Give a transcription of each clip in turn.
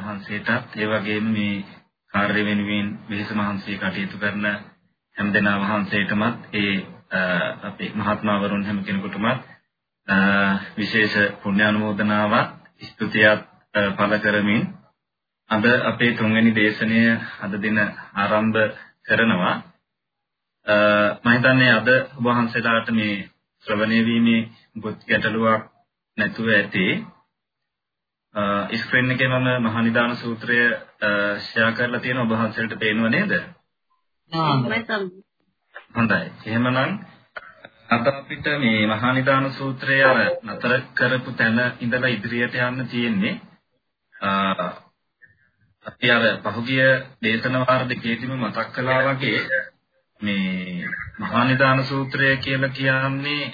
වහන්සේටත් ඒ වගේම මේ කාර්ය වෙනුවෙන් විශේෂ මහන්සිය කටයුතු කරන හැමදෙනා වහන්සේටමත් ඒ අපේ මහත්මා වරුන් හැම කෙනෙකුටමත් විශේෂ පුණ්‍ය අනුමෝදනාවක් ස්තුතියක් පළ කරමින් අද අපේ තුන්වෙනි දේශනය අද දින ආරම්භ කරනවා. මම හිතන්නේ අද ඔබ වහන්සේලාට මේ ශ්‍රවණය වීමේ බුත් ගැටලුවක් නැතුව ඇති. ස්ක්‍රීන් එකේ මම මහනිදාන සූත්‍රය ෂෙයා කරලා තියෙනවා ඔබ වහන්සේට පේනව නේද? හොඳයි. එහෙමනම් අද අපිට මේ මහනිදාන සූත්‍රය අර නතර කරපු තැන ඉඳලා ඉදිරියට යන්න තියෙන්නේ. අපි අර පහුගිය දේශන වාර දෙකේදීම මතක් කළා වගේ මේ මහනිදාන සූත්‍රය කියලා කියන්නේ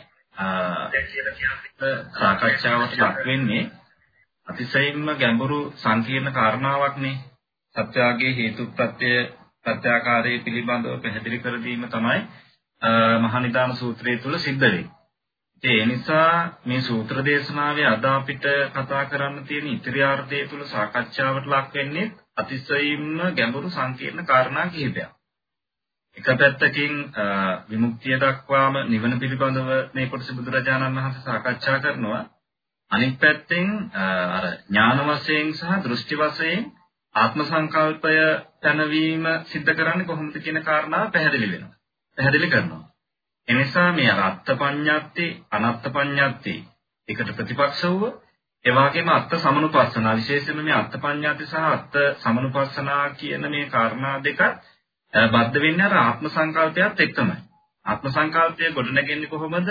සාකච්ඡාවට ලක් වෙන්නේ අතිශයින්ම ගැඹුරු සංකීර්ණ කාරණාවක්නේ සත්‍යාගයේ හේතුප්‍රත්‍ය ප්‍රත්‍යාකාරයේ පිළිබඳව පැහැදිලි කර දීම තමයි මහනිදාන සූත්‍රය තුල සිද්ධ වෙන්නේ. ඒ නිසා මේ සූත්‍ර දේශනාවේ අද අපිට කතා කරන්න තියෙන ඉතිරියාර්ධය තුල සාකච්ඡාවට ලක් වෙන්නේ අතිශයින්ම ගැඹුරු සංකීර්ණ කාරණා කිහිපයක්. එක පැත්තකින් විමුක්තිය දක්වාම නිවන පිළිබඳව මේ කොටස බුදුරජාණන් වහන්සේ සාකච්ඡා කරනවා. අනිත් පැත්තෙන් අර ඥාන වශයෙන් සහ දෘෂ්ටි වශයෙන් ආත්ම සංකල්පය පැනවීම සිද්ධ කරන්නේ කොහොමද කියන කාරණාව පැහැදිලි වෙනවා. පැහැදිලි කරනවා. එනිසා මේ අත්ත්පඤ්ඤාත්ති අනත්තපඤ්ඤාත්ති එකට ප්‍රතිපක්ෂ වූ ඒ වගේම අත්ත් සමනුපස්සනා විශේෂයෙන්ම මේ අත්ත්පඤ්ඤාති සහ අත්ත් සමනුපස්සනා කියන මේ කාරණා දෙක බද්ධ වෙන්නේ අර ආත්ම සංකල්පයත් එක්කමයි. ආත්ම සංකල්පය ගොඩනගන්නේ කොහොමද?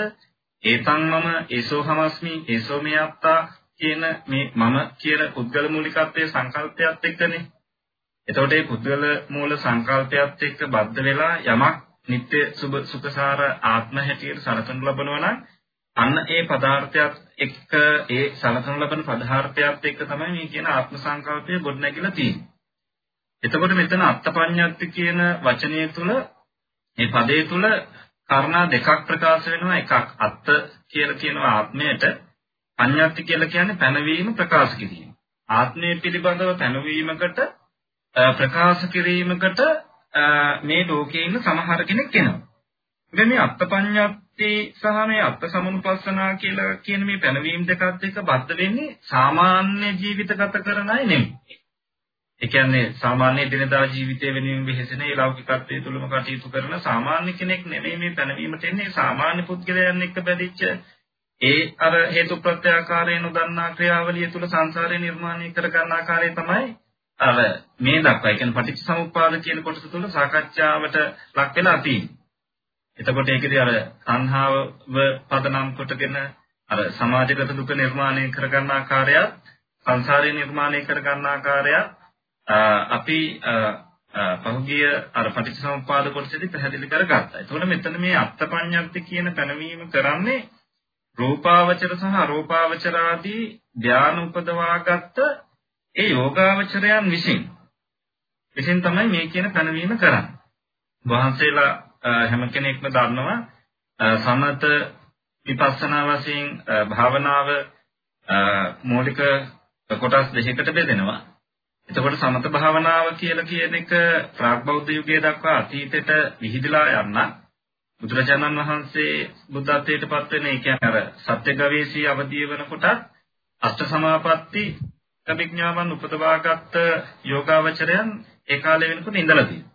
ඒතං මම ඒසෝ හමස්මි ඒසෝ මෙයත්තා කියන මේ මම කියන පුද්ගල මූලිකත්වයේ සංකල්පයත් එක්කනේ. එතකොට මේ පුද්ගල මූල සංකල්පයත් එක්ක බද්ධ වෙලා යමක් නිත්‍ය සුභ සුඛසාර ආත්ම හැටියට සලකනු ලබනවා නම් අන්න ඒ පදාර්ථයත් එක්ක ඒ සලකනු ලබන පදාර්ථයත් එක්ක තමයි මේ කියන ආත්ම සංකල්පය ගොඩනැගිලා තියෙන්නේ. එතකොට මෙතන අත්පඤ්ඤත්ති කියන වචනය තුල මේ පදයේ තුල කර්ණා දෙකක් ප්‍රකාශ වෙනවා එකක් අත්ත කියලා කියන ආත්මයට පඤ්ඤත්ති කියලා කියන්නේ පැනවීම ප්‍රකාශ කිරීම. ආත්මය පිළිබඳව පැනවීමකට ප්‍රකාශ කිරීමකට මේ ලෝකේ ඉන්න සමහර කෙනෙක් එනවා. ඉතින් මේ අත්පඤ්ඤත්ති සහ මේ අත්ත සමනුපස්සනා කියලා කියන මේ පැනවීම දෙකත් එක්ක බද්ධ වෙන්නේ සාමාන්‍ය ජීවිත ගත කරන අය නෙමෙයි. ඒ කියන්නේ සාමාන්‍ය දිනදා ජීවිතය වෙනුවෙන් වෙහෙසෙන ඒ ලෞකිකත්වයේ තුලම කටයුතු කරන සාමාන්‍ය කෙනෙක් නෙමෙයි මේ පැනවීමට එන්නේ සාමාන්‍ය පුද්ගලයන් එක්ක බැඳිච්ච ඒ අර හේතු ප්‍රත්‍යාකාරයෙන් උදන්නා ක්‍රියාවලිය තුල සංසාරේ නිර්මාණය කර ගන්න ආකාරය තමයි අර මේ දක්වා ඒ කියන්නේ පටිච්චසමුප්පාද කියන කොටස තුල සාකච්ඡාවට ලක් වෙලා තියෙන්නේ. එතකොට ඒකදී අර සංහාව පදනම් කොටගෙන අර සමාජගත දුක නිර්මාණය කර ගන්න ආකාරයත් සංසාරේ නිර්මාණය කර ගන්න ආකාරයත් අපි පහුගිය අර පටිච්චසමුප්පාද කොටසේදී පැහැදිලි කරගත්තා. ඒතකොට මෙතන මේ අත්පඤ්ඤක්ති කියන පැනවීම කරන්නේ රූපාවචර සහ අරූපාවචර ආදී ධානය උපදවාගත්ත ඒ යෝගාවචරයන් විසින් විසින් තමයි මේ කියන පැනවීම කරන්නේ. වහන්සේලා හැම කෙනෙක්ම දන්නවා සමත විපස්සනා වශයෙන් භාවනාව මූලික කොටස් දෙකකට බෙදෙනවා. එතකොට සමත භාවනාව කියලා කියන එක ප්‍රාග්බෞද්ධ යුගයේ දක්වා අතීතයට විහිදලා යන්න බුදුරජාණන් වහන්සේ බුද්ධත්වයට පත් වෙන ඒ කියන්නේ අර සත්‍ය ගවේෂී අවදී වෙනකොට අෂ්ට සමාපatti අභිඥාවන් උපදවාගත් යෝගාවචරයන් ඒ කාලේ වෙනකොට ඉඳලා තියෙනවා.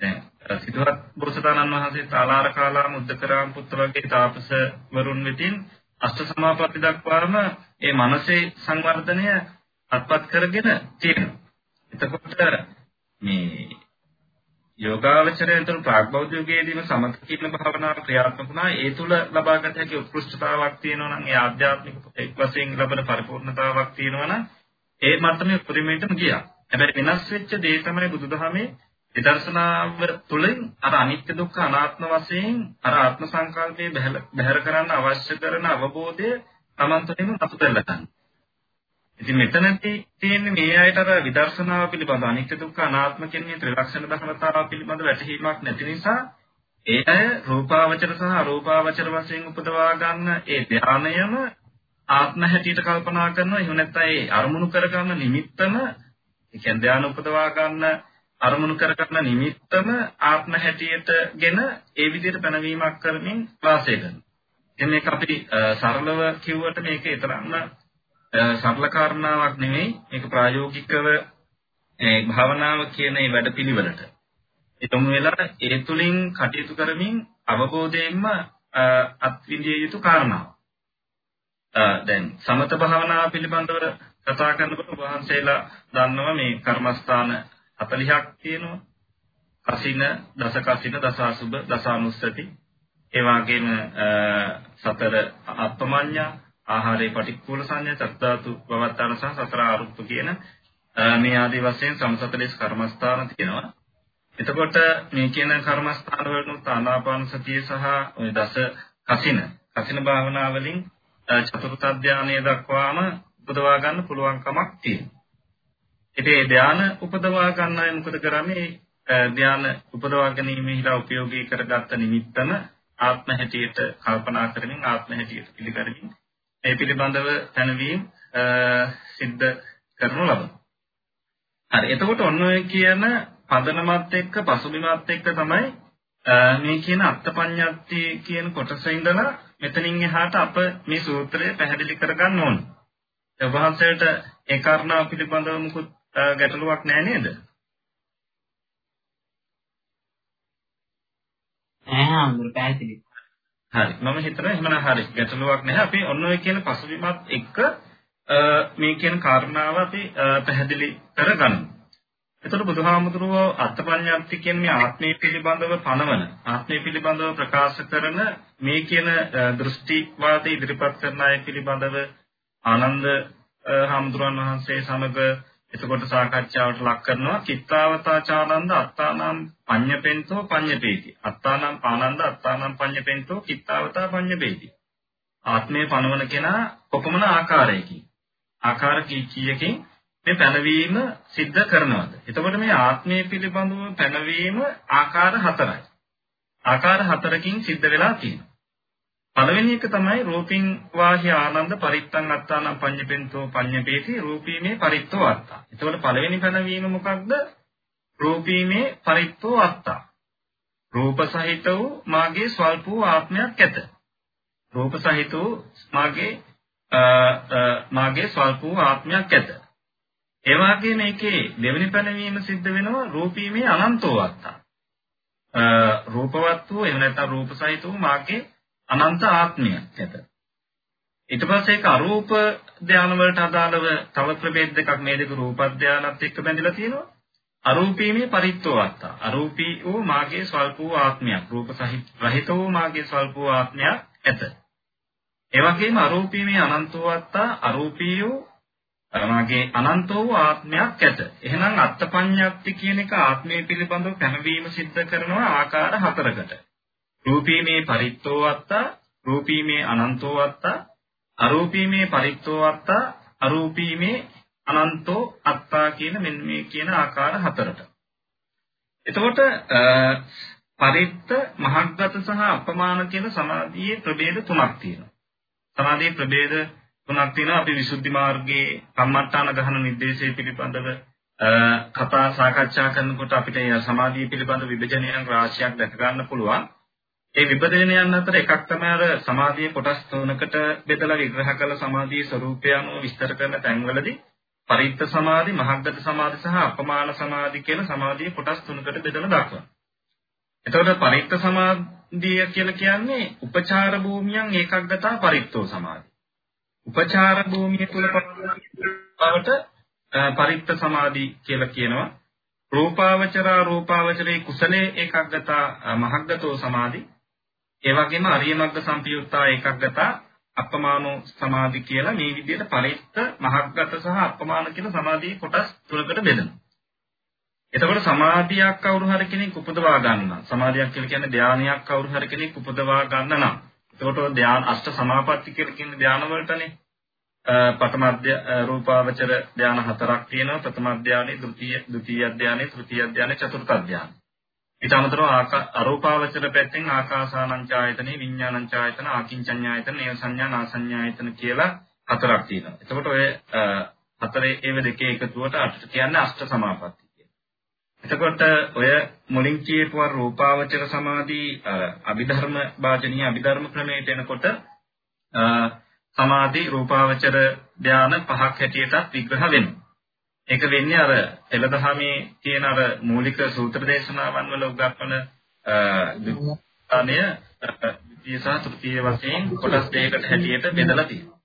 දැන් සිද්ධාර්ථ බෝසතාණන් වහන්සේ තාලාර කාලා මුද්දකරාම් පුත්‍ර වගේ තාපස වරුන් වෙතින් අෂ්ට සමාපatti දක්වාම ඒ මනසේ සංවර්ධනය අත්පත් කරගෙන තියෙනවා. එතකොට මේ යෝගාවචරයෙන් තුන ප්‍රාග්බෞද්ධ යුගයේදීම සමත කියන භාවනාව ක්‍රියාත්මක වුණා. ඒ තුල ලබාගත හැකි උත්කෘෂ්ඨතාවක් තියෙනවා නම් ඒ ආධ්‍යාත්මික එක් වශයෙන් ලබන පරිපූර්ණතාවක් තියෙනවා නම් ඒ මට්ටමේ උපරිමයටම ගියා. හැබැයි වෙනස් වෙච්ච දේ තමයි බුදුදහමේ විදර්ශනාව තුළින් අර අනිත්‍ය දුක්ඛ අනාත්ම වශයෙන් අර ආත්ම සංකල්පයේ බැහැර කරන්න අවශ්‍ය කරන අවබෝධය තමන් තුළින්ම අතු කරලා ගන්න. ඉතින් මෙතනදී තියෙන්නේ මේ අයට අර විදර්ශනාව පිළිබඳ අනිත්‍ය දුක්ඛ අනාත්ම කියන මේ ත්‍රිලක්ෂණ ධර්මතාව පිළිබඳ වැටහීමක් නැති නිසා ඒ අය රූපාවචර සහ අරූපාවචර වශයෙන් උපදවා ගන්න ඒ ධානයම ආත්ම හැටියට කල්පනා කරනවා එහෙම නැත්නම් ඒ අරමුණු කරගන්න නිමිත්තම ඒ කියන්නේ ධානය උපදවා ගන්න අරමුණු කරගන්න නිමිත්තම ආත්ම හැටියටගෙන ඒ විදිහට පැනවීමක් කරමින් වාසය කරනවා. එතන මේක අපි සරලව කිව්වට මේක ඊතරම්ම සරල කාරණාවක් නෙමෙයි. මේක ප්‍රායෝගිකව ඒ භාවනාව කියන මේ වැඩපිළිවෙලට යොමු වෙලා ඒ තුලින් කටයුතු කරමින් අවබෝධයෙන්ම අත්විඳිය යුතු කාරණාවක්. දැන් සමත භාවනාව පිළිබඳව කතා කරනකොට වහන්සේලා දන්නවා මේ කර්මස්ථාන 40ක් තියෙනවා. කසින, දස කසින, දස අසුබ, දස අනුස්සති. ඒ වගේම සතර අත්පමඤ්ඤා, ආහාරේ පටික්කුල සංඥා, චත්තාතු භවත්තාන සහ සතර ආරුප්ප කියන මේ ආදී වශයෙන් සමසතලස් කර්මස්ථාන තියෙනවා. එතකොට මේ කියන කර්මස්ථාන වලට ආනාපාන සතිය සහ ওই දස කසින කසින භාවනාවලින් චතුර්ථ ධානය දක්වාම උපදවා ගන්න පුළුවන්කමක් තියෙනවා. ඉතින් ඒ ධාන උපදවා ගන්න අය මොකද කරන්නේ? ධාන උපදවා ගැනීමෙහිලා උපයෝගී කරගත්ත නිමිත්තම ආත්ම හැටියට කල්පනා කරමින් ආත්ම හැටියට පිළිගනිමින් ඒ පිළිබඳව දැනවීම සිද්ධ කරනු ලබනවා. හරි එතකොට ඔන්න ඔය කියන පදනමත් එක්ක පසුබිමත් එක්ක තමයි මේ කියන අත්පඤ්ඤත්ති කියන කොටස ඉඳලා මෙතනින් එහාට අප මේ සූත්‍රය පැහැදිලි කරගන්න ඕන. ඒ වහන්සේට ඒ කාරණාව පිළිබඳව මුකුත් ගැටලුවක් නැහැ නේද? නැහැ අඳුර පැහැදිලි. හරි. මම හිතනවා එහෙමනම් හරි. ගැටලුවක් නැහැ. අපි ඔන්න ඔය කියන පසුබිමත් එක්ක මේ කියන කාරණාව අපි පැහැදිලි කරගන්නවා. එතකොට බුදුහාමුදුරුවෝ අත්පඤ්ඤාප්ති කියන්නේ ආත්මය පිළිබඳව පනවන ආත්මය පිළිබඳව ප්‍රකාශ කරන මේ කියන දෘෂ්ටිවාද ඉදිරිපත් කරන අය පිළිබඳව ආනන්ද හාමුදුරන් වහන්සේ සමග එතකොට සාකච්ඡාවට ලක් කරනවා කිත්තාවතාචානන්ද අත්තානම් පඤ්ඤපෙන්තෝ පඤ්ඤපේති අත්තානම් ආනන්ද අත්තානම් පඤ්ඤපෙන්තෝ කිත්තාවතා පඤ්ඤපේති ආත්මය පනවන කෙනා කොපමණ ආකාරයකින් ආකාර කීකියකින් මේ පැනවීම සිද්ධ කරනවාද? එතකොට මේ ආත්මය පිළිබඳව පැනවීම ආකාර හතරයි. ආකාර හතරකින් සිද්ධ වෙලා තියෙනවා. පළවෙනි එක තමයි රූපින් වාහ්‍ය ආනන්ද පරිත්තං අත්තානම් පඤ්ඤපෙන්තෝ පඤ්ඤපේති රූපීමේ පරිත්තෝ අත්තා. එතකොට පළවෙනි පැනවීම මොකක්ද? රූපීමේ පරිත්තෝ අත්තා. රූප සහිත වූ මාගේ ස්වල්ප වූ ආත්මයක් ඇත. රූප සහිත වූ මාගේ මාගේ ස්වල්ප වූ ආත්මයක් ඇත. ඒ වගේම මේකේ දෙවෙනි පැනවීම සිද්ධ වෙනවා රූපීමේ අනන්තෝ වත්තා. රූපවත් වූ එහෙම නැත්නම් රූප සහිත වූ මාගේ අනන්ත ආත්මයක් ඇත. ඊට පස්සේ ඒක අරූප ධානය වලට අදාළව තව ප්‍රභේද දෙකක් මේ දෙක රූප ධානයත් එක්ක බැඳලා තියෙනවා. අරූපීමේ පරිත්තෝ වත්තා. අරූපී වූ මාගේ ස්වල්ප වූ ආත්මයක් රූප සහිත රහිත වූ මාගේ ස්වල්ප වූ ආත්මයක් ඇත. ඒ වගේම අරූපීමේ අනන්තෝ වත්තා අරූපී වූ මාගේ අනන්ත වූ ආත්මයක් ඇත. එහෙනම් අත්පඤ්ඤාක්ති කියන එක ආත්මය පිළිබඳව පැනවීම සිද්ධ කරනවා ආකාර හතරකට. රූපීමේ පරිත්තෝ වත්තා රූපීමේ අනන්තෝ වත්තා අරූපීමේ පරිත්තෝ වත්තා අරූපීමේ අනන්තෝ අත්තා කියන මෙන්න මේ කියන ආකාර හතරට. එතකොට පරිත්ත මහග්ගත සහ අපමාන කියන සමාධියේ ප්‍රභේද තුනක් තියෙනවා. සමාධියේ ප්‍රභේද තුනක් තියෙනවා. අපි විසුද්ධි මාර්ගයේ කම්මට්ටාන ගහන නිर्देशය පිළිබඳව කතා සාකච්ඡා කරනකොට අපිට සමාධිය පිළිබඳ විභජනයන් රාශියක් දැක ගන්න පුළුවන්. ඒ විභජනයන් අතර එකක් තමයි අර සමාධිය කොටස් තුනකට බෙදලා විග්‍රහ කළ සමාධියේ ස්වરૂපය අනුව විස්තර කරන තැන්වලදී පරිත්ත සමාධි, මහග්ගත සමාධි සහ අපමාන සමාධි කියන සමාධිය කොටස් තුනකට බෙදලා දක්වනවා. එතකොට පරිත්ත සමාධිය කියලා කියන්නේ උපචාර භූමියන් ඒකග්ගතා පරිත්තෝ සමාධි. උපචාර භූමිය තුල බවට පරිත්ත සමාධි කියලා කියනවා. රූපාවචරා රූපාවචරේ කුසලේ ඒකග්ගතා මහග්ගතෝ සමාධි. ඒ වගේම අරිය මග්ග සම්පයුත්තා ඒකග්ගත අප්‍රමාණෝ සමාධි කියලා මේ විදිහට පරිත්ත මහග්ගත සහ අප්‍රමාණ කියන සමාධියේ කොටස් තුනකට බෙදෙනවා. එතකොට සමාධියක් කවුරු හරි කෙනෙක් උපදවා ගන්නවා. සමාධියක් කියලා කියන්නේ ධානයක් කවුරු හරි කෙනෙක් උපදවා ගන්න නම්. එතකොට ධාන අෂ්ට සමාපatti කියලා කියන ධාන වලටනේ ප්‍රථම රූපාවචර ධාන හතරක් තියෙනවා. ප්‍රථම ධානය, ද්විතීය ද්විතීය ධානය, තෘතීය ධානය, චතුර්ථ ධානය. ඊට අමතරව අරූපාවචර පැත්තෙන් ආකාසානං ඡායතනෙ, විඥානං ඡායතන, ආකින්චඤ්ඤායතන, නේව සංඥා නාසඤ්ඤායතන කියලා හතරක් තියෙනවා. එතකොට ඔය හතරේ ඒව දෙකේ එකතුවට අටට කියන්නේ අෂ්ට සමාපatti කියලා. එතකොට ඔය මුලින් කියපු රූපාවචර සමාධි අභිධර්ම වාචනීය අභිධර්ම ක්‍රමයට එනකොට සමාධි රූපාවචර ධාන පහක් හැටියටත් විග්‍රහ වෙනවා. ඒක වෙන්නේ අර එළදහමේ තියෙන අර මූලික සූත්‍ර දේශනාවන් වල උගන්වන අනය ද්විතීය සහ තෘතීය වශයෙන් කොටස් දෙකකට හැටියට බෙදලා තියෙනවා.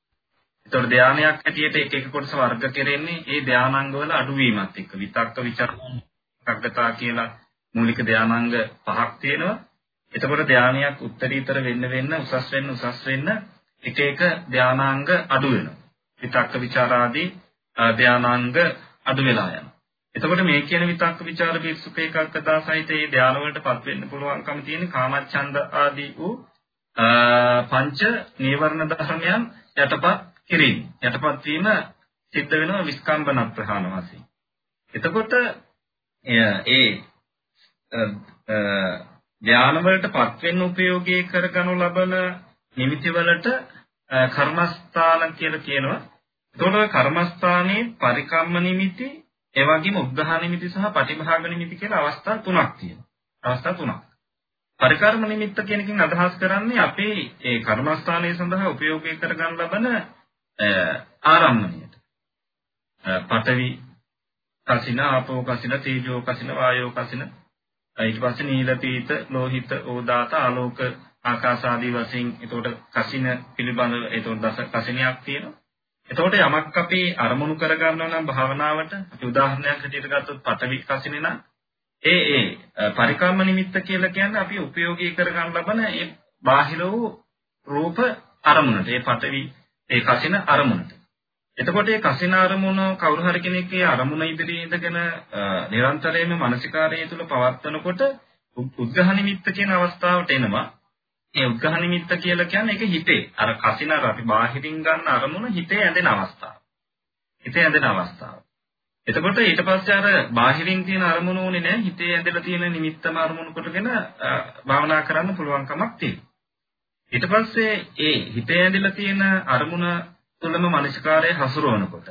ඒතකොට ධානයක් හැටියට එක එක කොටස වර්ග කෙරෙන්නේ ඒ ධානාංග වල අඩුවීමත් එක්ක විතක්ක විචක්කගතා කියලා මූලික ධානාංග පහක් තියෙනවා. එතකොට ධානයක් උත්තරීතර වෙන්න වෙන්න උසස් වෙන්න උසස් වෙන්න එක එක ධානාංග අඩු වෙනවා. විතක්ක ਵਿਚාරාදී ධානාංග අඩු වෙලා යනවා. එතකොට මේ කියන විතක්ක ਵਿਚාර පිස්සුක ඒකකතා සහිත මේ ධාන වලටපත් වෙන්න පුළුවන්කම තියෙන කාමච්ඡන්ද ආදී වූ පංච නීවරණ ධර්මයන් යටපත් කිරීම. යටපත් වීම සිද්ධ වෙනවා විස්කම්බන ප්‍රහාණ වශයෙන්. එතකොට ඒ ධාන වලටපත් වෙන්න උපයෝගී කරගනු ලබන නිමිති වලට කර්මස්ථාන කියලා කියනවා. එතකොට කර්මස්ථානයේ පරිකම්ම නිමිති, ඒ වගේම උද්ධහ නිමිති සහ පටිභාග නිමිති කියලා අවස්ථා තුනක් තියෙනවා. අවස්ථා තුනක්. පරිකර්ම නිමිත්ත කියන එකෙන් අදහස් කරන්නේ අපේ ඒ කර්මස්ථානයේ සඳහා උපයෝගී කරගන්න ලබන ආරම්භණයට. පඨවි කසින, ආපෝ කසින, තේජෝ කසින, වායෝ කසින, ඊට පස්සේ නීල පීත, ලෝහිත, ඕදාත, ආලෝක ආකාශ ආදී වශයෙන් එතකොට කසින පිළිබඳව එතකොට දස කසිනියක් තියෙනවා. එතකොට යමක් අපි අරමුණු කරගන්නවා නම් භාවනාවට අපි උදාහරණයක් හැටියට ගත්තොත් පඨවි කසිනේ නම් ඒ ඒ පරිකම්ම නිමිත්ත කියලා කියන්නේ අපි උපයෝගී කරගන්න ලබන ඒ බාහිර වූ රූප අරමුණට ඒ පඨවි ඒ කසින අරමුණට. එතකොට ඒ කසින අරමුණ කවුරු හරි කෙනෙක්ගේ අරමුණ ඉදිරියේ ඉඳගෙන නිරන්තරයෙන්ම මානසිකාරය තුළ පවත්වනකොට උද්ඝහ නිමිත්ත කියන අවස්ථාවට එනවා. ඒ උද්ඝහ නිමිත්ත කියලා කියන්නේ ඒක හිතේ. අර කසිනර අපි බාහිරින් ගන්න අරමුණ හිතේ ඇඳෙන අවස්ථාව. හිතේ ඇඳෙන අවස්ථාව. එතකොට ඊට පස්සේ අර බාහිරින් තියෙන අරමුණ ඕනේ නැහැ හිතේ ඇඳලා තියෙන නිමිත්තම අරමුණු කොටගෙන භාවනා කරන්න පුළුවන්කමක් තියෙනවා. ඊට පස්සේ ඒ හිතේ ඇඳලා තියෙන අරමුණ තුළම මනසිකාරය හසුරවනකොට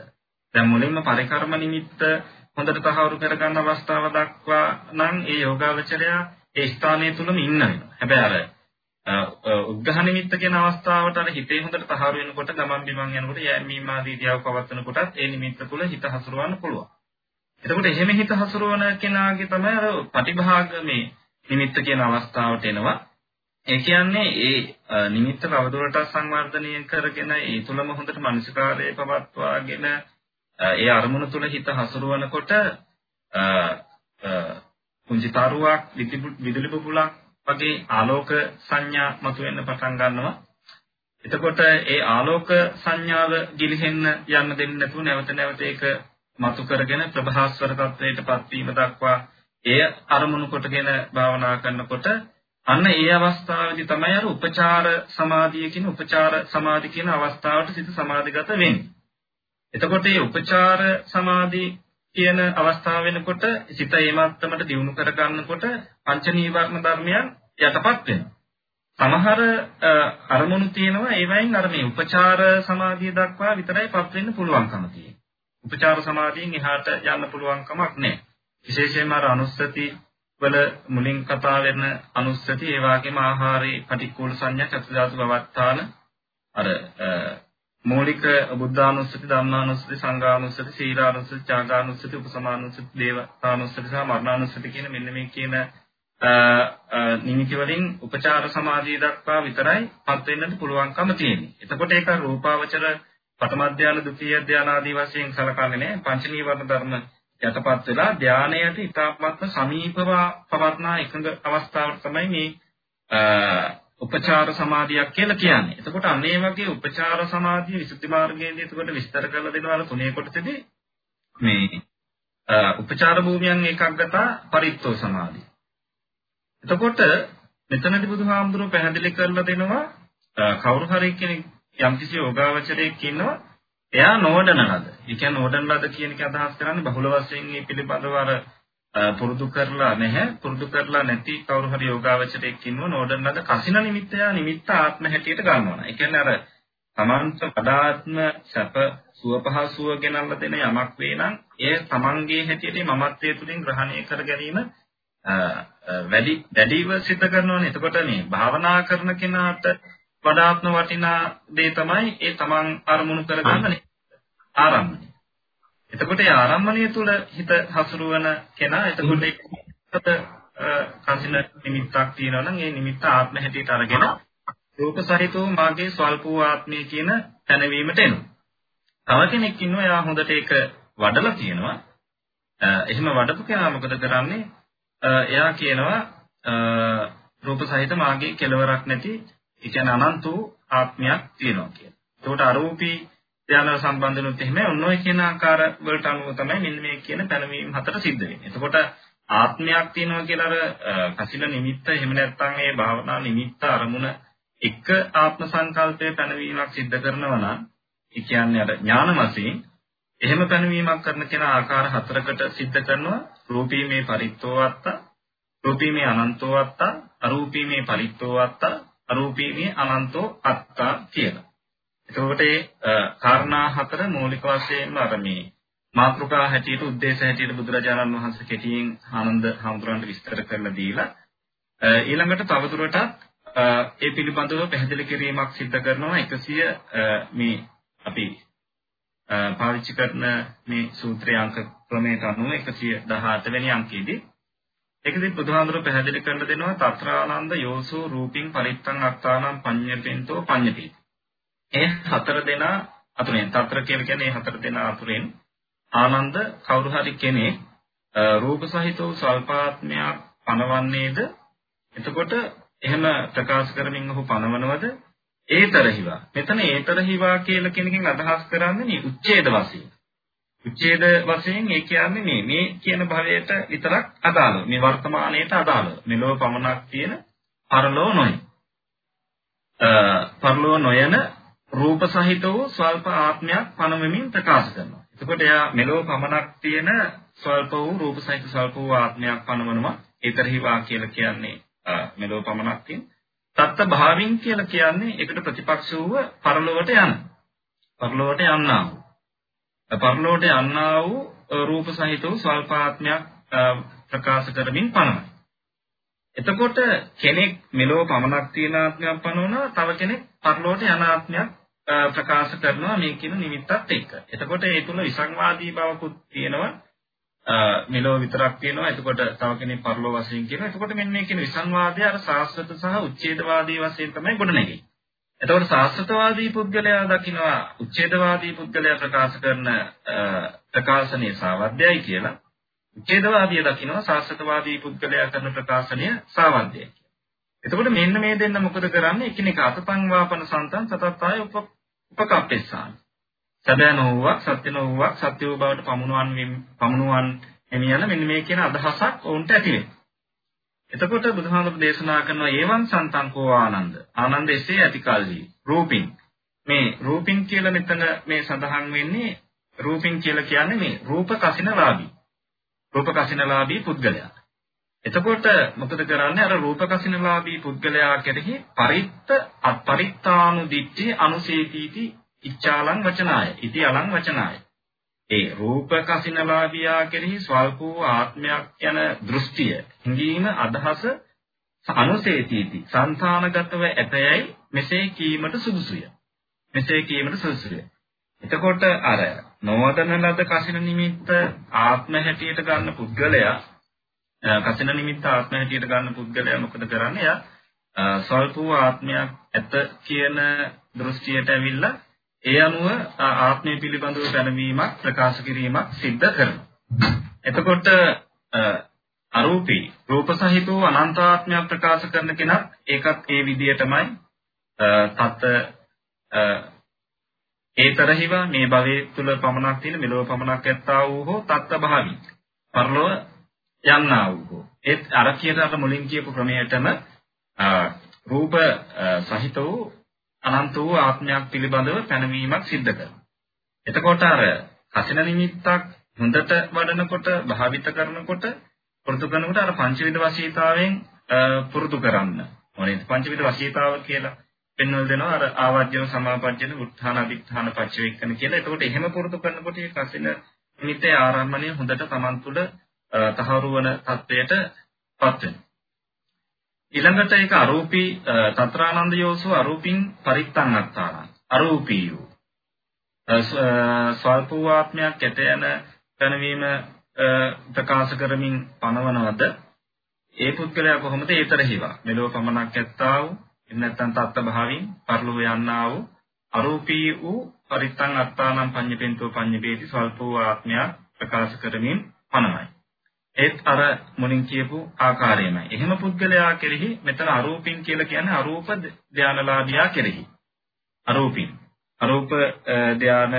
දැන් මුලින්ම පරිකර්ම නිමිත්ත හොඳට තහවුරු කරගන්න අවස්ථාව දක්වා නම් ඒ යෝගාවචරය ඒ ස්ථානයේ තුලම ඉන්න වෙනවා. හැබැයි අර උද්ඝහ නිමිත්ත කියන අවස්ථාවට අර හිතේ හොඳට තහවුරු වෙනකොට ගමන් බිමන් යනකොට යෑමීම ආදී දියාව පවත්වන කොටත් ඒ නිමිත්ත තුළ හිත හසුරවන්න පුළුවන්. එතකොට එහෙම හිත හසුරවන කෙනාගේ තමයි අර ප්‍රතිභාග මේ නිමිත්ත කියන අවස්ථාවට එනවා. ඒ කියන්නේ ඒ නිමිත්ත කවදුරටත් සංවර්ධනය කරගෙන ඒ තුලම හොඳට මනසිකාරයේ පවත්වාගෙන ඒ අරමුණ තුල හිත හසුරවනකොට කුංචි තරුවක් විදුලි බුබුලක් වගේ ආලෝක සංඥා මතුවෙන්න පටන් ගන්නවා. එතකොට ඒ ආලෝක සංඥාව ගිලිහෙන්න යන්න දෙන්නේ නැතුව නැවත නැවත ඒක මතු කරගෙන ප්‍රභාස්වර තත්වයටපත් වීම දක්වා එය අරමුණු කොටගෙන භාවනා කරනකොට අන්න ඒ අවස්ථාවේදී තමයි අර උපචාර සමාධිය කියන උපචාර සමාධි කියන අවස්ථාවට සිත සමාධිගත වෙන්නේ. එතකොට මේ උපචාර සමාධි කියන අවස්ථාව වෙනකොට සිත ඒ මත්තමට දියුණු කර ගන්නකොට පංච නීවරණ ධර්මයන් යටපත් වෙනවා. සමහර අරමුණු තියෙනවා ඒවයින් අර මේ උපචාර සමාධිය දක්වා විතරයිපත් වෙන්න පුළුවන්කම තියෙනවා. උපචාර සමාධියෙන් එහාට යන්න පුළුවන්කමක් නැහැ. විශේෂයෙන්ම අර අනුස්සති වල මුලින් කතා වෙන අනුස්සති ඒ වගේම ආහාරේ පටික්කුල සංඥා චතුරාර්ය භවත්තාන අර මූලික බුද්ධානුස්සති ධම්මානුස්සති සංඝානුස්සති සීලානුස්සති ත්‍යාගානුස්සති උපසමානුස්සති දේවතානුස්සති සහ මරණානුස්සති කියන මෙන්න මේ කියන නිමිති වලින් උපචාර සමාධිය දක්වා විතරයි පත් වෙන්නට පුළුවන්කම තියෙන්නේ. එතකොට ඒක රූපාවචර පඨම ධානය, ဒုတိ ය ධානය ආදී වශයෙන් සලකන්නේ නැහැ. පංච නීවරණ ධර්ම යටපත් වෙලා ධානයට ඉතාමත්ම සමීපව පවත්නා එකඟ අවස්ථාවට තමයි මේ උපචාර සමාධියක් කියලා කියන්නේ. එතකොට අන්න ඒ වගේ උපචාර සමාධිය විසුද්ධි මාර්ගයේදී එතකොට විස්තර කරලා දෙනවා තුනේ කොටසදී මේ උපචාර භූමියන් ඒකග්ගතා පරිත්තෝ සමාධිය. එතකොට මෙතනදී බුදුහාමුදුරුවෝ පැහැදිලි කරලා දෙනවා කවුරු හරි කෙනෙක් යම්කිසි යෝගාවචරයෙක් ඉන්නවා එයා නොවඩන ලද. ඒ කියන්නේ නොවඩන ලද කියන එක අදහස් කරන්නේ බහුල වශයෙන් මේ පිළිබඳව අර පුරුදු කරලා නැහැ පුරුදු කරලා නැති කවුරු හරි යෝගාවචරයෙක් ඉන්නව නෝඩන් ලද කසින නිමිත්තය නිමිත්ත ආත්ම හැටියට ගන්නවා. ඒ කියන්නේ අර තමන්ට වඩාත්ම සැප සුව පහසුව ගෙනල්ලා දෙන යමක් වේ නම් එය තමන්ගේ හැටියට මමත්වයේ තුලින් ග්‍රහණය කර ගැනීම වැඩි වැඩිව සිද්ධ කරනවනේ. එතකොට මේ භාවනා කරන කෙනාට වඩාත්ම වටිනා දේ තමයි ඒ තමන් අරමුණු කරගන්න ආරම්භය. එතකොට ඒ ආරම්භණය තුල හිත හසුරුවන කෙනා එතකොට ඒකට කසින නිමිත්තක් තියෙනවා නම් ඒ නිමිත්ත ආත්ම හැටියට අරගෙන රූප සහිතව මාගේ ස්වල්ප වූ ආත්මය කියන දැනවීමට එනවා. තව කෙනෙක් ඉන්නවා එයා හොඳට ඒක වඩලා තියෙනවා. එහෙම වඩපු කෙනා මොකද කරන්නේ? එයා කියනවා රූප සහිත මාගේ කෙලවරක් නැති ඒ කියන්නේ අනන්ත වූ ආත්මයක් තියෙනවා කියලා. ඒකට අරූපී ධ්‍යාන සම්බන්ධනොත් එහෙම ඔන්න ඔය කියන ආකාර වලට අනුව තමයි මෙන්න මේ කියන පැනවීම හතර සිද්ධ වෙන්නේ. එතකොට ආත්මයක් තියෙනවා කියලා අර කසිල නිමිත්ත එහෙම නැත්නම් ඒ භාවනා නිමිත්ත අරමුණ එක ආත්ම සංකල්පයේ පැනවීමක් සිද්ධ කරනවා නම් ඒ කියන්නේ අර ඥාන වශයෙන් එහෙම පැනවීමක් කරන කෙනා ආකාර හතරකට සිද්ධ කරනවා රූපීමේ පරිත්තෝවත්ත රූපීමේ අනන්තෝවත්ත අරූපීමේ පරිත්තෝවත්ත අරූපීමේ අනන්තෝ අත්තා කියලා. එතකොට ඒ කාරණා හතර මූලික වශයෙන්ම අර මේ මාත්‍රිකා හැටියට ಉದ್ದೇಶ හැටියට බුදුරජාණන් වහන්සේ කෙටියෙන් ආනන්ද හඳුරන්න විස්තර කරලා දීලා ඊළඟට තවදුරටත් ඒ පිළිබඳව පැහැදිලි කිරීමක් සිදු කරනවා. 100 මේ අපි පාවිච්චි කරන මේ සූත්‍රයේ අංක ක්‍රමයට අනුව 118 වෙනි අංකයේදී ඒකදී බුදුහාමුදුරුව පැහැදිලි කරලා දෙනවා තත්‍රානන්ද යෝසෝ රූපින් පරිත්තං අත්තානම් පඤ්ඤපෙන්තෝ පඤ්ඤති. ඒ හතර දෙනා අතුරෙන්. తත්‍ර කියලා කියන්නේ හතර දෙනා අතුරෙන්. ආනන්ද කවුරු හරි කෙනෙක් රූප සහිතව ස්වල්පාත්මයක් පනවන්නේද? එතකොට එහෙම ප්‍රකාශ කරමින් ඔහු පනවනවද? ඒතරහිවා මෙතන ඒතරහිවා කියලා කෙනකින් අදහස් කරන්නේ මේ උච්ඡේද වශයෙන්. උච්ඡේද වශයෙන් ඒ කියන්නේ මේ. මේ කියන භවයට විතරක් අදාළව. මේ වර්තමානයට අදාළව. මෙලොව පමණක් තියෙන පරලෝ නොයි පරලෝ නොයන රූප සහිත වූ ස්වල්ප ආත්මයක් පනවමින් ප්‍රකාශ කරනවා. එතකොට එයා මෙලොව පමණක් තියෙන ස්වල්ප වූ රූප සහිත ස්වල්ප වූ ආත්මයක් පනවනවා. ඒතරහිවා කියලා කියන්නේ මෙලොව පමණක් තියෙන තත්ත භාවින් කියලා කියන්නේ ඒකට ප්‍රතිපක්ෂ වූ පරලොවට යන පරලොවට යන්නා වූ. පරලෝට යන්නා වූ රූප සහිත වූ ස්වල්පාත්මයක් ප්‍රකාශ කරමින් පනවයි. එතකොට කෙනෙක් මෙලෝ පමණක් තියෙන ආත්මයක් පනවනවා තව කෙනෙක් පරලෝට යන ආත්මයක් ප්‍රකාශ කරනවා මේ කියන නිමිත්තත් එක්ක. එතකොට ඒ තුල විසංවාදී බවකුත් තියෙනවා. මෙලෝ විතරක් තියෙනවා. එතකොට තව කෙනෙක් පරලෝ වශයෙන් කියනවා. එතකොට මෙන්න මේ කියන විසංවාදය අර සාස්වත සහ උච්ඡේදවාදී වශයෙන් තමයි ගොඩනැගෙන්නේ. එතකොට සාස්ත්‍රවාදී පුද්ගලයා දකිනවා උච්ඡේදවාදී පුද්ගලයා ප්‍රකාශ කරන ප්‍රකාශනයේ සාවද්‍යයි කියලා. උච්ඡේදවාදී දකිනවා සාස්ත්‍රවාදී පුද්ගලයා කරන ප්‍රකාශනය සාවද්‍යයි කියලා. එතකොට මෙන්න මේ දෙන්න මොකද කරන්නේ? එකිනෙක අතපං වාපන සන්තන් සතත්තාය උප උපකප්පෙස්සාන. සැබෑ නොවුවක් සත්‍ය නොවුවක් සත්‍ය වූ බවට පමුණුවන් පමුණුවන් එමියන මෙන්න මේ කියන අදහසක් ඔවුන්ට ඇති වෙනවා. එතකොට බුදුහාමුදුරු දේශනා කරනවා ඒවන් සන්තංකෝ ආනන්ද. ආනන්ද එසේ ඇති කල්හි රූපින්. මේ රූපින් කියලා මෙතන මේ සඳහන් වෙන්නේ රූපින් කියලා කියන්නේ මේ රූප කසිනලාභී. රූප රූපකසිනලාභී පුද්ගලයා. එතකොට මොකද කරන්නේ අර රූපකසිනලාභී පුද්ගලයා කෙරෙහි පරිත්ත අපරිත්තානු දිච්චේ අනුසේතීති ඉච්ඡාලං වචනාය. ඉති අලං වචනාය. ඒ රූපකසිනලාභියා කෙරෙහි ස්වල්ප වූ ආත්මයක් යන දෘෂ්ටිය, හිඟීම අදහස අනුසේතීති සංථානගතව ඇතයයි මෙසේ කීමට සුදුසුය. මෙසේ කීමට සුදුසුය. එතකොට අර නොවදන ලද කසින නිමිත්ත ආත්ම හැටියට ගන්න පුද්ගලයා කසින නිමිත්ත ආත්ම හැටියට ගන්න පුද්ගලයා මොකද කරන්නේ එයා ස්වල්ප වූ ආත්මයක් ඇත කියන දෘෂ්ටියට ඇවිල්ලා ඒ අනුව ආත්මය පිළිබඳව දැනවීමක් ප්‍රකාශ කිරීමක් සිද්ධ කරනවා. එතකොට අරූපී රූප සහිත වූ අනන්ත ආත්මයක් ප්‍රකාශ කරන කෙනා ඒකත් ඒ විදිහටමයි තත් ඒතරහිව මේ භවයේ තුල පමණක් තියෙන මෙලොව පමණක් ඇත්තා වූ හෝ තත්ත භාවි පරලොව යන්නා වූ හෝ ඒත් අර කියන අර මුලින් කියපු ක්‍රමයටම රූප සහිත වූ අනන්ත වූ ආත්මයක් පිළිබඳව පැනවීමක් සිද්ධ කරනවා. එතකොට අර කසින නිමිත්තක් හොඳට වඩනකොට භාවිත කරනකොට පුරුදු කරනකොට අර පංචවිධ වශීතාවෙන් පුරුදු කරන්න ඕනේ. පංචවිධ වශීතාව කියලා පෙන්වලා දෙනවා අර ආවර්ජන සමාපජ්ජන උත්ථාන අදිත්‍ථාන පච්චවේක්කන කියලා. එතකොට එහෙම පුරුදු කරනකොට මේ කසින නිමිත්තේ ආරම්භණය හොඳට Taman තුල තහවුරු වන තත්වයට පත් වෙනවා. ඊළඟට ඒක අරූපී තත්‍රානන්ද යෝසු අරූපින් පරිත්තං අත්තාන අරූපී වූ ස්වල්ප ආත්මයක් ඇත යන පැනවීම ප්‍රකාශ කරමින් පනවනවද? ඒ පුද්ගලයා කොහොමද? ඒතරහිවා මෙලොව පමණක් ඇත්තා වූ එන්න නැත්නම් තත්ත භාවින් පරිලෝව යන්නා වූ අරූපී වූ පරිත්තං අත්තානම් පඤ්ඤපෙන්තෝ පඤ්ඤපේති සල්පෝ ආත්මයක් ප්‍රකාශ කරමින් පනමයි. ඒත් අර මුලින් කියපු ආකාරයමයි. එහෙම පුද්ගලයා කෙරෙහි මෙතන අරූපින් කියලා කියන්නේ අරූප ධානලාභියා කෙරෙහි. අරූපින්. අරූප ධාන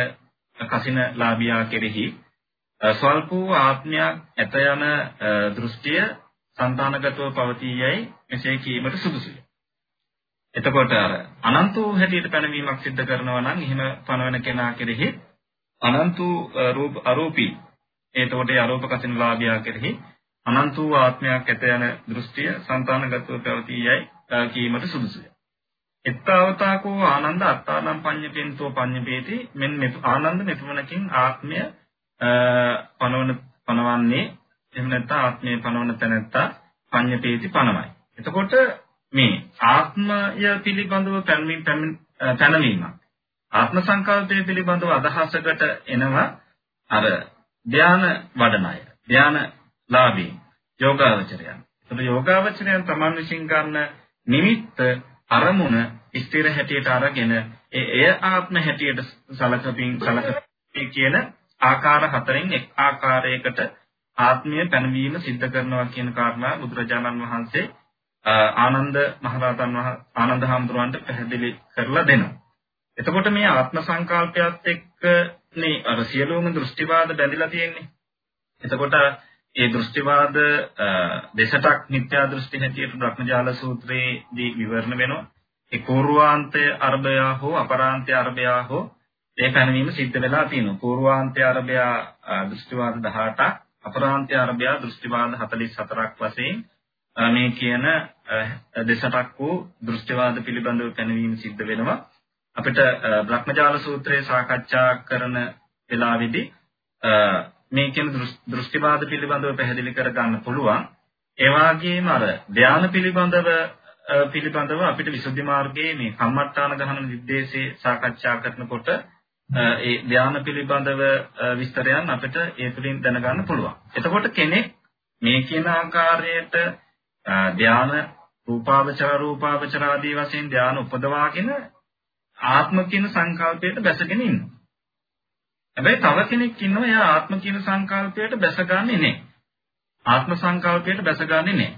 කසින ලාභියා කෙරෙහි ස්වල්ප වූ ආත්මයක් ඇත යන දෘෂ්ටිය సంతానගතව පවතියයි මෙසේ කීමට සුදුසුයි. එතකොට අර අනන්ත වූ හැටියට පැනවීමක් සිද්ධ කරනවා නම් එහෙම පනවන කෙනා කෙරෙහි අනන්ත වූ රූප අරූපී එතකොට ඒ අරූප කසින ලාභියා කෙරෙහි අනන්ත වූ ආත්මයක් ඇත යන දෘෂ්ටිය సంతానගතව පැවතියයි කීමට සුදුසුය. එත්තාවතාකෝ ආනන්ද අත්තානම් පඤ්ඤපෙන්තෝ පඤ්ඤපේති මෙන්න ආනන්ද මෙතුමනකින් ආත්මය පනවන පනවන්නේ එහෙම නැත්නම් ආත්මය පනවන තැනත්තා පඤ්ඤපේති පනවයි. එතකොට මේ ආත්මය පිළිබඳව පැනවීමක් ආත්ම සංකල්පය පිළිබඳව අදහසකට එනවා අර ධාන වඩන අය. ධාන ලාභී යෝගාවචරයන්. ඒතර යෝගාවචරයන් තමන් විසින් ගන්න නිමිත්ත අරමුණ ස්ථිර හැටියට අරගෙන ඒ එය ආත්ම හැටියට සලකපින් සලකපි කියන ආකාර හතරෙන් එක් ආකාරයකට ආත්මීය පැනවීම සිද්ධ කරනවා කියන කාරණා බුදුරජාණන් වහන්සේ ආනන්ද මහරහතන් වහන්සේ ආනන්ද හැඳුරුවන්ට පැහැදිලි කරලා දෙනවා. එතකොට මේ ආත්ම සංකල්පයත් එක්ක නේ අර සියලුම දෘෂ්ටිවාද බැඳිලා තියෙන්නේ. එතකොට ඒ දෘෂ්ටිවාද දෙසටක් මිත්‍යා දෘෂ්ටි හැටියට බ්‍රහ්මජාල සූත්‍රයේදී විවරණ වෙනවා. ඒ කෝර්වාන්තය අරබය හෝ අපරාන්තය අරබය හෝ ඒ පැනවීම සිද්ධ වෙලා තියෙනවා. කෝර්වාන්තය අරබය දෘෂ්ටිවාද 18ක් අපරාන්තය අරබය දෘෂ්ටිවාද 44ක් වශයෙන් මේ කියන දෙසටක් වූ දෘෂ්ටිවාද පිළිබඳව පැනවීම සිද්ධ වෙනවා. අපිට බ්‍රහ්මජාල සූත්‍රයේ සාකච්ඡා කරන වෙලාවේදී මේ කියන දෘෂ්ටිවාද පිළිබඳව පැහැදිලි කර ගන්න පුළුවන්. ඒ වගේම අර ධානය පිළිබඳව පිළිබඳව අපිට විසුද්ධි මාර්ගයේ මේ කම්මට්ටාන ගහන නිर्देशේ සාකච්ඡා කරනකොට ඒ ධානය පිළිබඳව විස්තරයන් අපිට ඒ තුලින් දැනගන්න පුළුවන්. එතකොට කෙනෙක් මේ කියන ආකාරයට ධාන රූපාවචර රූපාවචර ආදී වශයෙන් ධාන උපදවාගෙන ආත්ම කියන සංකල්පයට බැසගෙන ඉන්නවා. හැබැයි තව කෙනෙක් ඉන්නවා එයා ආත්ම කියන සංකල්පයට බැසගන්නේ නැහැ. ආත්ම සංකල්පයට බැසගන්නේ නැහැ.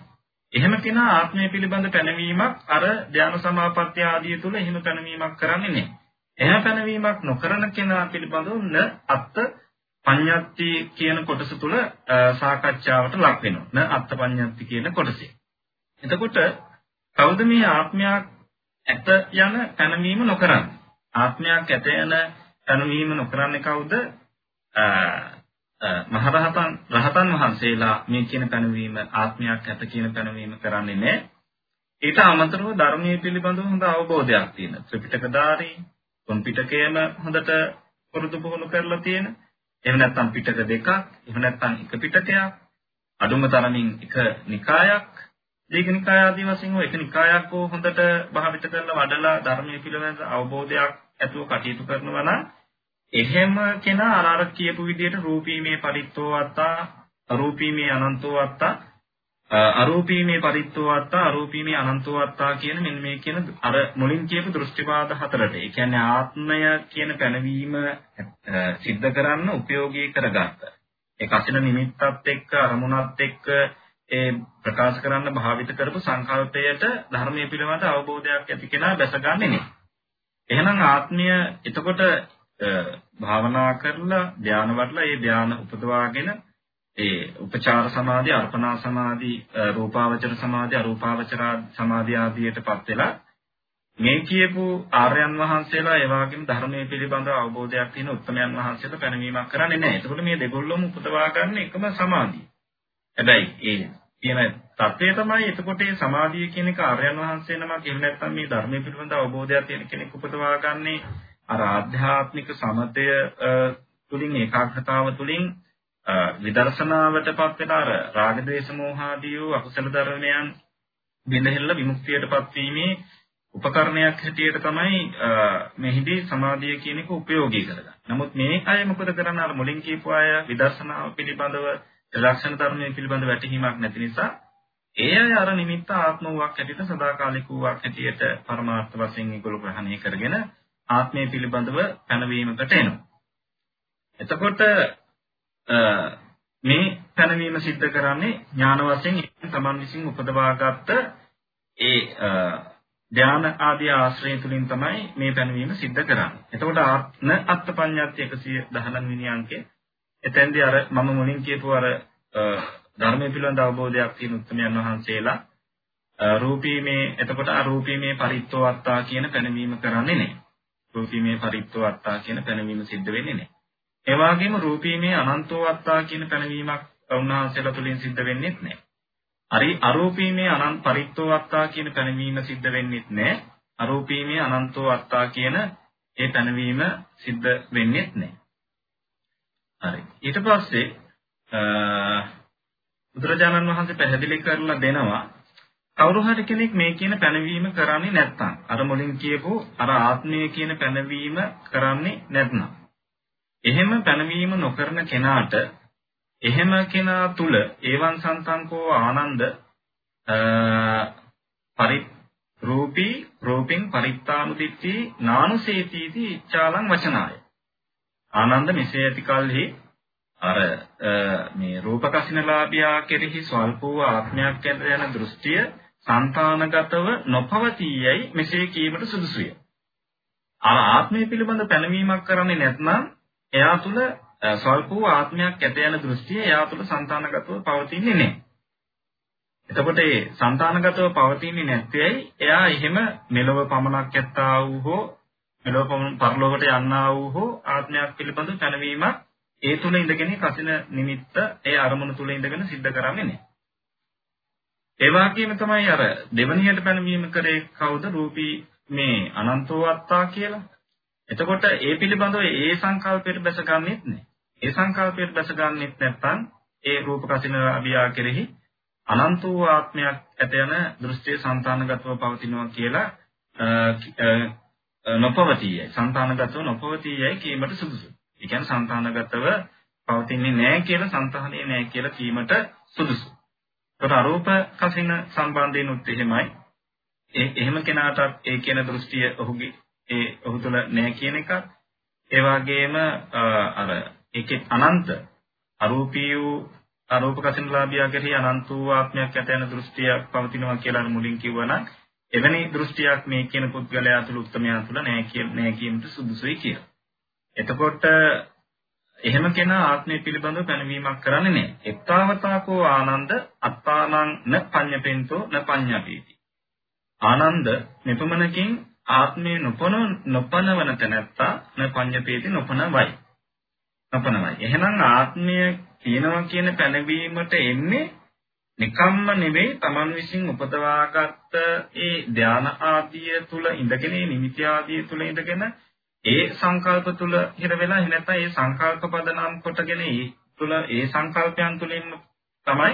එහෙම කෙනා ආත්මය පිළිබඳ පැනවීමක් අර ධාන සමාපත්තිය ආදී තුල එහෙම පැනවීමක් කරන්නේ නැහැ. එහෙම පැනවීමක් නොකරන කෙනා පිළිබඳව න අත්ත පඤ්ඤාත්ති කියන කොටස තුල සාකච්ඡාවට ලක් වෙනවා. න අත්ත පඤ්ඤාත්ති කියන කොටසේ. එතකොට කවුද මේ ආත්මයක් ඇත යන පැනවීම නොකරන්නේ. ආත්මයක් ඇත යන පැනවීම නොකරන්නේ කවුද? මහරහතන් රහතන් වහන්සේලා මේ කියන පැනවීම ආත්මයක් ඇත කියන පැනවීම කරන්නේ නැහැ. ඊට අමතරව ධර්මයේ පිළිබඳව හොඳ අවබෝධයක් තියෙන. ත්‍රිපිටකධාරී, තුන් පිටකයම හොඳට පුරුදු පුහුණු කරලා තියෙන. එහෙම නැත්නම් පිටක දෙකක්, එහෙම නැත්නම් එක පිටකයක්, අඩුම තරමින් එක නිකායක් දීඝනිකාය ආදී වශයෙන් ඔය එක නිකායක් හෝ හොඳට භාවිත කරලා වඩලා ධර්මයේ පිළිබඳ අවබෝධයක් ඇතුව කටයුතු කරනවා නම් එහෙම කෙනා අර අර කියපු විදිහට රූපීමේ පරිත්තෝ වත්තා අරූපීමේ අනන්තෝ වත්තා අරූපීමේ පරිත්තෝ වත්තා අරූපීමේ අනන්තෝ වත්තා කියන මෙන්න මේ කියන අර මුලින් කියපු දෘෂ්ටිවාද හතරට. ඒ කියන්නේ ආත්මය කියන පැනවීම සිද්ධ කරන්න උපයෝගී කරගත්ත. ඒ කසින නිමිත්තත් එක්ක අරමුණත් එක්ක ඒ ප්‍රකාශ කරන්න භාවිත කරපු සංකල්පයට ධර්මයේ පිළිබඳ අවබෝධයක් ඇති කෙනා බැසගන්නේ නැහැ. එහෙනම් ආත්මය එතකොට භාවනා කරලා ධානය වඩලා ඒ ධානය උපදවාගෙන ඒ උපචාර සමාධි, අර්පණා සමාධි, රූපාවචර සමාධි, අරූපාවචර සමාධි ආදියටපත් වෙලා මේ කියපු ආර්යයන් වහන්සේලා ඒ වගේම ධර්මයේ පිළිබඳව අවබෝධයක් තියෙන උත්තමයන් වහන්සේලා පැනවීමක් කරන්නේ නැහැ. එතකොට මේ දෙගොල්ලොම උපදවා ගන්න එකම සමාධිය. හැබැයි ඒ කියන தත්ත්වය තමයි එතකොට මේ සමාධිය කියන එක ආර්යයන් වහන්සේ නමක් එහෙම නැත්නම් මේ ධර්මයේ පිළිබඳ අවබෝධයක් තියෙන කෙනෙක් උපදවා ගන්නේ අර ආධ්‍යාත්මික සමතය තුලින් ඒකාග්‍රතාව තුලින් විදර්ශනාවටපත් වෙන අර රාග ద్వේෂ මෝහ ආදී වූ අකුසල ධර්මයන් බිඳහෙල්ල විමුක්තියටපත් වීමේ උපකරණයක් හැටියට තමයි මෙහිදී සමාධිය කියන එක ප්‍රයෝගී කරගන්නේ. නමුත් මේ අය මොකද කරන්නේ අර මුලින් කියපු අය විදර්ශනාව පිළිබඳව ලක්ෂණ ධර්මයේ පිළිබඳ වැටහීමක් නැති නිසා ඒ අය අර නිමිත්ත ආත්ම වූවක් හැටියට සදාකාලික වූවක් හැටියට පරමාර්ථ වශයෙන් ඒගොල්ලෝ ග්‍රහණය කරගෙන ආත්මය පිළිබඳව පැනවීමකට එනවා. එතකොට මේ පැනවීම සිද්ධ කරන්නේ ඥාන වශයෙන් තමන් විසින් උපදවාගත්ත ඒ ධාන ආදී ආශ්‍රය තුලින් තමයි මේ පැනවීම සිද්ධ කරන්නේ. එතකොට ආත්ම අත්පඤ්ඤාත් 119 වෙනි අංකේ එතෙන්දී අර මම මුලින් කියපු අර ධර්මයේ පිළිබඳ අවබෝධයක් තියෙන උත්තරයන් වහන්සේලා රූපීමේ එතකොට අරූපීමේ පරිත්තෝවත්තා කියන පැනවීම කරන්නේ නැහැ. රූපීමේ පරිත්තෝවත්තා කියන පැනවීම සිද්ධ වෙන්නේ නැහැ. ඒ වගේම රූපීමේ අනන්තෝවත්තා කියන පැනවීමක් උන්වහන්සේලා තුලින් සිද්ධ වෙන්නේ නැහැ. හරි අරූපීමේ අනන්ත පරිත්තෝ අත්තා කියන පැනවීම සිද්ධ වෙන්නේ නැහැ. අරූපීමේ අනන්තෝ අත්තා කියන ඒ පැනවීම සිද්ධ වෙන්නේ නැහැ. හරි. ඊට පස්සේ බුදුරජාණන් වහන්සේ පැහැදිලි කරලා දෙනවා කවුරු හරි කෙනෙක් මේ කියන පැනවීම කරන්නේ නැත්නම් අර මුලින් කියපු අර ආත්මය කියන පැනවීම කරන්නේ නැත්නම් එහෙම පැනවීම නොකරන කෙනාට එහෙම කෙනා තුල ඒවන් සන්තංකෝ ආනන්ද පරි රූපී රූපෙන් පරිත්තානුදිත්ති නානුසේතිති ඉච්ඡාලං වචනාය ආනන්ද මෙසේ ඇති කල්හි අර මේ රූපකසිනලාභියා කෙරෙහි ස්වල්ප වූ ආත්මයක් යන දෘෂ්ටිය సంతానගතව නොපවතියයි මෙසේ කීමට සුදුසුය. අර ආත්මය පිළිබඳ පැනවීමක් කරන්නේ නැත්නම් එයා තුල ස්වල්ප වූ ආත්මයක් ඇත යන දෘෂ්ටිය එයා තුල సంతానගතව පවතින්නේ නැහැ. එතකොට ඒ సంతానගතව පවතින්නේ නැත්තේයි එයා එහෙම මෙලව පමණක් ඇත්තා වූ හෝ මෙලොවම පරලොවට යන්නා වූ හෝ ආත්මයක් පිළිබඳ දැනවීම ඒ තුල ඉඳගෙන කසින නිමිත්ත ඒ අරමුණු තුල ඉඳගෙන සිද්ධ කරන්නේ නැහැ. ඒ වගේම තමයි අර දෙවණියට පැනවීම කරේ කවුද රූපී මේ අනන්තෝ වත්තා කියලා. එතකොට ඒ පිළිබඳව ඒ සංකල්පයට බැසගන්නෙත් නෑ. ඒ සංකල්පයට බැසගන්නෙත් නැත්නම් ඒ රූප කසින අභියා කෙරෙහි අනන්ත වූ ආත්මයක් ඇත යන දෘෂ්ටිය సంతానගතව පවතිනවා කියලා නොපවතියයි. సంతానගතව නොපවතියයි කීමට සුදුසුයි. ඒ කියන්නේ సంతానගතව පවතින්නේ නැහැ කියලා సంతහනේ නැහැ කියලා කීමට සුදුසුයි. ඒතර අරූප කසින සම්බන්ධයෙන් උත් එහෙමයි. ඒ එහෙම කෙනාට ඒ කියන දෘෂ්ටිය ඔහුගේ ඒ ඔහු තුළ නැහැ කියන එක. ඒ වගේම අර ඒකේ අනන්ත අරූපී වූ අරූප කසිනලාභියා කෙරෙහි අනන්ත වූ ආත්මයක් ඇත යන දෘෂ්ටියක් පවතිනවා කියලා මුලින් කිව්වනම් එවැනි දෘෂ්ටියක් මේ කියන පුද්ගලයා තුළ උත්තරමයා තුළ නැහැ කියන නැහැ කියන්නට සුදුසුයි කියලා. එතකොට එහෙම කෙනා ආත්මය පිළිබඳව පැනවීමක් කරන්නේ නැහැ. එක්තාවතාකෝ ආනන්ද අත්තානං න පඤ්ඤපෙන්තෝ න පඤ්ඤපීති. ආනන්ද මෙපමණකින් ආත්මය නොපන නොපනවන තැනැත්තා න පඤ්ඤපීති නොපනවයි. නොපනවයි. එහෙනම් ආත්මය තියෙනවා කියන පැනවීමට එන්නේ නිකම්ම නෙවෙයි Taman විසින් උපදවාගත්ත ඒ ධාන ආදිය තුල ඉඳගෙන නිමිති ආදිය තුල ඉඳගෙන ඒ සංකල්ප තුල හිර වෙලා නැත්නම් ඒ සංකල්ප පදනම් කොටගෙන ඒ තුල ඒ සංකල්පයන් තුලින් තමයි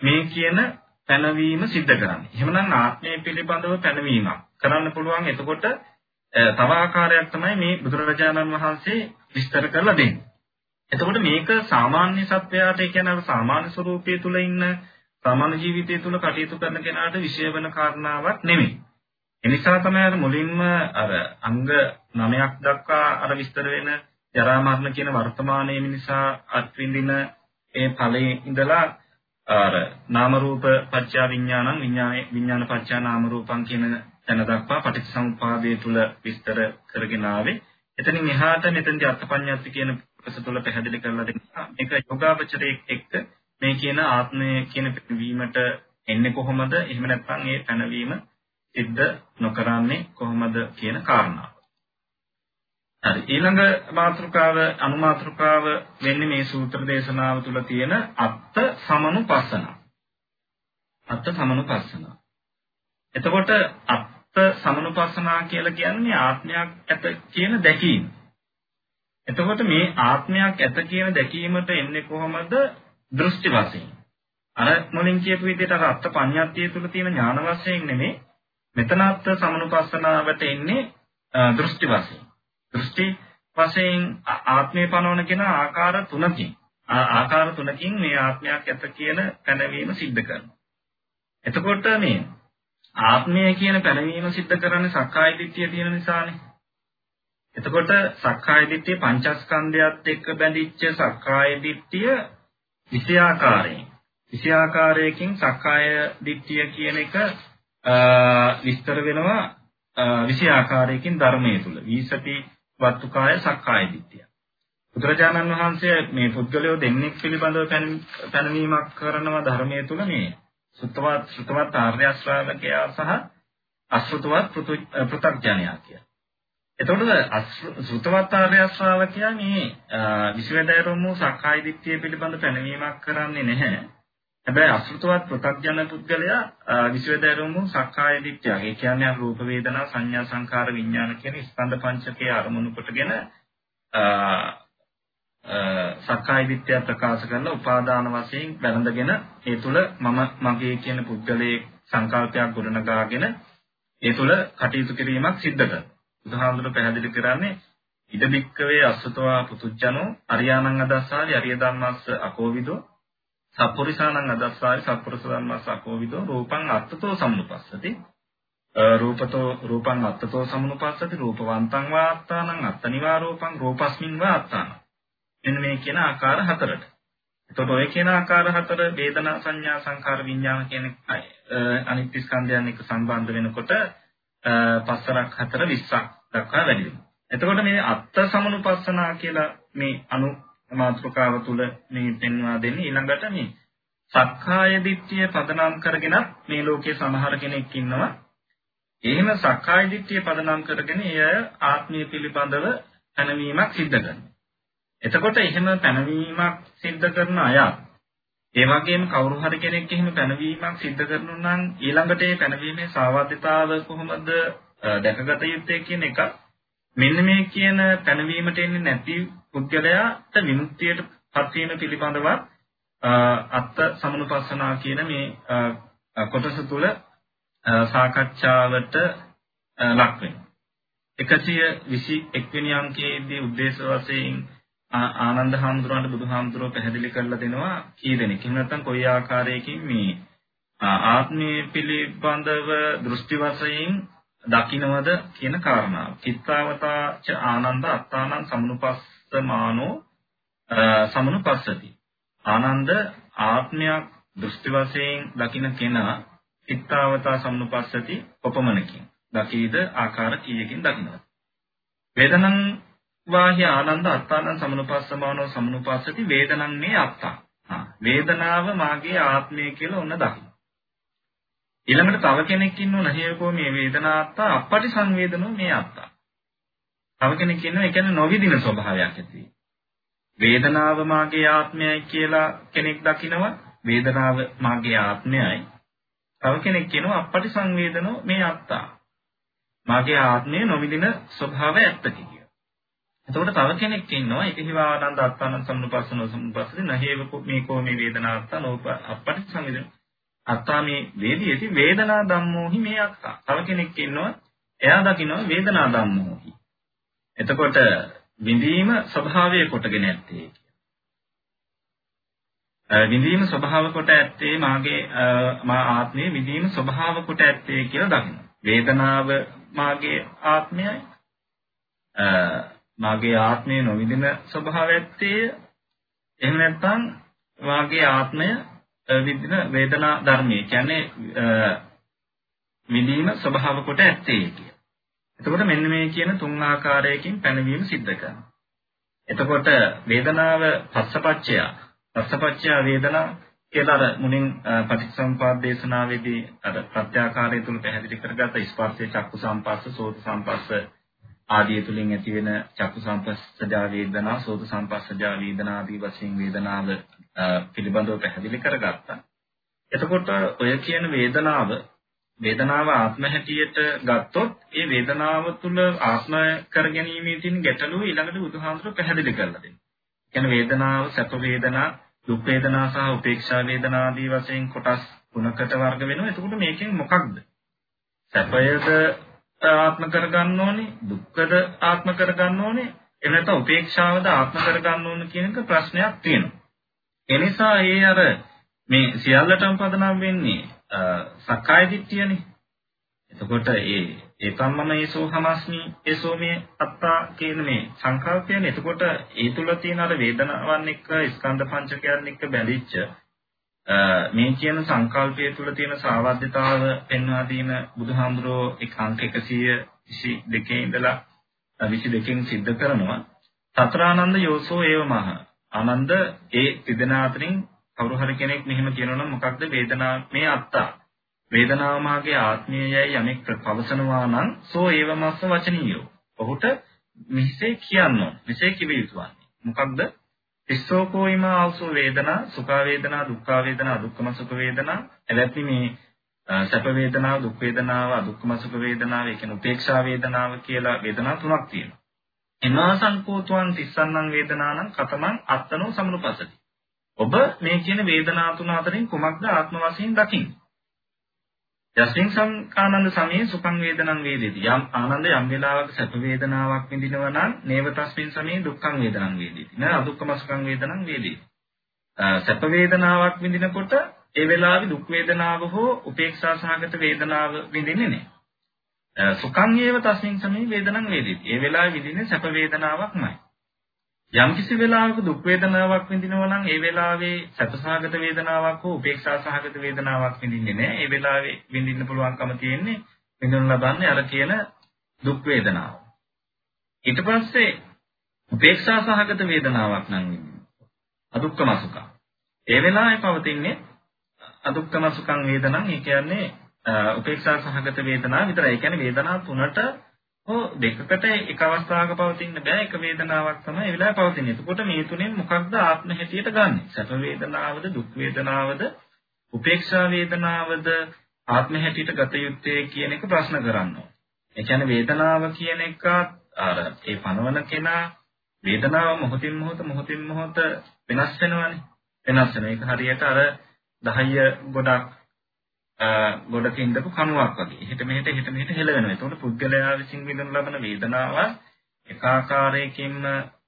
මේ කියන පැනවීම සිද්ධ කරන්නේ. එහෙමනම් ආත්මය පිළිබඳව පැනවීමක් කරන්න පුළුවන්. එතකොට තව ආකාරයක් තමයි මේ බුදුරජාණන් වහන්සේ විස්තර කරලා දෙන්නේ. එතකොට මේක සාමාන්‍ය සත්වයාට ඒ කියන්නේ සාමාන්‍ය ස්වરૂපයේ තුල ඉන්න සාමාන්‍ය ජීවිතය තුල කටයුතු කරන කෙනාට විශේෂ වෙන කාරණාවක් නෙමෙයි. එනිසා තමයි අර මුලින්ම අර අංග 9ක් දක්වා අර විස්තර වෙන ජරා මරණ කියන වර්තමානයේ මිනිසා අත්විඳින ඒ ඵලයේ ඉඳලා අර නාම රූප පත්‍ය විඥානං විඥානේ විඥාන පත්‍ය නාම රූපං කියන තැන දක්වා පටිච්චසමුපාදයේ තුල විස්තර කරගෙන ආවේ. එතනින් එහාට මෙතනදී අර්ථපඤ්ඤාති කියන කොටස තුළ පැහැදිලි කරලා දෙනවා. මේක යෝගාවචරයේ එක්ක මේ කියන ආත්මය කියන පැනවීමට එන්නේ කොහොමද? එහෙම නැත්නම් ඒ පැනවීම සිද්ධ නොකරන්නේ කොහොමද කියන කාරණාව. හරි ඊළඟ මාතෘකාව අනුමාතෘකාව වෙන්නේ මේ සූත්‍ර දේශනාව තුළ තියෙන අත්ත සමනුපස්සන. අත්ත සමනුපස්සනා. එතකොට අත්ත සමනුපස්සනා කියලා කියන්නේ ආත්මයක් ඇත කියන දැකීම. එතකොට මේ ආත්මයක් ඇත කියන දැකීමට එන්නේ කොහොමද? දෘෂ්ටි වශයෙන්. අර මුලින් කියපු විදිහට අර අත්ත පඤ්ඤාත්තිය තුල තියෙන ඥාන වශයෙන් නෙමෙයි මෙතන අත්ත සමනුපස්සනාවට එන්නේ දෘෂ්ටි වශයෙන්. දෘෂ්ටි වශයෙන් ආත්මය පනවන කෙන ආකාර තුනකින් ආකාර තුනකින් මේ ආත්මයක් ඇත කියන පැනවීම සිද්ධ කරනවා. එතකොට මේ ආත්මය කියන පැනවීම සිද්ධ කරන්නේ සක්කාය දිට්ඨිය තියෙන නිසානේ. එතකොට සක්කාය දිට්ඨිය පංචස්කන්ධයත් එක්ක බැඳිච්ච සක්කාය දිට්ඨිය විෂයාකාරයෙන් විෂයාකාරයකින් සක්කාය දිට්ඨිය කියන එක විස්තර වෙනවා විෂයාකාරයකින් ධර්මයේ තුල. විසති වත්තුකාය සක්කාය දිට්ඨිය. බුදුරජාණන් වහන්සේ මේ පුද්ගලයෝ දෙන්නෙක් පිළිබඳව පැනවීමක් කරනවා ධර්මයේ තුල මේ සුත්තවත් සුත්තවත් ආර්ය ශ්‍රාවකයා සහ අසුතවත් පෘථග්ජනයා කිය. එතකොට සුත්තවත් ආර්ය ශ්‍රාවකයා මේ විශ්වවිද්‍යාලයෙන් වූ සක්කාය දිට්ඨිය පිළිබඳ පැනවීමක් කරන්නේ නැහැ. හැබැයි අසෘතවත් පෘථග්ජන පුද්ගලයා විශ්වවිද්‍යාලයෙන් වූ සක්කාය දිට්ඨිය. ඒ කියන්නේ රූප වේදනා සංඥා සංකාර විඥාන කියන ස්කන්ධ පංචකයේ අරමුණු කොටගෙන සක්කාය දිට්ඨිය ප්‍රකාශ කරන උපාදාන වශයෙන් වැළඳගෙන ඒ තුල මම මගේ කියන පුද්ගලයේ සංකල්පයක් ගොඩනගාගෙන ඒ තුල කටයුතු කිරීමක් සිද්ධ කරනවා. බුදුහාමුදුරුවෝ පැහැදිලි කරන්නේ ඉද බික්කවේ අසුතවා පුතුජනෝ අරියානං අදස්සාරි අරිය ධම්මස්ස අකෝවිදෝ සප්පුරිසානං අදස්සාරි සප්පුරිස ධම්මස්ස අකෝවිදෝ රූපං අත්තතෝ සම්නුපස්සති රූපතෝ රූපං අත්තතෝ සම්නුපස්සති රූපවන්තං වා අත්තානං අත්තනිවා රූපං රූපස්මින් වා අත්තානං මෙන්න මේ කියන ආකාර හතරට. එතකොට ඔය කියන ආකාර හතර වේදනා සංඥා සංකාර විඥාන කියන අනිත් ස්කන්ධයන් එක්ක සම්බන්ධ වෙනකොට පස්සරක් හතර 20ක් දක්වා වැඩි වෙනවා. එතකොට මේ අත්ත සමනුපස්සනා කියලා මේ අනු මාත්‍රකාව තුල මේ පෙන්වා දෙන්නේ ඊළඟට මේ සක්කාය දිට්ඨිය පදනම් කරගෙන මේ ලෝකයේ සමහර කෙනෙක් ඉන්නවා. එහෙම සක්කාය දිට්ඨිය පදනම් කරගෙන එය ආත්මය පිළිබඳව පැනවීමක් සිද්ධ කරනවා. එතකොට එහෙම පැනවීමක් සිද්ධ කරන අය ඒ වගේම කවුරු හරි කෙනෙක් එහෙම පැනවීමක් සිද්ධ කරනවා නම් ඊළඟට ඒ පැනවීමේ සාවද්‍යතාව කොහොමද දැකගත යුත්තේ කියන එක මෙන්න මේ කියන පැනවීමට එන්නේ නැති පුද්ගලයාට විමුක්තියට පත්වීම පිළිබඳව අත්ත සමනුපස්සනා කියන මේ කොටස තුල සාකච්ඡාවට ලක් වෙනවා. 121 වෙනි අංකයේදී උද්දේශ වශයෙන් ආනන්ද හාමුදුරුවන්ට බුදුහාමුදුරුවෝ පැහැදිලි කරලා දෙනවා කී දෙනෙක්. එහෙම නැත්නම් කොයි ආකාරයකින් මේ ආත්මය පිළිබඳව දෘෂ්ටි වශයෙන් දකින්නවද කියන කාරණාව. චිත්තාවතාච ආනන්ද අත්තානං සමනුපස්සමානෝ සමනුපස්සති. ආනන්ද ආත්මයක් දෘෂ්ටි වශයෙන් දකින්න කෙනා චිත්තාවතා සමනුපස්සති කොපමණකින්. දකීද ආකාර කීයකින් දකින්නවද? වේදනං වාහ්‍ය ආනන්ද අත්තානං සමනුපස්සමානෝ සමනුපස්සති වේදනං මේ අත්තා. හා වේදනාව මාගේ ආත්මය කියලා ඔන්න දකින්න. ඊළඟට තව කෙනෙක් ඉන්නව නැහියකෝ මේ වේදනාත්තා අපපටි සංවේදනෝ මේ අත්තා. තව කෙනෙක් ඉන්නවා ඒ කියන්නේ නොවිදින ස්වභාවයක් ඇති. වේදනාව මාගේ ආත්මයයි කියලා කෙනෙක් දකිනවා වේදනාව මාගේ ආත්මයයි. තව කෙනෙක් කියනවා අපපටි සංවේදනෝ මේ අත්තා. මාගේ ආත්මය නොවිදින ස්වභාවය ඇත්තකි. එතකොට තව කෙනෙක් ඉන්නවා ඉතිහිවානන්ද අත්තානං සම්නුපස්සන සම්පස්සති නහේව මේකෝ මේ වේදනාත්ත නෝප අපටි සංවිදන අත්තා මේ වේදීති වේදනා ධම්මෝහි මේ අත්තා. තව කෙනෙක් ඉන්නවා එයා දකිනවා වේදනා ධම්මෝහි. එතකොට විඳීම ස්වභාවය කොටගෙන ඇත්තේ විඳීම ස්වභාව කොට ඇත්තේ මාගේ මා ආත්මයේ විඳීම ස්වභාව කොට ඇත්තේ කියලා දකිනවා. වේදනාව මාගේ ආත්මයයි. මාගේ ආත්මය නොවිදින ස්වභාවයත්තේ එහෙම නැත්නම් මාගේ ආත්මය විදින වේදනා ධර්මයේ කියන්නේ විදීම ස්වභාව කොට ඇත්තේ කිය. එතකොට මෙන්න මේ කියන තුන් ආකාරයකින් පැනවීම සිද්ධ කරනවා. එතකොට වේදනාව පස්සපච්චය පස්සපච්චය වේදනා කියලා අර මුලින් පටිච්චසමුපාද දේශනාවේදී අර ප්‍රත්‍යාකාරය තුල පැහැදිලි කරගත්ත ස්පර්ශයේ චක්කු සම්පස්ස සෝත සම්පස්ස ආදී තුලින් ඇති වෙන චක්කු සංපස්සජා වේදනා, සෝත සංපස්සජා වේදනා ආදී වශයෙන් වේදනාව පිළිබඳව පැහැදිලි කරගත්තා. එතකොට ඔය කියන වේදනාව වේදනාව ආත්ම හැටියට ගත්තොත් ඒ වේදනාව තුළ ආත්ම කරගැනීමේ තියෙන ගැටලුව ඊළඟට බුදුහාමුදුරුවෝ පැහැදිලි කරලා දෙනවා. කියන්නේ වේදනාව සැප වේදනා, දුක් වේදනා සහ උපේක්ෂා වේදනා ආදී වශයෙන් කොටස් තුනකට වර්ග වෙනවා. එතකොට මේකෙන් මොකක්ද? සැපයද ආත්ම කරගන්න ඕනේ, දුක්ඛද ආත්ම කරගන්න ඕනේ, එහෙම නැත්නම් උපේක්ෂාවද ආත්ම කරගන්න ඕනේ කියන එක ප්‍රශ්නයක් තියෙනවා. ඒ නිසා ඒ අර මේ සියල්ලටම පදනම් වෙන්නේ සක්කාය දිට්ඨියනේ. එතකොට ඒ ඒකම්මම ඒසෝ හමස්මි ඒසෝ මේ අත්තා කියන මේ සංකල්පයනේ. එතකොට ඒ තුල තියෙන අර වේදනාවන් එක්ක ස්කන්ධ පංචකයන් එක්ක බැඳිච්ච මේ කියන සංකල්පය තුල තියෙන සාවද්‍යතාව පෙන්වා දීම බුදුහාමුදුරෝ එක් අංක 122 ඉඳලා 22කින් සිද්ධ කරනවා. සතරානන්ද යෝසෝ ඒව මහ. ආනන්ද ඒ තිදෙන අතරින් කවුරු හරි කෙනෙක් මෙහෙම කියනවා නම් මොකක්ද වේදනාව මේ අත්තා. වේදනාව මාගේ ආත්මයයි යමෙක් පවසනවා නම් සෝ ඒවමස්ස වචනීයෝ. ඔහුට මෙසේ කියන්න මෙසේ කිව යුතුවන්නේ මොකක්ද? ඉස්සෝකෝ ීමා ආවසෝ වේදනා සුඛ වේදනා දුක්ඛ වේදනා දුක්ඛම සුඛ වේදනා. එලැපි මේ සැප වේදනාව දුක් වේදනාව අදුක්ඛම සුඛ වේදනාව ඒ කියන්නේ උපේක්ෂා වේදනාව කියලා වේදනා තුනක් තියෙනවා. එමා සංකෝතුවන් තිස්සන්නං වේදනානම් කතමං අත්තනෝ සමනුපසති ඔබ මේ කියන වේදනා තුන අතරින් කුමක්ද ආත්ම වශයෙන් දකින්නේ? යස්මින් සංකානන්ද සමයේ සුඛං වේදනං වේදේති. යම් ආනන්ද යම් වේලාවක සැප වේදනාවක් විඳිනවා නම් නේව තස්මින් සමයේ දුක්ඛං වේදනං වේදේති. න අදුක්ඛම සුඛං වේදනං වේදේති. සැප වේදනාවක් විඳිනකොට ඒ වෙලාවේ දුක් වේදනාව හෝ උපේක්ෂා සහගත වේදනාව විඳින්නේ නැහැ. සුඛං ඒව තස්මින් සමයේ වේදනං වේදේති. ඒ වෙලාවේ විඳින්නේ සැප වේදනාවක්මයි. යම් කිසි වෙලාවක දුක් වේදනාවක් විඳිනවා නම් ඒ වෙලාවේ සැපසහගත වේදනාවක් හෝ උපේක්ෂා සහගත වේදනාවක් විඳින්නේ නැහැ. ඒ වෙලාවේ විඳින්න පුළුවන්කම තියෙන්නේ විඳිනු ලබන්නේ අර කියන දුක් වේදනාව. ඊට පස්සේ උපේක්ෂා සහගත වේදනාවක් නම් විඳිනවා. අදුක්කම සුඛ. ඒ වෙලාවේ පවතින්නේ අදුක්කම සුඛං වේදනං. ඒ කියන්නේ උපේක්ෂා සහගත වේදනාව විතරයි. ඒ කියන්නේ වේදනා තුනට හෝ දෙකකට එක අවස්ථාවක පවතින්න බෑ එක වේදනාවක් තමයි ඒ වෙලාවේ පවතින්නේ. එතකොට මේ තුනෙන් මොකක්ද ආත්ම හැටියට ගන්නෙ? සැප වේදනාවද දුක් වේදනාවද උපේක්ෂා වේදනාවද ආත්ම හැටියට ගත යුත්තේ කියන එක ප්‍රශ්න කරනවා. ඒ කියන්නේ වේදනාව කියන එක අර ඒ පනවන කෙනා වේදනාව මොහොතින් මොහොත මොහොතින් මොහොත වෙනස් වෙනවනේ. වෙනස් වෙන එක හරියට අර 10 ගොඩක් ගොඩක ඉඳපු කණුවක් වගේ. හිත මෙහෙට හිත මෙහෙට හෙල වෙනවා. ඒතකොට පුද්ගලයා විසින් විඳින ලබන වේදනාව එකාකාරයකින්ම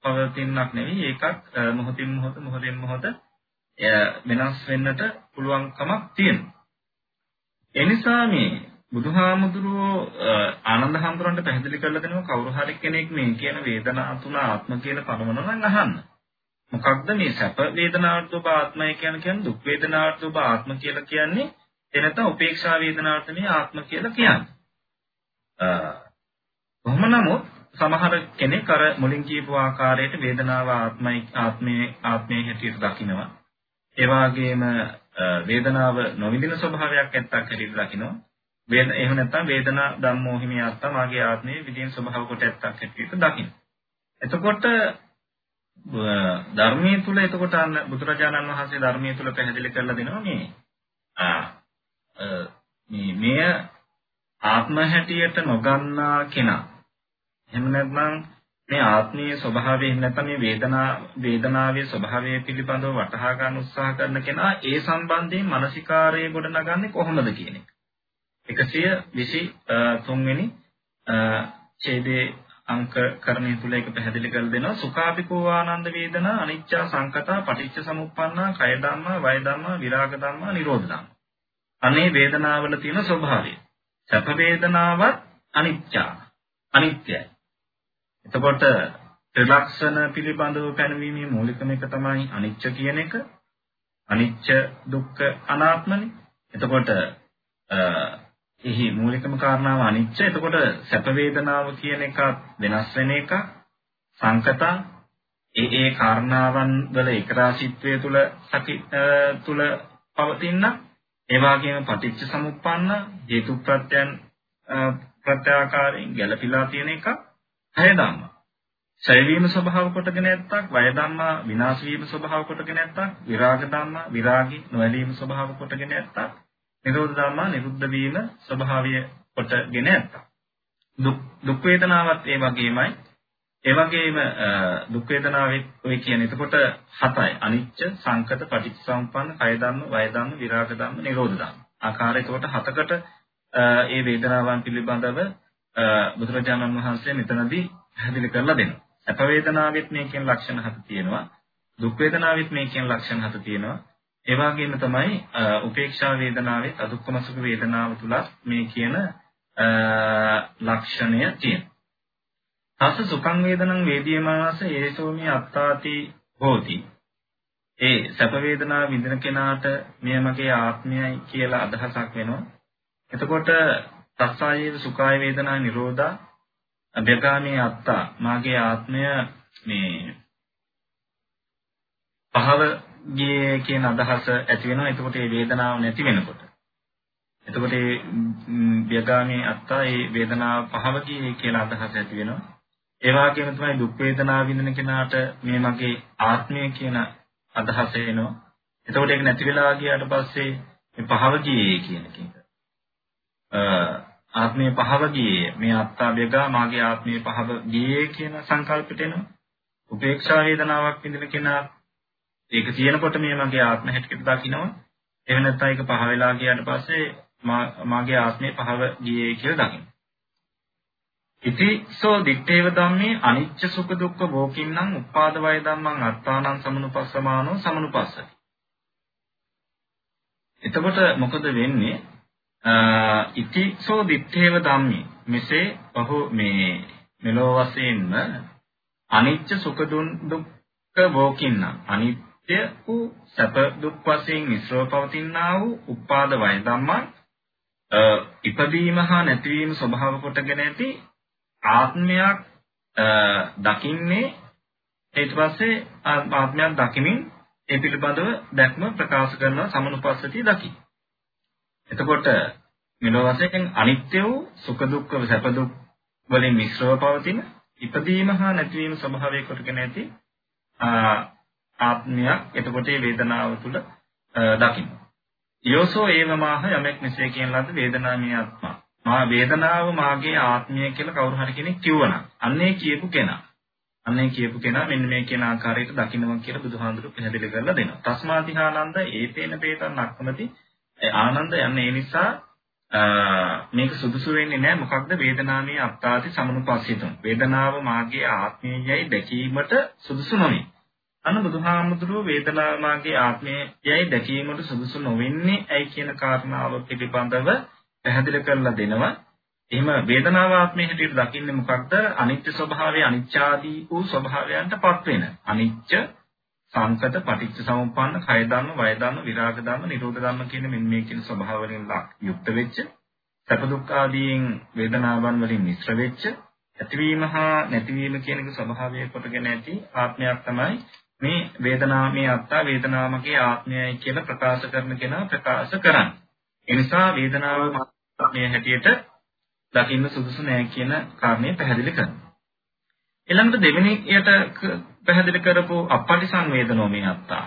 පවතිනක් නෙවෙයි. ඒකත් මොහොතින් මොහොත මොහොතින් මොහොත වෙනස් වෙන්නට පුළුවන්කමක් තියෙනවා. ඒ නිසා මේ බුදුහාමුදුරුවෝ ආනන්ද හාමුදුරන්ට පැහැදිලි කරලා දෙනවා කවුරු හරි කෙනෙක් මේ කියන වේදනා තුන ආත්ම කියලා පනවනවා නම් අහන්න. මොකක්ද මේ සැප වේදනාවට ඔබ ආත්මය කියන්නේ දුක් වේදනාවට ඔබ ආත්ම කියලා කියන්නේ එනතන උපේක්ෂා වේදනාවට මේ ආත්ම කියලා කියන්නේ. කොහොම නමුත් සමහර කෙනෙක් අර මුලින් කියපු ආකාරයට වේදනාව ආත්මයි ආත්මයේ ආත්මයේ හැටියට දකිනවා. ඒ වගේම වේදනාව නොවිඳින ස්වභාවයක් ඇත්තක් හැටියට දකිනවා. වේද එහෙම නැත්නම් වේදනා ධම්මෝ හිමි ආත්තා මාගේ ආත්මයේ විදින ස්වභාව කොට ඇත්තක් හැටියට දකිනවා. එතකොට ධර්මයේ තුල එතකොට අන්න බුදුරජාණන් වහන්සේ ධර්මයේ තුල පැහැදිලි කරලා දෙනවා මේ මේ මෙය ආත්ම හැටියට නොගන්නා කෙනා. එහෙම නැත්නම් මේ ආත්මීය ස්වභාවය එහෙම නැත්නම් මේ වේදනා වේදනාවේ ස්වභාවය පිළිබඳව වටහා ගන්න උත්සාහ කරන කෙනා ඒ සම්බන්ධයෙන් මානසිකාරය ගොඩනගන්නේ කොහොමද කියන එක. 123 වෙනි ඡේදයේ අංක කරණය තුල එක පැහැදිලි කරලා දෙනවා. සුඛාපිකෝ ආනන්ද වේදනා අනිච්චා සංකතා පටිච්ච සමුප්පන්නා කය ධම්මා වය ධම්මා විරාග ධම්මා නිරෝධ ධම්මා. අනේ වේදනාවල තියෙන ස්වභාවය. සැප වේදනාවත් අනිත්‍යයි. අනිත්‍යයි. එතකොට ත්‍රිලක්ෂණ පිළිබඳව පැනවීමේ මූලිකම එක තමයි අනිච්ච කියන එක. අනිච්ච දුක්ඛ අනාත්මනේ. එතකොට එහි මූලිකම කාරණාව අනිච්ච. එතකොට සැප වේදනාව කියන එක වෙනස් වෙන එක. සංකතා ඒ ඒ කාරණාවන් වල ඒකරාශීත්වය තුල සති තුල පවතින ඒ වගේම පටිච්ච සමුප්පන්න හේතු ප්‍රත්‍යයන් ප්‍රත්‍යාකාරයෙන් ගැළපීලා තියෙන එක හය ධම්ම. ඡය වීම ස්වභාව කොටගෙන නැත්තක් වය ධම්මා විනාශ වීම ස්වභාව කොටගෙන නැත්තක් විරාග ධම්මා විරාගී නොඇලීම ස්වභාව කොටගෙන නැත්තක් නිරෝධ ධම්මා නිරුද්ධ වීම ස්වභාවය කොටගෙන නැත්තක් දුක් වේදනාවත් ඒ වගේමයි ඒ වගේම දුක් වේදනාවේ ඔය කියන්නේ එතකොට හතයි අනිච්ච සංකත පටිච්චසමුප්පන්න කය ධම්ම වය ධම්ම විරාග ධම්ම නිරෝධ ධම්ම ආකාරය එතකොට හතකට ඒ වේදනාවන් පිළිබඳව බුදුරජාණන් වහන්සේ මෙතනදී පැහැදිලි කරලා දෙනවා. සැප වේදනාවෙත් මේකෙන් ලක්ෂණ හත තියෙනවා. දුක් වේදනාවෙත් මේකෙන් ලක්ෂණ හත තියෙනවා. ඒ වගේම තමයි උපේක්ෂා වේදනාවෙත් අදුක්කම සුඛ වේදනාව තුලත් මේ කියන ලක්ෂණය තියෙනවා. තස සුඛං වේදනං වේදීයමානස ඒසෝමි අත්තාති හෝති. ඒ සැප වේදනා විඳින කෙනාට මෙය මගේ ආත්මයයි කියලා අදහසක් වෙනවා. එතකොට තස්සායේව සුඛාය වේදනා නිරෝධා අභ්‍යගාමී අත්තා මාගේ ආත්මය මේ පහව ගියේ කියන අදහස ඇති වෙනවා. එතකොට මේ වේදනාව නැති වෙනකොට. එතකොට මේ ව්‍යගාමී අත්තා මේ වේදනාව පහව ගියේ කියලා අදහස ඇති වෙනවා. ඒ වගේම තමයි දුක් වේදනාව විඳින කෙනාට මේ මගේ ආත්මය කියන අදහස එනවා. එතකොට ඒක නැති වෙලා ගියාට පස්සේ මේ පහව ගියේ කියන එක. ආත්මය පහව ගියේ මේ අත්තා බෙගා මාගේ ආත්මය පහව ගියේ කියන සංකල්පෙට එනවා. උපේක්ෂා වේදනාවක් විඳින කෙනා ඒක තියෙනකොට මේ මගේ ආත්ම හැටියට දකිනවා. එහෙම නැත්නම් ඒක පහ වෙලා ගියාට පස්සේ මාගේ ආත්මය පහව ගියේ කියලා දකිනවා. ඉති සෝ දිත්තේව ධම්මේ අනිච්ච සුඛ දුක්ඛ වෝකින්නම් උපාද වය ධම්මං අත්තානං සමනුපස්සමානෝ සමනුපස්සති. එතකොට මොකද වෙන්නේ? ඉති සෝ දිත්තේව ධම්මේ මෙසේ ඔහු මේ මෙලෝ වශයෙන්ම අනිච්ච සුඛ දුක්ඛ වෝකින්නම් අනිත්‍ය වූ සැප දුක් වශයෙන් මිශ්‍රව පවතිනා වූ උපාද වය ධම්මං ඉපදීම හා නැතිවීම ස්වභාව කොටගෙන ඇති ආත්මයක් දකින්නේ ඊට පස්සේ ආත්මයක් දකිමින් ඒ පිළිබඳව දැක්ම ප්‍රකාශ කරන සමනුපස්සතිය දකි. එතකොට මෙලොව වශයෙන් අනිත්‍ය වූ සුඛ දුක්ඛ සැප දුක් වලින් මිශ්‍රව පවතින ඉපදීම හා නැතිවීම ස්වභාවය කොටගෙන ඇති ආත්මයක් එතකොට මේ වේදනාව තුළ දකින්න. යෝසෝ ඒවමාහ යමෙක් මෙසේ කියන ලද වේදනාමය ආත්මා මා වේදනාව මාගේ ආත්මය කියලා කවුරු හරි කෙනෙක් කිව්වනම් අන්නේ කියපු කෙනා අන්නේ කියපු කෙනා මෙන්න මේ කියන ආකාරයට දකින්නවා කියලා බුදුහාඳුරු පැහැදිලි කරලා දෙනවා. තස්මාතිහානන්ද ඒතේන වේතන් අක්කමති ආනන්ද යන්නේ ඒ නිසා මේක සුදුසු වෙන්නේ නැහැ මොකක්ද වේදනාමය අත්තාති සමනුපස්සිතුම්. වේදනාව මාගේ ආත්මයයි දැකීමට සුදුසු නොවේ. අන්න බුදුහාමුදුරුව වේදනාව මාගේ ආත්මයයි දැකීමට සුදුසු නොවෙන්නේ ඇයි කියන කාරණාව පිළිබඳව පැහැදිලි කරලා දෙනවා. එහෙම වේදනාව ආත්මය හැටියට දකින්නේ මොකක්ද? අනිත්‍ය ස්වභාවය අනිච්ඡාදී වූ ස්වභාවයන්ටපත් වෙන. අනිච්ච සංකත පටිච්ච සමුප්පන්න කය ධර්ම වය ධර්ම විරාග ධර්ම නිරෝධ ධර්ම කියන මෙන්න මේ කියන ස්වභාව වලින් යුක්ත වෙච්ච සැප දුක් ආදීන් වේදනාවන් වලින් මිශ්‍ර වෙච්ච ඇතිවීම හා නැතිවීම කියන එක ස්වභාවය කොටගෙන ඇති ආත්මයක් තමයි මේ වේදනාමය අත්තා වේදනාමකේ ආත්මයයි කියලා ප්‍රකාශ කරන කෙනා ප්‍රකාශ කරන්නේ. ඒ නිසා වේදනාව මේ හැටියට දකින්න සුදුසු නෑ කියන කාරණේ පැහැදිලි කරනවා. ඊළඟට දෙවෙනි යට පැහැදිලි කරපු අපපටි සංවේදනෝ මේ අත්තා.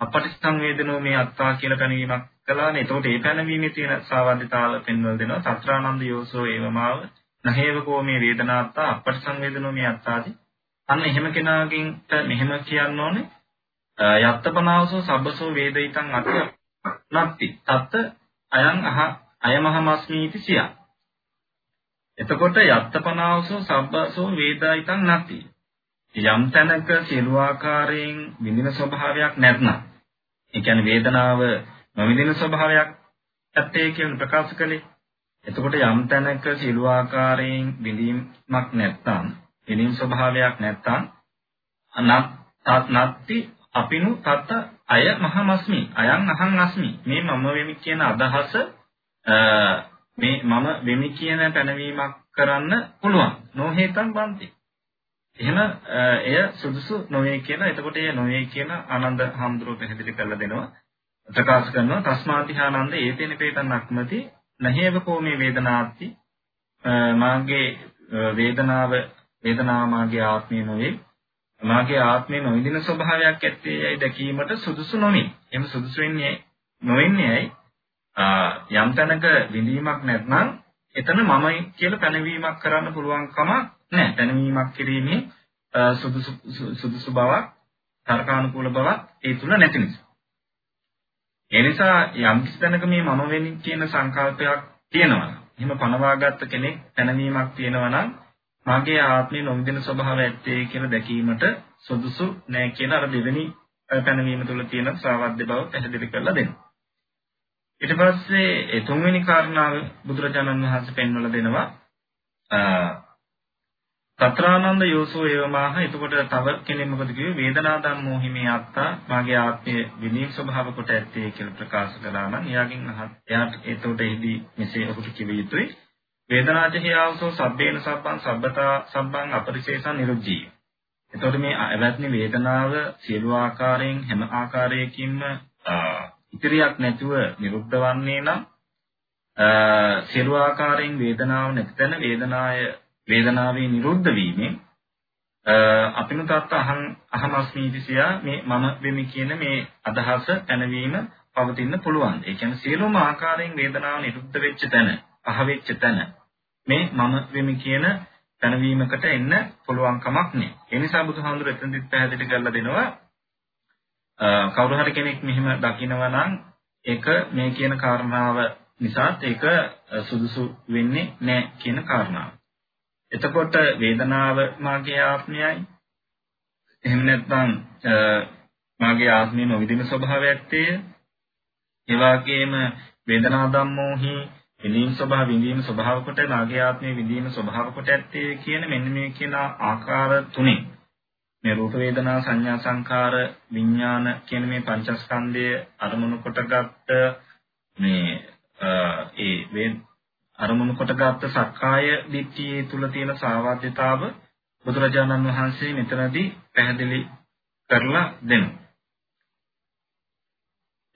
අපපටි සංවේදනෝ මේ අත්තා කියලා පැනවීමක් කළානේ. එතකොට ඒ පැනවීමේ තියෙන සාවද්‍යතාව පෙන්වලා දෙනවා. සත්‍රානන්ද යෝසෝ ඒවමාව නහේවකෝ මේ වේදනාත්තා අපපටි සංවේදනෝ මේ අත්තාදී. අන්න එහෙම කෙනාගෙන් මෙහෙම කියන්න ඕනේ. යත්තපනාවසෝ සබ්බසෝ වේදිතං අත්‍ය නත්ති. තත් අයං අහ අයමහමස්මීති සියා. එතකොට යත්තපනාවසෝ සබ්බසෝ වේදායිතං නැති. යම් තැනක සියලු ආකාරයෙන් විඳින ස්වභාවයක් නැත්නම් ඒ කියන්නේ වේදනාව නොවිඳින ස්වභාවයක් ඇත්තේ කියන ප්‍රකාශ කළේ. එතකොට යම් තැනක සියලු ආකාරයෙන් විඳීමක් නැත්නම් විඳීම් ස්වභාවයක් නැත්නම් නත්ති අපිනු තත් අය මහමස්මි අයං අහං අස්මි. මේ මම වෙමි කියන අදහස මේ මම වෙමි කියන පැනවීමක් කරන්න පුළුවන්. නොහේතං බන්ති. එහෙම එය සුදුසු නොවේ කියලා එතකොට එය නොවේ කියන ආනන්ද හාමුදුරුවෝ පැහැදිලි කරලා දෙනවා. ප්‍රකාශ කරනවා තස්මාතිහානන්ද ඒතේන පේතන් අක්මති නහේව කෝමේ වේදනාත්ති. මාගේ වේදනාව වේදනාව මාගේ ආත්මය නොවේ. මාගේ ආත්මේ නොවිඳින ස්වභාවයක් ඇත්තේ යයි දැකීමට සුදුසු නොවේ. එහෙම සුදුසු වෙන්නේ නොවෙන්නේ ඇයි? යම් තැනක විඳීමක් නැත්නම් එතන මමයි කියලා පැනවීමක් කරන්න පුළුවන් කමක් නැහැ. පැනවීමක් කිරීමේ සුදුසු සුදුසු බවක්, තර්කානුකූල බවක් ඒ තුල නැති නිසා. ඒ නිසා යම් කිසි තැනක මේ මම වෙන්නේ කියන සංකල්පයක් තියෙනවා. එහෙම පනවාගත්ත කෙනෙක් පැනවීමක් තියෙනවා නම් මගේ ආත්මේ නොවිදින ස්වභාවය ඇත්තේ කියලා දැකීමට සුදුසු නෑ කියන අර දෙවෙනි පැනවීම තුළ තියෙන සාවද්ද බව පැහැදිලි කරලා දෙනවා. ඊට පස්සේ තුන්වෙනි කාරණාව බුදුරජාණන් වහන්සේ පෙන්වලා දෙනවා. සත්‍රානන්ද යෝසෝ ඒවමාහ එතකොට තව කෙනෙක් මොකද කිව්වේ? වේදනා ධම්මෝ හිමේ අත්තා මාගේ ආත්මය විනීම ස්වභාව කොට ඇත්තේ කියලා ප්‍රකාශ කළා නම් එයාගෙන් එයාට එතකොට එහිදී මෙසේ ඔහුට කිව යුතුයි. වේදනාජහි ආවසෝ සබ්බේන සබ්බං සබ්බතා සබ්බං අපරිශේෂං නිරුද්ධී එතකොට මේ අවැත්නි වේදනාව සියලු ආකාරයෙන් හැම ආකාරයකින්ම ඉතිරියක් නැතුව නිරුද්ධ වන්නේ නම් සියලු ආකාරයෙන් වේදනාව නැතිතන වේදනාය වේදනාවේ නිරුද්ධ වීමෙන් අපිනුතත් අහං අහමස්මීතිසියා මේ මම වෙමි කියන මේ අදහස පැනවීම පවතින්න පුළුවන්. ඒ කියන්නේ සියලුම ආකාරයෙන් වේදනාව නිරුද්ධ වෙච්ච තැන, පහ වෙච්ච තැන මේ මම වෙමි කියන පැනවීමකට එන්න පුළුවන් කමක් නෑ. ඒ නිසා බුදුහාමුදුර එතනදිත් පැහැදිලි කරලා දෙනවා කවුරු හරි කෙනෙක් මෙහිම දකිනවා නම් ඒක මේ කියන කාරණාව නිසාත් ඒක සුදුසු වෙන්නේ නැහැ කියන කාරණාව. එතකොට වේදනාව මාගේ ආත්මයයි. එහෙම නැත්නම් මාගේ ආත්මයේ නොවිදින ස්වභාවයක් තේ. ඒ වගේම වේදනා ධම්මෝහි විඳීම් ස්වභාව විඳීම් ස්වභාව කොට මාගේ ආත්මයේ විඳීම ස්වභාව කොට ඇත්තේ කියන මෙන්න මේ කියන ආකාර තුනේ මේ රූප වේදනා සංඥා සංඛාර විඥාන කියන මේ පංචස්කන්ධය අරමුණු කොටගත් මේ ඒ අරමුණු කොටගත් සක්කාය දිට්ඨියේ තුල තියෙන සාවාද්‍යතාව බුදුරජාණන් වහන්සේ මෙතනදී පැහැදිලි කරලා දෙනවා.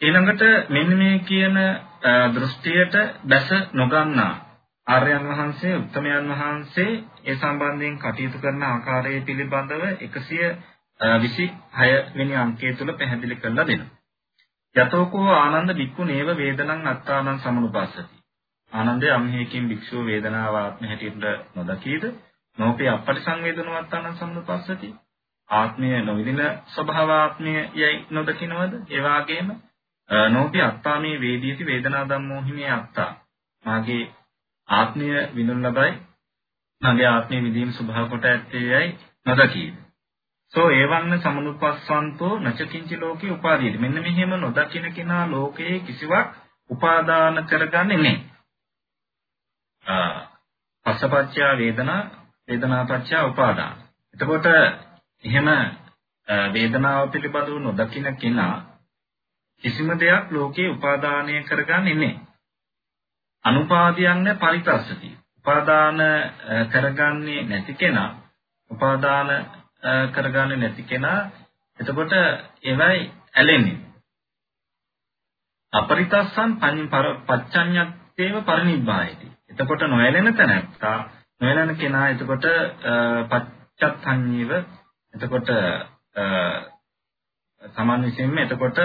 ඊළඟට මෙන්න මේ කියන දෘෂ්ටියට දැස නොගන්නා ආර්යයන් වහන්සේ උත්තමයන් වහන්සේ ඒ සම්බන්ධයෙන් කටයුතු කරන ආකාරය පිළිබඳව 126 වෙනි අංකය තුල පැහැදිලි කරලා දෙනවා. යතෝකෝ ආනන්ද බික්කු නේව වේදනං අත්තානං සමනුපස්සති. ආනන්දේ අම්හේකින් භික්ෂුව වේදනාව ආත්ම හැටියට නොදකීද? නොපේ අපටි සංවේදනවත් අනන් සම්පස්සති. ආත්මය නොවිදින ස්වභාව ආත්මය යයි නොදකින්නවද? ඒ වාගේම නොපේ අත්තාමේ වේදීති වේදනා ධම්මෝ හිමේ අත්තා. මාගේ ආත්මය විඳුන් ලබයි. මගේ ආත්මය විදීම ස්වභාව කොට ඇත්තේ යයි නොදකීද? සෝ ඒවන්න සමනුපස්සන්තෝ නචකින්ච ලෝකේ උපාදීති. මෙන්න මෙහෙම නොදකින කෙනා ලෝකයේ කිසිවක් උපාදාන කරගන්නේ නැහැ. පස්සපච්චය වේදනා වේදනාපච්චය උපාදාන. එතකොට එහෙම වේදනාව පිළිබඳව නොදකින කෙනා කිසිම දෙයක් ලෝකේ උපාදානය කරගන්නේ නැහැ. අනුපාදියන්න පරිතස්සති. උපාදාන කරගන්නේ නැති කෙනා උපාදාන කරගන්නේ නැති කෙනා එතකොට ඒවයි ඇලෙන්නේ. අපරිතස්සං පච්චඤ්ඤත්තේව පරිනිබ්බායති. එතකොට නොයැලෙන තැනත්තා නොයැලෙන කෙනා එතකොට පච්චත්ථඤ්ඤීව එතකොට සමන් විසින්ම එතකොට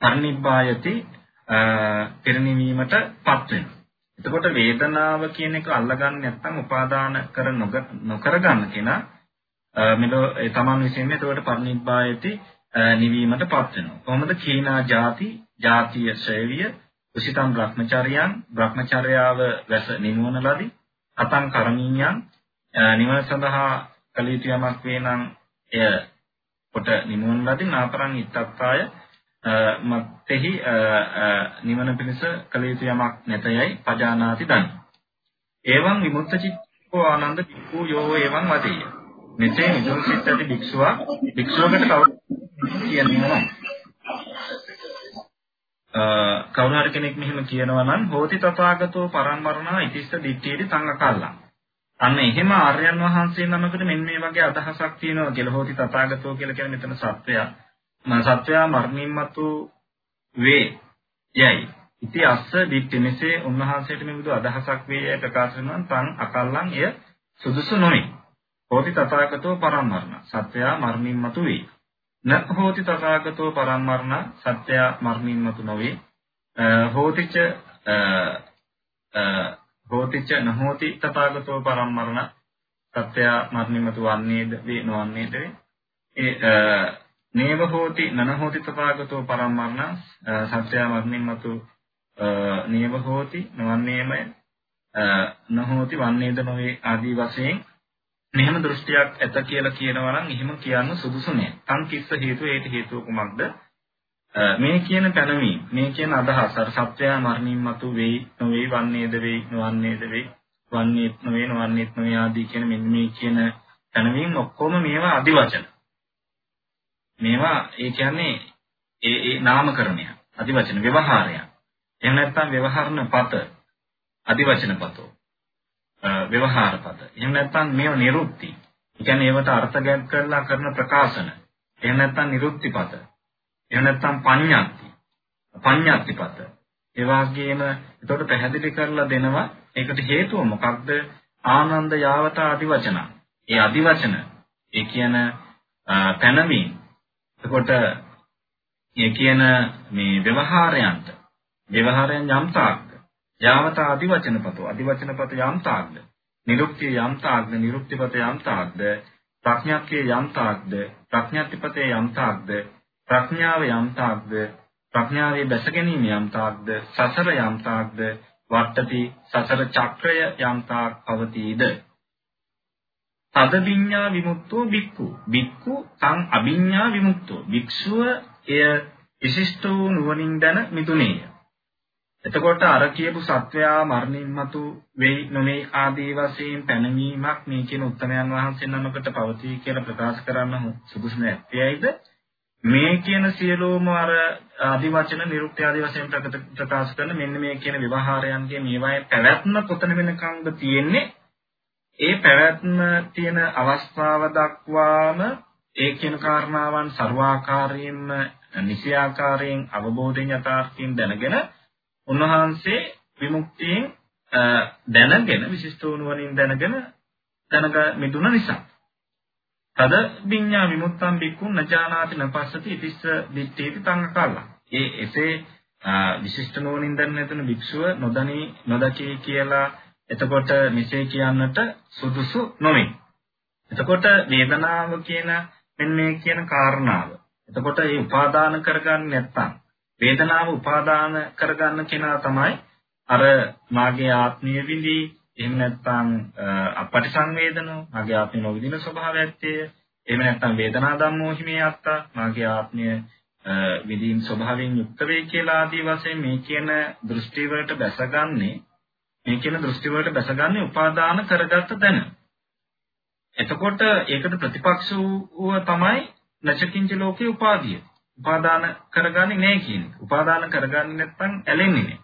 පරිනිබ්බායති පිරිනිවීමටපත් වෙනවා. එතකොට වේදනාව කියන එක අල්ලගන්න නැත්නම් උපාදාන කර නොකරගන්න කෙනා මෙලෝ ඒ තමන් විසින්ම එතකොට පරිනිබ්බායති නිවීමටපත් වෙනවා. කොහොමද කීනා ಜಾති, ಜಾතිය ශ්‍රේවිය උසිතම් භ්‍රමචර්යයන් භ්‍රමචර්යාව වැස නිමුවන ලදී අතං කරණීයන් නිවන සඳහා කළ යුතු යමක් වේ නම් එය කොට නිමුවන ලදී නාතරං ඉත්තත්තාය මත්ෙහි නිවන පිණිස කළ යුතු යමක් නැතයයි පජානාති දන්. එවං විමුක්ත චිත්තෝ ආනන්ද පික්ඛු යෝ එවං වදෙය. මෙසේ නිදුන් සිත් ඇති භික්ෂුවක් භික්ෂුවකට කවුරු කියන්නේ කවුරු හරි කෙනෙක් මෙහෙම කියනවා නම් හෝති තථාගතෝ පරම්මරණා ඉතිස්ස දිට්ඨියේදී සංඝකල්ලං. අන්න එහෙම ආර්යයන් වහන්සේ නමකට මෙන්න මේ වගේ අදහසක් තියෙනවා කියලා හෝති තථාගතෝ කියලා කියන්නේ මෙතන සත්‍යය. මම සත්‍යය මරණින් මතු වේ යයි. ඉති අස්ස දිට්ඨි මෙසේ උන්වහන්සේට මෙබඳු අදහසක් වේ යයි ප්‍රකාශ කරනවා තන් අකල්ලං එය සුදුසු නොවේ. හෝති තථාගතෝ පරම්මරණ. සත්‍යයා මරණින් මතු වේ. න හෝති තථාගතෝ පරම්මරණ. සත්‍යයා මරණින් මතු නොවේ. හෝතිච හෝතිච නහෝති තථාගතෝ පරම්මරණ. සත්‍යයා මරණින් මතු වන්නේද වේ නොවන්නේද වේ. ඒ නේව හෝති නන හෝති තථාගතෝ පරම්මරණ. සත්‍යයා මරණින් මතු නේව හෝති නොවන්නේමය නහෝති වන්නේද නොවේ ආදී වශයෙන් මෙහෙම දෘෂ්ටියක් ඇත කියලා කියනවා නම් එහෙම කියන්න සුදුසු නෑ. තන් කිස්ස හේතුව ඒට හේතුව කුමක්ද? මේ කියන පැනවීම මේ කියන අදහස අර සත්‍යය මරණින් මතු වෙයි නොවේ වන්නේද වෙයි නොවන්නේද වෙයි වන්නේත් නොවේ නොවන්නේත් නොවේ ආදී කියන මෙන්න මේ කියන පැනවීම ඔක්කොම මේවා අදිවචන. මේවා ඒ කියන්නේ ඒ ඒ නාමකරණය අදිවචන ව්‍යවහාරය. එහෙම නැත්නම් ව්‍යවහරණ පත අදිවචන පතෝ ව්‍යවහාර පද. එහෙම නැත්නම් මේව නිරුක්ති. ඒ කියන්නේ ඒවට අර්ථ ගැන් කරලා කරන ප්‍රකාශන. එහෙම නැත්නම් නිරුක්ති පද. එහෙම නැත්නම් පඤ්ඤාති. පඤ්ඤාති පද. ඒ වගේම එතකොට පැහැදිලි කරලා දෙනවා ඒකට හේතුව මොකක්ද? ආනන්ද යාවත ආදි වචන. ඒ ආදි වචන ඒ කියන පැනවීම. එතකොට ඒ කියන මේ ව්‍යවහාරයන්ට ව්‍යවහාරයන් යම් තාක්ද යාවත අදිවචනපතෝ අදිවචනපත යම් තාක්ද නිරුක්තිය යම් තාක්ද නිරුක්තිපත යම් තාක්ද ප්‍රඥාක්කේ යම් තාක්ද ප්‍රඥාතිපතේ යම් තාක්ද ප්‍රඥාව යම් තාක්ද? ප්‍රඥාවේ දැස ගැනීම යම් තාක්ද? සසර යම් තාක්ද? වට්ටති සසර චක්‍රය යම් තාක් පවතීද? තද විඤ්ඤා විමුක්තෝ බික්ඛු බික්ඛු තං අභිඤ්ඤා විමුක්තෝ. භික්ෂුව එය විශිෂ්ට වූ නුවණින් දැන මිදුනේය. එතකොට අර කියපු සත්වයා මරණින් මතු වෙයි නොවේ ආදී වශයෙන් පැනවීමක් මේ කියන උත්තරයන් වහන්සේ නමකට පවතී කියලා ප්‍රකාශ කරන්න සුදුසු නැත්තේයිද මේ කියන සියලුම අර ආදි වචන නිරුක්ති ආදි වශයෙන් ප්‍රකාශ කරන මෙන්න මේ කියන විවහාරයන්ගේ මේවායේ පැවැත්ම කොතන වෙනකන්ද තියෙන්නේ ඒ පැවැත්ම තියෙන අවස්ථාව දක්වාම ඒ කියන කාරණාවන් ਸਰවාකාරයෙන්ම නිසියාකාරයෙන් අවබෝධයෙන් යථාර්ථයෙන් දැනගෙන උන්වහන්සේ විමුක්තියෙන් දැනගෙන විශිෂ්ට වුණුවනින් දැනගෙන දැනග මිදුන නිසා. තද විඤ්ඤා විමුක්තම් බික්කුන් නජානාති නපස්සති ඉතිස්ස දිත්තේති තංගකල්ලා. ඒ එසේ විශිෂ්ට නෝනින් දැන නැතන භික්ෂුව නොදනී නොදකී කියලා එතකොට මෙසේ කියන්නට සුදුසු නොවේ. එතකොට වේදනාව කියන මෙන්න මේ කියන කාරණාව. එතකොට ඒ උපාදාන කරගන්නේ නැත්නම් වේදනාව උපාදාන කරගන්න කෙනා තමයි අර මාගේ ආත්මීය විඳි එහෙම නැත්නම් අපටිසංවේදනෝ මාගේ ආත්මය නොවිදින ස්වභාවයත්තේ එහෙම නැත්නම් වේදනා ධම්මෝ හිමේ අත්තා මාගේ ආත්මය විදීම් ස්වභාවයෙන් යුක්ත වේ කියලා ආදී වශයෙන් මේ කියන දෘෂ්ටි වලට බැසගන්නේ මේ කියන දෘෂ්ටි වලට බැසගන්නේ උපාදාන කරගත්ත තැන. එතකොට ඒකට ප්‍රතිපක්ෂ වූ තමයි නචකින්ච ලෝකේ උපාදිය. උපාදාන කරගන්නේ නැහැ කියන එක. උපාදාන කරගන්නේ නැත්නම් ඇලෙන්නේ නැහැ.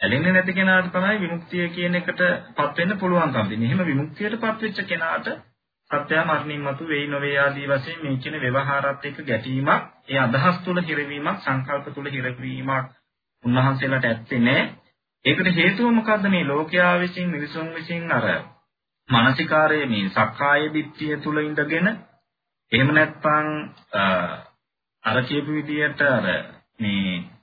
ඇලෙන්නේ නැති කෙනාට තමයි විමුක්තිය කියන එකටපත් වෙන්න පුළුවන්කම දෙන්නේ. එහෙම විමුක්තියටපත් වෙච්ච කෙනාට සත්‍ය මරණින් මතු වෙයි නොවේ ආදී වශයෙන් මේ කියන ව්‍යවහාරات එක්ක ගැටීමක්, ඒ අදහස් තුල හිරවීමක්, සංකල්ප තුල හිරවීමක් උන්වහන්සේලාට ඇත්තේ නැහැ. ඒකට හේතුව මොකද්ද මේ ලෝකයා විසින් මිනිසුන් විසින් අර මානසිකාරයේ මේ සක්කාය දිට්ඨිය තුල ඉඳගෙන එහෙම නැත්නම් අර කියපු විදිහට අර මේ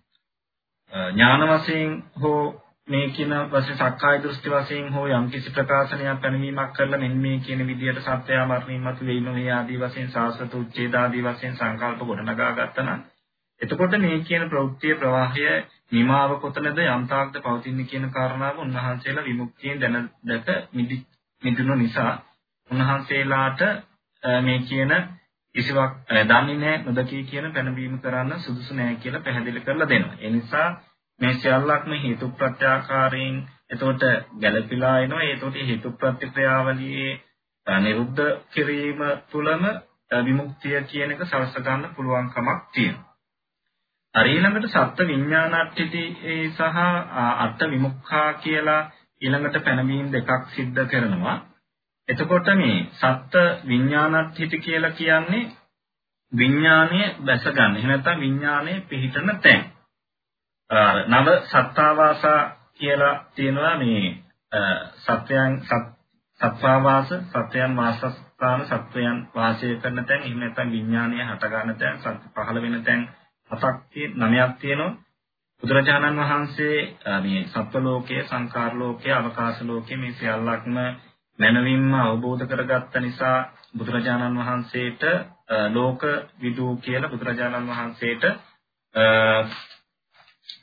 ඥාන වශයෙන් හෝ මේ කියන වශයෙන් සක්කාය දෘෂ්ටි වශයෙන් හෝ යම් කිසි ප්‍රකාශනයක් පැනවීමක් කරලා මෙන්න මේ කියන විදිහට සත්‍යය මරණින් මතු වෙයිම මේ ආදී වශයෙන් සාසත උච්ඡේද ආදී වශයෙන් සංකල්ප ගොඩනගා ගත්තා නම් එතකොට මේ කියන ප්‍රවෘත්තිය ප්‍රවාහය නිමාව කොතනද යම් තාක්ද පවතින්නේ කියන කාරණාව උන්වහන්සේලා විමුක්තියෙන් දැන දැක මිදුණු නිසා උන්වහන්සේලාට මේ කියන කිසිවක් දන්නේ නැහැ නොදකී කියන පැනවීම කරන්න සුදුසු නැහැ කියලා පැහැදිලි කරලා දෙනවා. ඒ නිසා මේ සියල්ලක්ම හේතු ප්‍රත්‍යාකාරයෙන් එතකොට ගැළපීලා එනවා. ඒතකොට හේතු ප්‍රතික්‍රියාවලියේ නිරුද්ධ කිරීම තුළම විමුක්තිය කියන එක සලස ගන්න පුළුවන් කමක් තියෙනවා. අර ඊළඟට සත්ත්ව විඥානට්ඨිති සහ අර්ථ විමුක්ඛා කියලා ඊළඟට පැනවීම දෙකක් සිද්ධ කරනවා. එතකොට මේ සත්ත්ව විඥානත්ථිත කියලා කියන්නේ විඥානය බැස ගන්න. එහෙම නැත්නම් විඥානයේ පිහිටන තැන්. නව සත්තාවාසා කියලා තියෙනවා මේ සත්‍යයන් සත්වාවාස සත්වයන් වාසස්ථාන සත්වයන් වාසය කරන තැන් එහෙම නැත්නම් විඥානය හට ගන්න තැන් පහළ වෙන තැන් හතක් නවයක් තියෙනවා බුදුරජාණන් වහන්සේ මේ සත්ව ලෝකයේ සංකාර ලෝකයේ අවකාශ ලෝකයේ මේ සියල්ලක්ම මනවින්ම අවබෝධ කරගත්ත නිසා බුදුරජාණන් වහන්සේට ලෝක විදූ කියලා බුදුරජාණන් වහන්සේට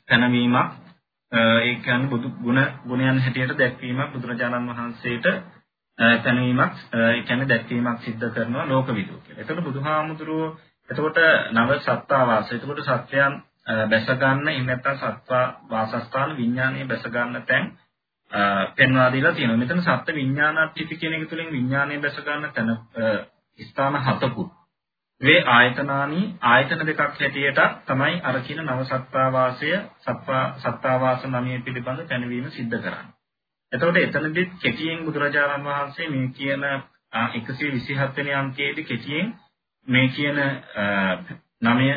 පැනවීමක් ඒ කියන්නේ බුදු ගුණ ගුණයන් හැටියට දැක්වීමක් බුදුරජාණන් වහන්සේට පැනවීමක් ඒ කියන්නේ දැක්වීමක් සිද්ධ කරනවා ලෝක විදූ කියලා. එතකොට බුදුහාමුදුරුවෝ එතකොට නව සත්තාවාස. එතකොට සත්‍යයන් බැස ගන්න එහෙම නැත්නම් සත්වා වාසස්ථාන විඥානයේ බැස ගන්න තැන් පෙන්වා දීලා තියෙනවා. මෙතන සත්ත්ව විඥානාත්‍ත්‍ති කියන එක තුළින් විඥානයේ බැස ගන්න තැන ස්ථාන හතකුත් වේ ආයතනානි ආයතන දෙකක් හැටියට තමයි අර කියන නව සත්තාවාසය සත්වා සත්තාවාස නමයේ පිළිබඳ පැනවීම සිද්ධ කරන්නේ. එතකොට එතනදිත් කෙටියෙන් බුදුරජාණන් වහන්සේ මේ කියන 127 වෙනි අංකයේදී කෙටියෙන් මේ කියන නමය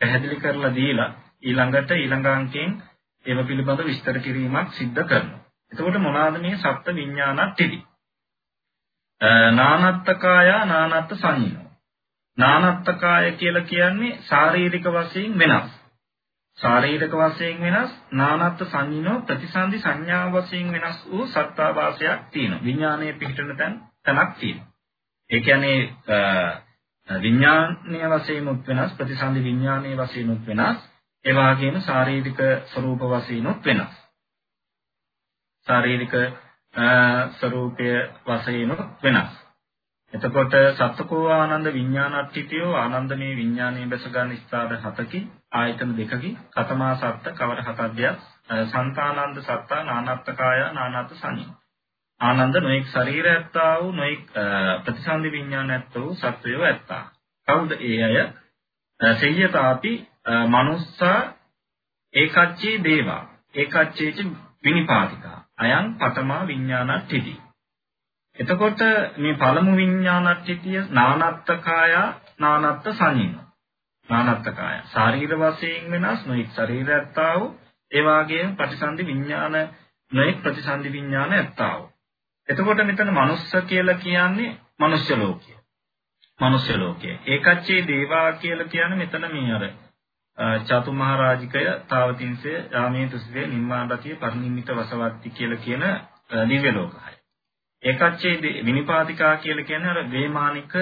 පැහැදිලි කරලා දීලා ඊළඟට ඊළඟ අංකයෙන් ඒව පිළිබඳ විස්තර කිරීමක් සිද්ධ කරනවා. එතකොට මොනවාද මේ සත්ත්ව විඥානත්ටි? නානත්තකාය නානත්ත් සංඤ්ඤෝ. නානත්තකාය කියලා කියන්නේ ශාරීරික වශයෙන් වෙනස්. ශාරීරික වශයෙන් වෙනස් නානත්ත් සංඤ්ඤෝ ප්‍රතිසන්දි සංඥා වශයෙන් වෙනස් වූ සත්තාවාසයක් තියෙනවා. විඥානයේ පිහිටන තැන් තනක් තියෙනවා. ඒ කියන්නේ විඥානීය වශයෙන් උත් වෙනස් ප්‍රතිසන්දි විඥානීය වශයෙන් උත් වෙනස් ඒ වගේම ශාරීරික ස්වરૂප වශයෙන් උත් වෙනස් ශාරීරික ස්වરૂපය වශයෙන් උත් වෙනස් එතකොට සත්කෝ ආනන්ද විඥානට්ඨිතියෝ ආනන්දමේ විඥානයේ බැස ගන්න ස්ථාන හතකි ආයතන දෙකකි කතමා සත්ත කවර හතක්ද සංතානන්ද සත්තා නානත්තකාය නානත් සංඤ්ඤා ආනන්ද නොඑක් ශරීර ඇත්තා වූ නොඑක් ප්‍රතිසන්දි විඥාන ඇත්තා වූ සත්වයෝ ඇත්තා. කවුද ඒ අය? සෙය්‍යතාපි මනුස්සා ඒකච්චේ දේවා. ඒකච්චේච විනිපාතිකා. අයං පතමා විඥානට්ඨිති. එතකොට මේ පළමු විඥානට්ඨිතිය නානත්තකාය නානත්ත සංඤින. නානත්තකාය. ශාරීර වශයෙන් වෙනස් නොඑක් ශරීර ඇත්තා වූ ඒ වාගේම ප්‍රතිසන්දි විඥාන නොඑක් ප්‍රතිසන්දි විඥාන ඇත්තා වූ එතකොට මෙතන මනුස්ස කියලා කියන්නේ මනුෂ්‍ය ලෝකය. මනුෂ්‍ය ලෝකය. ඒකච්චේ දේවා කියලා කියන්නේ මෙතන මේ අර චතුමහරජිකය තාවතින්සේ රාමයේ තුසිතේ නිම්මාණරතිය පරිනිම්මිත වසවත්ති කියලා කියන දිව්‍ය ලෝකය. ඒකච්චේ විනිපාතිකා කියලා කියන්නේ අර වේමානික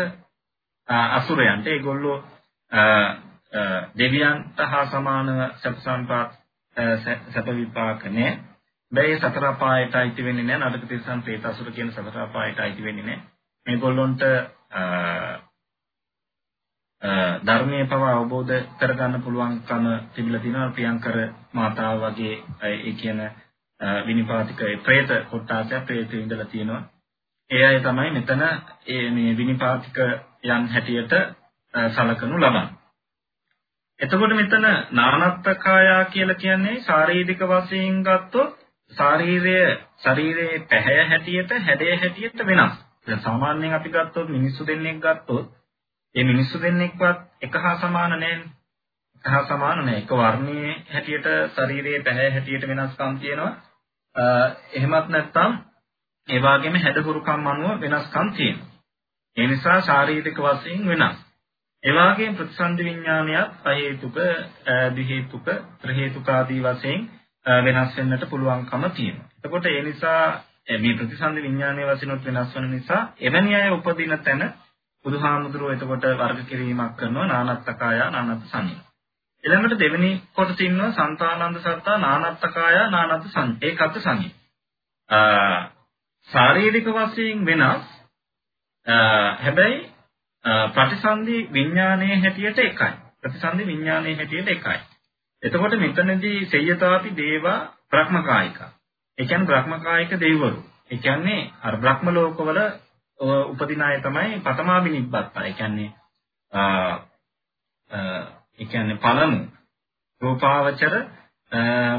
අසුරයන්ට ඒගොල්ලෝ දෙවියන්ට හා සමානව සප් සම්පත් සැප විපාක නැහැ. බැයි සතර අපායට අයිති වෙන්නේ නැහැ. නරක තිරසන් പ്രേත අසුර කියන සතර අපායට අයිති වෙන්නේ නැහැ. මේගොල්ලොන්ට ධර්මයේ පව අවබෝධ කරගන්න පුළුවන්කම තිබිලා තිනවා ප්‍රියංකර මාතාව වගේ ඒ කියන විනිපාතික ප්‍රේත කොටාසය ප්‍රේත ඉඳලා තියෙනවා. ඒ අය තමයි මෙතන මේ විනිපාතික යන් හැටියට සලකනු ලබන්නේ. එතකොට මෙතන නානත්තකායා කියලා කියන්නේ ශාරීරික වශයෙන් ගත්තොත් ශාරීරය ශරීරයේ පැහැය හැටියට හැඩය හැටියට වෙනස්. දැන් සාමාන්‍යයෙන් අපි ගත්තොත් මිනිස්සු දෙන්නෙක් ගත්තොත් ඒ මිනිස්සු දෙන්නෙක්වත් එක හා සමාන නැහැ. එක හා සමාන නැහැ. එක වර්ණයේ හැටියට ශරීරයේ පැහැය හැටියට වෙනස්කම් තියෙනවා. එහෙමත් නැත්නම් ඒ වගේම හැඩකුරුකම් අනුව වෙනස්කම් තියෙනවා. ඒ නිසා ශාරීරික වශයෙන් වෙනස්. ඒ වගේම ප්‍රතිසන්දි විඥානයත් අහේතුක, ද්වි හේතුක, ත්‍රි හේතුක ආදී වශයෙන් වෙනස් වෙන්නට පුළුවන්කම තියෙනවා. එතකොට ඒ නිසා මේ ප්‍රතිසන්දි විඥානයේ වශයෙන්ත් වෙනස් වෙන නිසා එවැනි අය උපදින තැන බුදුහාමුදුරුවෝ එතකොට වර්ග කිරීමක් කරනවා නානත්තකාය නානත් සංඥා. ඊළඟට දෙවෙනි කොටස ඉන්නවා సంతాනන්ද සත්තා නානත්තකාය නානත් සංඥා. ඒකත් සංඥා. ශාරීරික වශයෙන් වෙනස් හැබැයි ප්‍රතිසන්දි විඥානයේ හැටියට එකයි. ප්‍රතිසන්දි විඥානයේ හැටියට එකයි. එතකොට මෙතනදී සෙය්‍යතාපි දේවා බ්‍රහ්මකායික. ඒ කියන්නේ බ්‍රහ්මකායික දෙවිවරු. ඒ කියන්නේ අර බ්‍රහ්ම ලෝකවල උපදින අය තමයි පතමා විනිබ්බත්තා. ඒ කියන්නේ ආ ඒ කියන්නේ පළමු රූපාවචර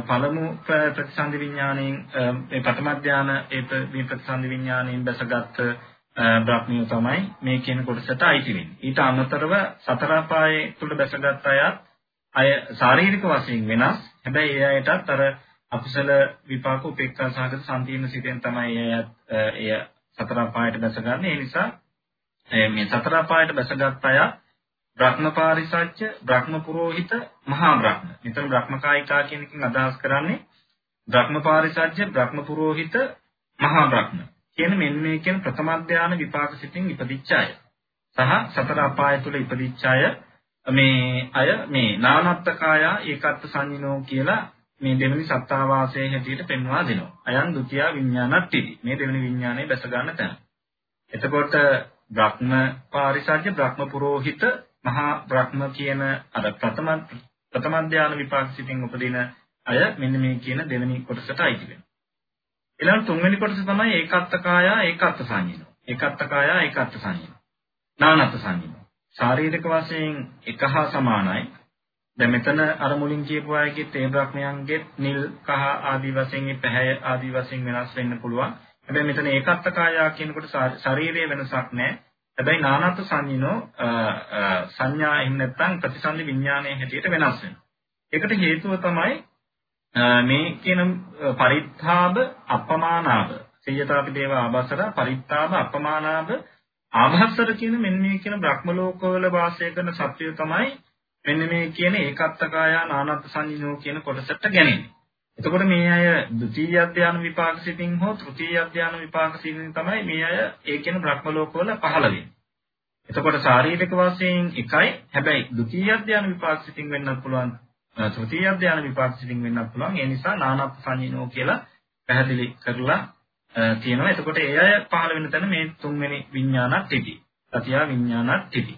පළමු ප්‍රතිසන්දි විඥාණයෙන් මේ ප්‍රථම ධාන ඒ මේ ප්‍රතිසන්දි විඥාණයෙන් දැසගත් බ්‍රහ්මිය තමයි මේ කියන කොටසට අයිති වෙන්නේ. ඊට අමතරව සතර පායේ තුල දැසගත් අයත් අය ශාරීරික වශයෙන් වෙනස්. හැබැයි ඒ අයටත් අර අකුසල විපාක උපේක්ෂා සහගත සම්පීර්ණ සිතෙන් තමයි එය එය සතර පායට දැසගන්නේ. ඒ නිසා මේ සතර පායට දැසගත් අය බ්‍රහ්මපාරිසච්ච, බ්‍රහ්මපුරෝහිත, මහා බ්‍රහ්ම. මෙතන බ්‍රහ්මකායිකා කියන එකෙන් අදහස් කරන්නේ බ්‍රහ්මපාරිසච්ච, බ්‍රහ්මපුරෝහිත, මහා බ්‍රහ්ම. කියන මෙන්න මේ කියන ප්‍රථම අධ්‍යාන විපාක සිතින් ඉපදිච්ච අය. සහ සතර අපාය තුල ඉපදිච්ච අය මේ අය මේ නානත්තකායා ඒකත් සංජිනෝ කියලා මේ දෙවෙනි සත්තාවාසයේ හැටියට පෙන්වා දෙනවා. අයං ဒ ුතිය විඥානත්‍ත්‍ති. මේ දෙවෙනි විඥානය බැස ගන්න තැන. එතකොට බ්‍රහ්ම පාරිසජ්‍ය බ්‍රහ්ම පුරෝහිත මහා බ්‍රහ්ම කියන අර ප්‍රථම ප්‍රථම ධානය විපාකසිතින් උපදින අය මෙන්න මේ කියන දෙවෙනි කොටසට අයිති වෙනවා. ඊළඟ තුන්වෙනි කොටස තමයි ඒකත්ත කායා ඒකත්ත සංයිනෝ. ඒකත්ත කායා ඒකත්ත සංයිනෝ. නානත් සංයිනෝ. ශාරීරික වශයෙන් එක හා සමානයි දැන් මෙතන අර මුලින් කියපු අයගේ තේ බ්‍රහ්මයන්ගේ නිල් කහ ආදී වශයෙන් පැහැය ආදී වශයෙන් වෙනස් වෙන්න පුළුවන්. හැබැයි මෙතන ඒකත්ත කාය කියනකොට ශරීරයේ වෙනසක් නැහැ. හැබැයි නානත් සංඤිනෝ සංඥා එහෙම නැත්නම් ප්‍රතිසන්දි විඥානයේ හැටියට වෙනස් වෙනවා. ඒකට හේතුව තමයි මේ කියන පරිත්තාබ අපමානාබ සියයතාපි දේව ආභසර පරිත්තාබ අපමානාබ ආභසර කියන මෙන්න මේ කියන බ්‍රහ්ම ලෝකවල වාසය කරන සත්‍යය තමයි මෙන්න මේ කියන ඒකත්තකාය නානත් සංජිනෝ කියන කොටසට ගැනෙන්නේ. එතකොට මේ අය ද්විතීයි අධ්‍යාන විපාක සිතින් හෝ තෘතීයි අධ්‍යාන විපාක සිතින් තමයි මේ අය ඒ කියන බ්‍රහ්ම ලෝකවල පහළ වෙන්නේ. එතකොට ශාරීරික වශයෙන් එකයි හැබැයි ද්විතීයි අධ්‍යාන විපාක සිතින් වෙන්නත් පුළුවන් තෘතීයි අධ්‍යාන විපාක සිතින් වෙන්නත් පුළුවන්. ඒ නිසා නානත් සංජිනෝ කියලා පැහැදිලි කරලා තියෙනවා. එතකොට ඒ අය පහළ වෙන තැන මේ තුන්වෙනි විඥානත් තිටි. සතිය විඥානත් තිටි.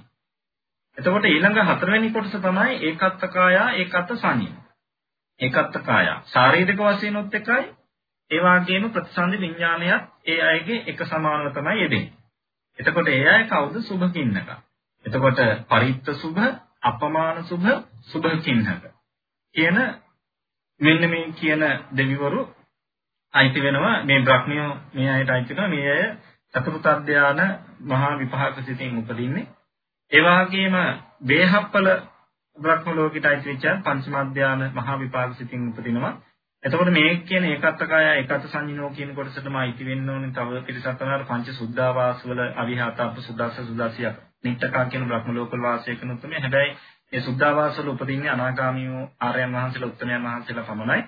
එතකොට ඊළඟ හතරවෙනි කොටස තමයි ඒකත්ත කාය ඒකත්ත සංයම. ඒකත්ත කාය ශාරීරික වශයෙන් උත් එකයි ඒ වගේම ප්‍රතිසන්දි විඥානයත් ඒ අයගේ එක සමානව තමයි යෙදෙන්නේ. එතකොට ඒ අය කවුද සුභ කින්නක. එතකොට පරිත්ත සුභ, අපමාන සුභ, සුභ කින්නක. කියන මෙන්න මේ කියන දෙවිවරු අයිති වෙනවා මේ බ්‍රහ්මියෝ මේ අයට අයිති වෙනවා මේ අය චතුර්ථ අධ්‍යාන මහා විපාක සිතින් උපදින්නේ ඒ වගේම බේහප්පල බ්‍රහ්ම ලෝකයට අයිති වෙච්ච පංචම අධ්‍යාන මහා විපාක සිතින් උපදිනවා. එතකොට මේ කියන ඒකත්කය ඒකත් සංජිනෝ කියන කොටසටම අයිති වෙන්න ඕනේ තව පිරිසක් තමයි පංච සුද්ධාවාස වල අවිහාත අප සුද්දාස සුදාසියක් නිට්ටකා කියන බ්‍රහ්ම ලෝකවල වාසය කරන උත්මය. හැබැයි මේ සුද්ධාවාස වල උපදින්නේ අනාගාමීව ආර්යයන් වහන්සේලා උත්තමයන් වහන්සේලා පමණයි.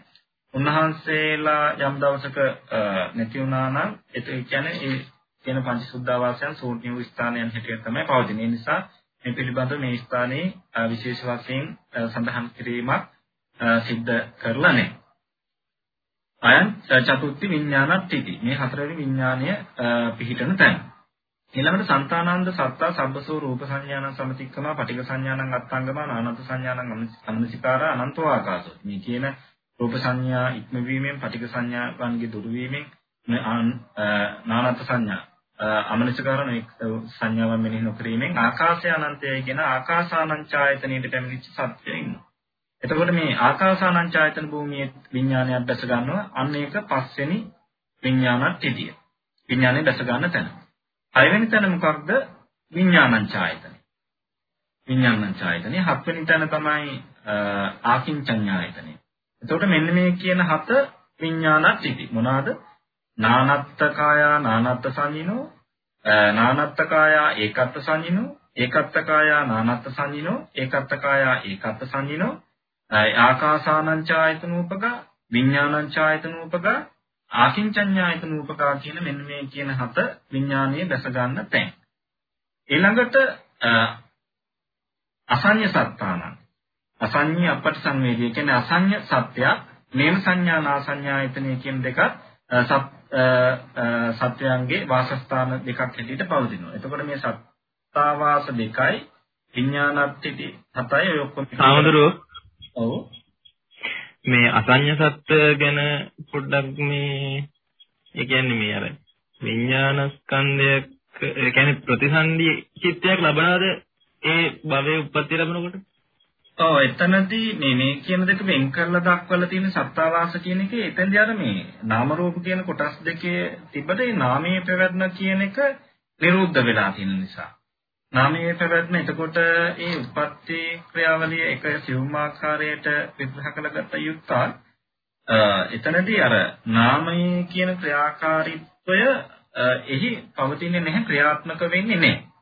උන්වහන්සේලා යම් දවසක නැති වුණා නම් ඒ කියන්නේ ඒ කියන පංචසුද්ධාවාසයන් ශූන්‍ය වූ ස්ථානයන් හැටියට තමයි පවතින්නේ. ඒ නිසා මේ පිළිබඳව මේ ස්ථානයේ විශේෂ වශයෙන් සඳහන් කිරීමක් සිද්ධ කරලා නැහැ. අයන් චතුත්ථ විඥානත්‍ත්‍ති මේ හතරවෙනි විඥානය පිහිටන තැන. ඊළඟට సంతాනන්ද සත්තා සබ්බසෝ රූප සංඥානං සමතික්කම පටික සංඥානං අත්ංගම අනන්ත සංඥානං අනන්තිකාර අනන්තෝ ආකාශෝ මේ කියන රූප සංඥා ඉක්මවීමෙන් පටික සංඥාවන්ගේ දුරු වීමෙන් නානත් සංඥා අමනසකරණ සංඥාවන් මෙනෙහි නොකිරීමෙන් ආකාශය අනන්තයයි කියන ආකාසානංචායතනෙට පැමිණිච්ච සත්‍යය ඉන්නවා. එතකොට මේ ආකාසානංචායතන භූමියේ විඥානයක් දැස ගන්නවා අන්න ඒක පස්වෙනි විඥානත් ඉදිය. විඥානය දැස ගන්න තැන. හයවෙනි තැන මොකක්ද? විඥානංචායතන. විඥානංචායතනේ හත්වෙනි තැන තමයි ආකින්චඤ්ඤායතනෙ. එතකොට මෙන්න මේ කියන හත විඥානත් ඉති. මොනවාද? නානත්තකායා නානත්ත සංජිනෝ නානත්තකායා ඒකත්ත සංජිනෝ ඒකත්තකායා නානත්ත සංජිනෝ ඒකත්තකායා ඒකත්ත සංජිනෝ ආකාසානංචායතනූපක විඥානංචායතනූපක ආකින්චඤ්ඤායතනූපක කියන මෙන්න මේ කියන හත විඥානයේ දැස ගන්න තැන්. ඊළඟට අසඤ්ඤ සත්තානං අසඤ්ඤ අපට සංවේදී කියන්නේ අසඤ්ඤ සත්‍යයක් නේම සංඥා නාසඤ්ඤායතනෙ කියන දෙකත් සත්‍යයන්ගේ වාසස්ථාන දෙකක් හැටියට පවතිනවා. එතකොට මේ සත්තාවාස දෙකයි විඥානත්‍ත්‍ටි හතයි ඔය ඔක්කොම ආමඳුරෝ. ඔව්. මේ අසඤ්ඤ සත්‍ය ගැන පොඩ්ඩක් මේ ඒ කියන්නේ මේ අර විඥානස්කන්ධයක් ඒ කියන්නේ ප්‍රතිසන්දි චිත්තයක් ලබනවාද ඒ භවයේ උප්පත්ති ලැබනකොට ඔව් එතනදී මේ මේ කියන දෙක වෙන් කරලා දක්වලා තියෙන සත්තාවාස කියන එකේ එතෙන්දී අර මේ නාම රූප කියන කොටස් දෙකේ තිබ්බට ඒ නාමයේ පැවැත්ම කියන එක නිරුද්ධ වෙලා තියෙන නිසා. නාමයේ පැවැත්ම එතකොට ඒ උප්පත්ති ක්‍රියාවලිය එක සිවුම් ආකාරයට විග්‍රහ කළගත යුත්තා. එතනදී අර නාමයේ කියන ක්‍රියාකාරීත්වය එහි පවතින්නේ නැහැ ක්‍රියාත්මක වෙන්නේ නැහැ.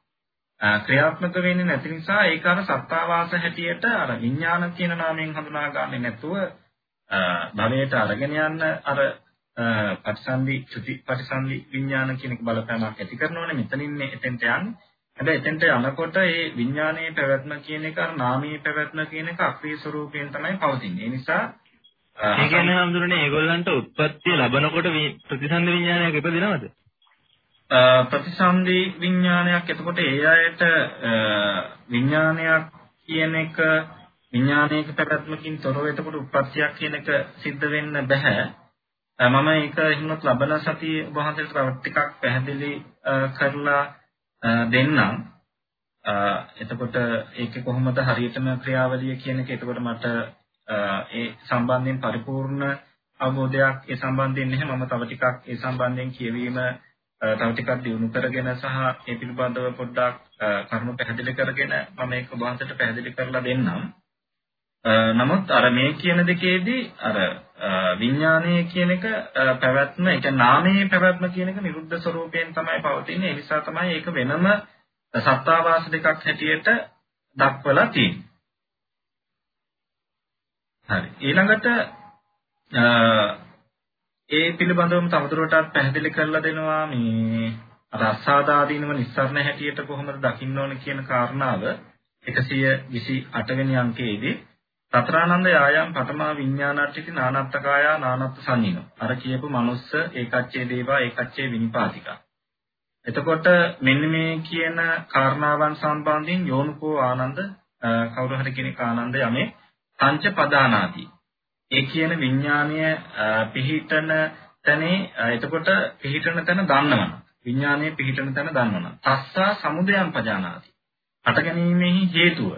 ක්‍රියාත්මක වෙන්නේ නැති නිසා ඒක අර සත්තාවාස හැටියට අර විඥාන කියන නාමයෙන් හඳුනාගන්නේ නැතුව භවයට අරගෙන යන්න අර පටිසන්ධි චුති පටිසන්ධි විඥාන කියන බලපෑමක් ඇති කරනෝනේ මෙතනින් එතෙන්ට යන්නේ. හැබැයි එතෙන්ට යනකොට ඒ විඥානයේ පැවැත්ම කියන එක අර නාමයේ පැවැත්ම කියන එක අක්‍රීය ස්වરૂපයෙන් තමයි පවතින්නේ. ඒ නිසා ඒ කියන්නේ හඳුරන්නේ ඒගොල්ලන්ට උත්පත්ති ලැබනකොට ප්‍රතිසන්දි විඥානයක් ඉපදිනවද? ප්‍රතිසන්දි විඥානයක් එතකොට ඒ අයට විඥානයක් කියන එක විඥානයක පැවැත්මකින් තොරව එතකොට උත්පත්තියක් කියන එක සිද්ධ වෙන්න බෑ. මම ඒක හිමත් ලබන සතියේ වහන්සේට තව ටිකක් පැහැදිලි කරලා දෙන්නම්. එතකොට ඒකේ කොහොමද හරියටම ක්‍රියාවලිය කියන එක එතකොට මට ඒ සම්බන්ධයෙන් පරිපූර්ණ අවබෝධයක් ඒ සම්බන්ධයෙන් නැහැ මම තව ටිකක් ඒ සම්බන්ධයෙන් කියවීම තව ටිකක් දියුණු කරගෙන සහ ඒ පිළිබඳව පොඩ්ඩක් කරුණු පැහැදිලි කරගෙන මම ඒක වහන්සේට පැහැදිලි කරලා දෙන්නම්. නමුත් අර මේ කියන දෙකේදී අර විඥානයේ කියන එක පැවැත්ම ඒ කියන්නේ නාමයේ පැවැත්ම කියන එක නිරුද්ධ ස්වરૂපයෙන් තමයි පවතින්නේ ඒ නිසා තමයි ඒක වෙනම සත්තාවාස දෙකක් හැටියට දක්වලා තියෙන්නේ. හරි ඊළඟට ඒ පිළිබඳවම තවදුරටත් පැහැදිලි කරලා දෙනවා මේ අර අසාදාදීනව නිස්සරණ හැටියට කොහොමද දකින්න ඕන කියන කාරණාව 128 වෙනි අංකයේදී තතරානන්ද යායම් පතමා විඥානාට්ඨිති නානත්තකායා නානත්ත සංනිනෝ අර කියපු මනුස්ස ඒකච්චේ දේවා ඒකච්චේ විනිපාතිකා. එතකොට මෙන්න මේ කියන කාරණාවන් සම්බන්ධයෙන් යෝනිකෝ ආනන්ද කවුරු හරි කෙනෙක් ආනන්ද යමේ පංච පදානාදී. ඒ කියන විඥානය පිහිටන තැනේ එතකොට පිහිටන තැන දන්නවනම් විඥානයේ පිහිටන තැන දන්නවනම් තස්සා සමුදයම් පජානාති. හට ගැනීමෙහි හේතුව.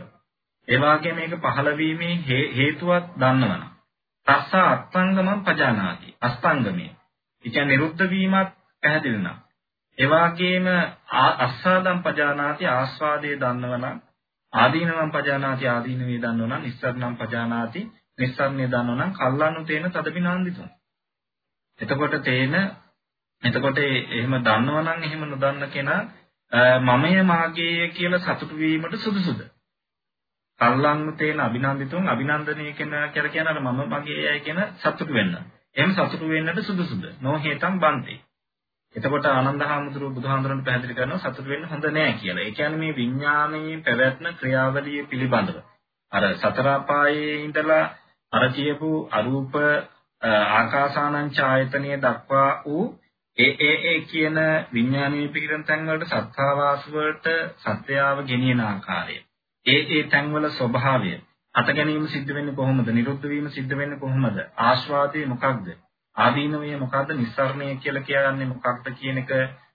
ඒ වගේම මේක පහළ වීමේ හේතුවක් දන්නවනම් තස්සා අස්තංගමම් පජානාති අස්තංගමේ. ඒ කියන්නේ නිරුද්ධ වීමත් පැහැදිලි නම්. ඒ වගේම අස්සාදම් පජානාති ආස්වාදයේ දන්නවනම් ආදීනවම් පජානාති ආදීනවේ දන්නවනම් නිස්සරණම් පජානාති නිස්සරණේ දන්නවනම් කල්ලානු තේන තදපිනාන්දිතුන් එතකොට තේන එතකොට එහෙම දන්නවනම් එහෙම නොදන්න කෙනා මමය මාගේය කියලා සතුටු වීමට සුදුසුද? කල්ලානු තේන අභිනන්දිතුන් අභිනන්දනය කියන කියලා කියන අර මම මගේ අය කියන සතුටු වෙන්න. එහෙම සතුටු වෙන්නට සුදුසුද? නොහේතම් බන්තේ. එතකොට ආනන්ද හාමුදුරුව බුදුහාමුදුරන්ට පැහැදිලි කරනවා සතුට වෙන්න හොඳ නෑ කියලා. ඒ කියන්නේ මේ විඥානයේ පැවැත්ම ක්‍රියාවලිය පිළිබඳව. අර සතර අපායේ ඉඳලා අර කියපු අරූප ආකාසානං ඡායතනීය දක්වා වූ ඒ ඒ ඒ කියන විඥානීය පිළිරන් තැන් වලට සත්‍යාවාස වලට සත්‍යාව ගෙනියන ආකාරය. ඒ ඒ තැන් වල ස්වභාවය. අත ගැනීම සිද්ධ වෙන්නේ කොහොමද? නිරුද්ධ වීම සිද්ධ වෙන්නේ කොහොමද? ආශ්වාදයේ මොකක්ද? ආදීනවය මොකද්ද නිස්සරණය කියලා කියන්නේ මොකක්ද කියන එක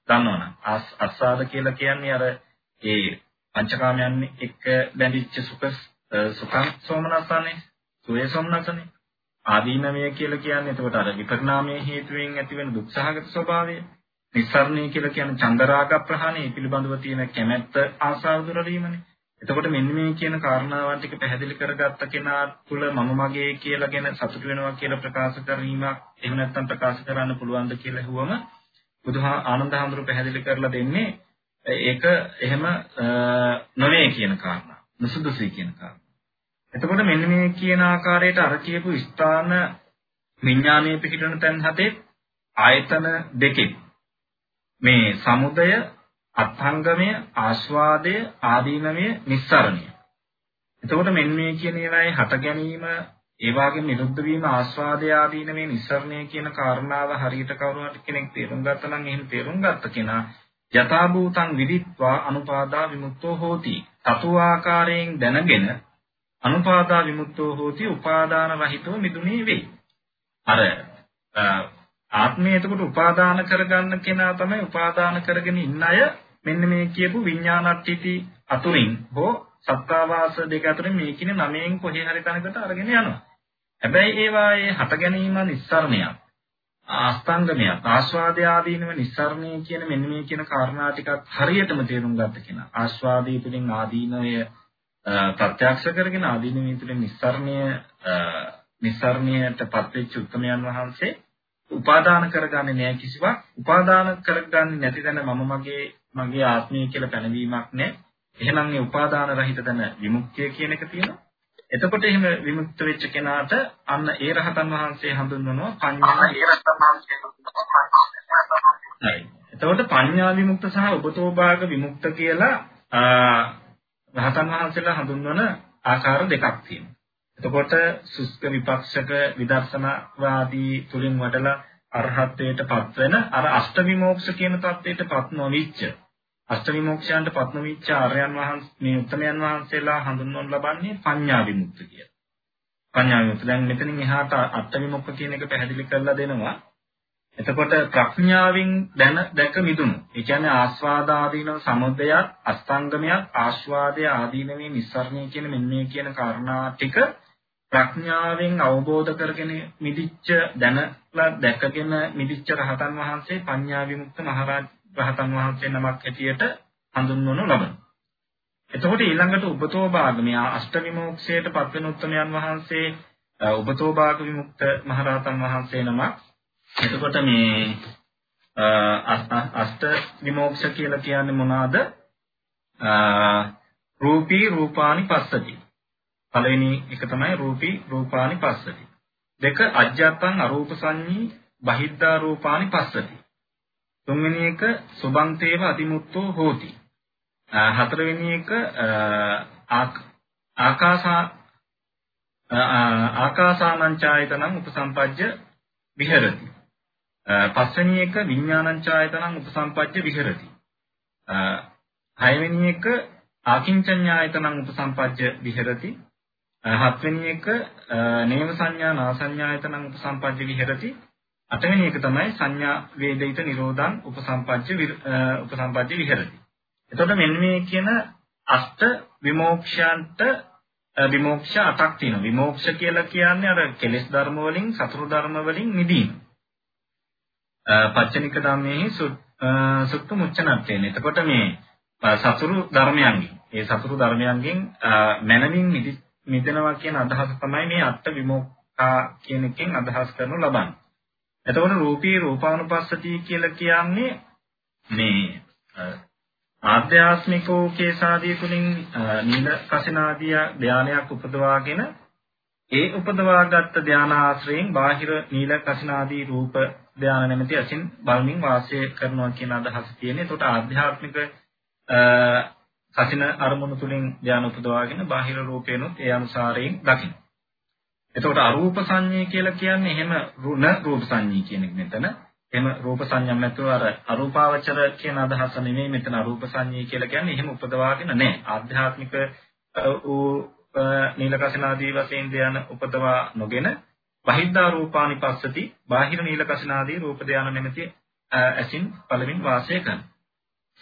දන්නවනම් අස්සාද කියලා කියන්නේ අර ඒ පංචකාමයන් එක්ක බැඳිච්ච සුඛ සුඛං සෝමනසනේ සෝය සෝමනසනේ ආදීනවය කියලා කියන්නේ එතකොට අර විපරිණාමයේ හේතුවෙන් ඇතිවෙන දුක්සහගත ස්වභාවය නිස්සරණය කියලා කියන්නේ චන්දරාග ප්‍රහාණය පිළිබඳව තියෙන කැමැත්ත ආසාව දුර වීමනේ එතකොට මෙන්න මේ කියන කාරණාවන් ටික පැහැදිලි කරගත්ත කෙනා තුළ මම මගේ කියලාගෙන සතුට වෙනවා කියලා ප්‍රකාශ කිරීමක් එහෙම නැත්නම් ප්‍රකාශ කරන්න පුළුවන්ද කියලා හුවම බුදුහා ආනන්ද හඳුරු පැහැදිලි කරලා දෙන්නේ ඒක එහෙම නොවේ කියන කාරණා. නුසුදුසුයි කියන කාරණා. එතකොට මෙන්න මේ කියන ආකාරයට අර කියපු ස්ථාන විඥානයේ පිහිටන තැන් හතේ ආයතන දෙකේ මේ සමුදය අත්ංගමය ආස්වාදය ආදීනමය නිස්සරණය. එතකොට මෙන්න මේ කියන ඒවායේ හට ගැනීම ඒ වගේම නිරුද්ධ වීම ආස්වාදය ආදීනමේ නිස්සරණය කියන කාරණාව හරියට කවුරුහට කෙනෙක් තේරුම් ගත්තා නම් එහෙම තේරුම් ගත්ත කෙනා යථා භූතං විදිත්වා අනුපාදා විමුක්තෝ හෝති. තතු ආකාරයෙන් දැනගෙන අනුපාදා විමුක්තෝ හෝති උපාදාන රහිතව මිදුනේ වෙයි. අර ආත්මය එතකොට උපාදාන කරගන්න කෙනා තමයි උපාදාන කරගෙන ඉන්න අය මෙන්න මේ කියපු විඥානට්ඨිති අතුරින් හෝ සත්තාවාස දෙක අතරින් මේ කියන නමයෙන් කොහේ හරි තැනකට අරගෙන යනවා. හැබැයි ඒවායේ හට ගැනීම නිස්සරණයක්. ආස්තංගමයක් ආස්වාදය ආදීනව නිස්සරණය කියන මෙන්න මේ කියන කාරණා ටිකක් හරියටම තේරුම් ගත්ත කෙනා ආස්වාදයේ තුලින් ආදීනවය ප්‍රත්‍යක්ෂ කරගෙන ආදීනවය තුලින් නිස්සරණය නිස්සරණයට පත්වෙච්ච උත්තරමයන් වහන්සේ උපාදාන කරගන්නේ නැහැ කිසිවක්. උපාදාන කරගන්නේ නැති තැන මම මගේ මගේ ආත්මය කියලා පැනවීමක් නැහැ. එහෙනම් මේ උපාදාන රහිත තැන විමුක්තිය කියන එක තියෙනවා. එතකොට එහෙම විමුක්ත වෙච්ච කෙනාට අන්න ඒ රහතන් වහන්සේ හඳුන්වනවා පඤ්ඤා හරි. එතකොට පඤ්ඤා විමුක්ත සහ උපතෝභාග විමුක්ත කියලා රහතන් වහන්සේලා හඳුන්වන ආකාර දෙකක් තියෙනවා. එතකොට සුස්ක විපක්ෂක විදර්ශනාවාදී තුලින් වඩලා අරහත්ත්වයට පත්වෙන අර අෂ්ට විමෝක්ෂ කියන தත්ත්වයට පත් නොවිච්ච අෂ්ට විමෝක්ෂයන්ට පත් නොවිච්ච ආර්යයන් වහන්සේ මේ උත්තමයන් වහන්සේලා හඳුන්වනු ලබන්නේ පඤ්ඤා විමුක්ත කියලා. පඤ්ඤා විමුක්ත දැන් මෙතනින් එහාට අට විමුක්ත කියන එක පැහැදිලි කරලා දෙනවා. එතකොට ප්‍රඥාවෙන් දැන දැක මිදුණු. ඒ කියන්නේ ආස්වාද ආදීනව සමුදයත් අස්තංගමයක් ආස්වාදය ආදීනවේ නිස්සරණය කියන මෙන්න මේ කියන කාරණා ටික ප්‍රඥාවෙන් අවබෝධ කරගෙන මිදිච්ච දැනලා දැකගෙන මිදිච්ච රහතන් වහන්සේ පඤ්ඤා විමුක්ත මහරහත් රහතන් වහන්සේ නමක් හැටියට හඳුන්වනු ලබනවා. එතකොට ඊළඟට උපතෝ භාග මේ අෂ්ට විමුක්තියට පත්වෙන උත්තමයන් වහන්සේ උපතෝ භාග විමුක්ත මහරහතන් වහන්සේ නමක් එතකොට මේ අෂ්ට විමෝක්ෂ කියලා කියන්නේ මොනවාද? රූපී රූපානි පස්සති. පළවෙනි එක තමයි රූපී රූපානි පස්සති. දෙක අජ්ජත්තං අරූප සංඤී බහිද්ධා රූපානි පස්සති. තුන්වෙනි එක සුභංතේව අතිමුත්තෝ හෝති. හතරවෙනි එක ආකාසා ආකාසානංචායතනං උපසම්පජ්ජ විහෙරති. පස්වෙනි එක විඥානං ඡායතනං උපසම්පජ්ජ විහෙරති. හයවෙනි එක ආකින්චඤ්ඤායතනං උපසම්පජ්ජ විහෙරති. හත්වෙනි එක නේව සංඥා නාසඤ්ඤායතනං උපසම්පජ්ජ විහෙරති. අටවෙනි එක තමයි සංඥා වේදිත නිරෝධං උපසම්පජ්ජ උපසම්පජ්ජ විහෙරති. එතකොට මෙන්න මේ කියන අෂ්ට විමෝක්ෂයන්ට විමෝක්ෂ අටක් තියෙනවා. විමෝක්ෂ කියලා කියන්නේ අර කෙලෙස් ධර්ම වලින් සතුරු ධර්ම වලින් මිදීම. පච්චනික ධම්මෙහි සුත්තු මුච්චනත්තේන. එතකොට මේ සතුරු ධර්මයන්ගෙන් ඒ සතුරු ධර්මයන්ගෙන් මනමින් මිදෙනවා කියන අදහස තමයි මේ අට විමුක්ඛා කියන එකෙන් අදහස් කරනු ලබන්නේ. එතකොට රූපී රූපානුපස්සති කියලා කියන්නේ මේ ආධ්‍යාත්මිකෝ කේසාදී තුලින් නීල කසිනාදී ධානයක් උපදවාගෙන ඒ උපදවාගත් ධානාශ්‍රයෙන් බාහිර නීල කසිනාදී රූප ධාන නැමැති අසින් බලමින් වාසය කරනවා කියන අදහස තියෙන්නේ. ඒකට ආධ්‍යාත්මික කසින අරමුණු තුලින් ධාන උපදවාගෙන බාහිර රූපේනොත් ඒ අනුසාරයෙන් දකින්න. එතකොට අරූප සංඤේ කියලා කියන්නේ එහෙම රුණ රූප සංඤී කියන එක මෙතන. එහෙම රූප සංඥා නැතුව අර අරූපාවචර කියන අදහස නෙමෙයි මෙතන අරූප සංඤී කියලා කියන්නේ එහෙම උපදවාගෙන නැහැ. ආධ්‍යාත්මික ඌ නීලකසනාදී වශයෙන් ධාන උපදවා නොගෙන බහිද්ධා රූපානි පස්සති බාහිර නීලකසනාදී රූප ධාන නැමැති ඇසින් පළමින් වාසය කරන.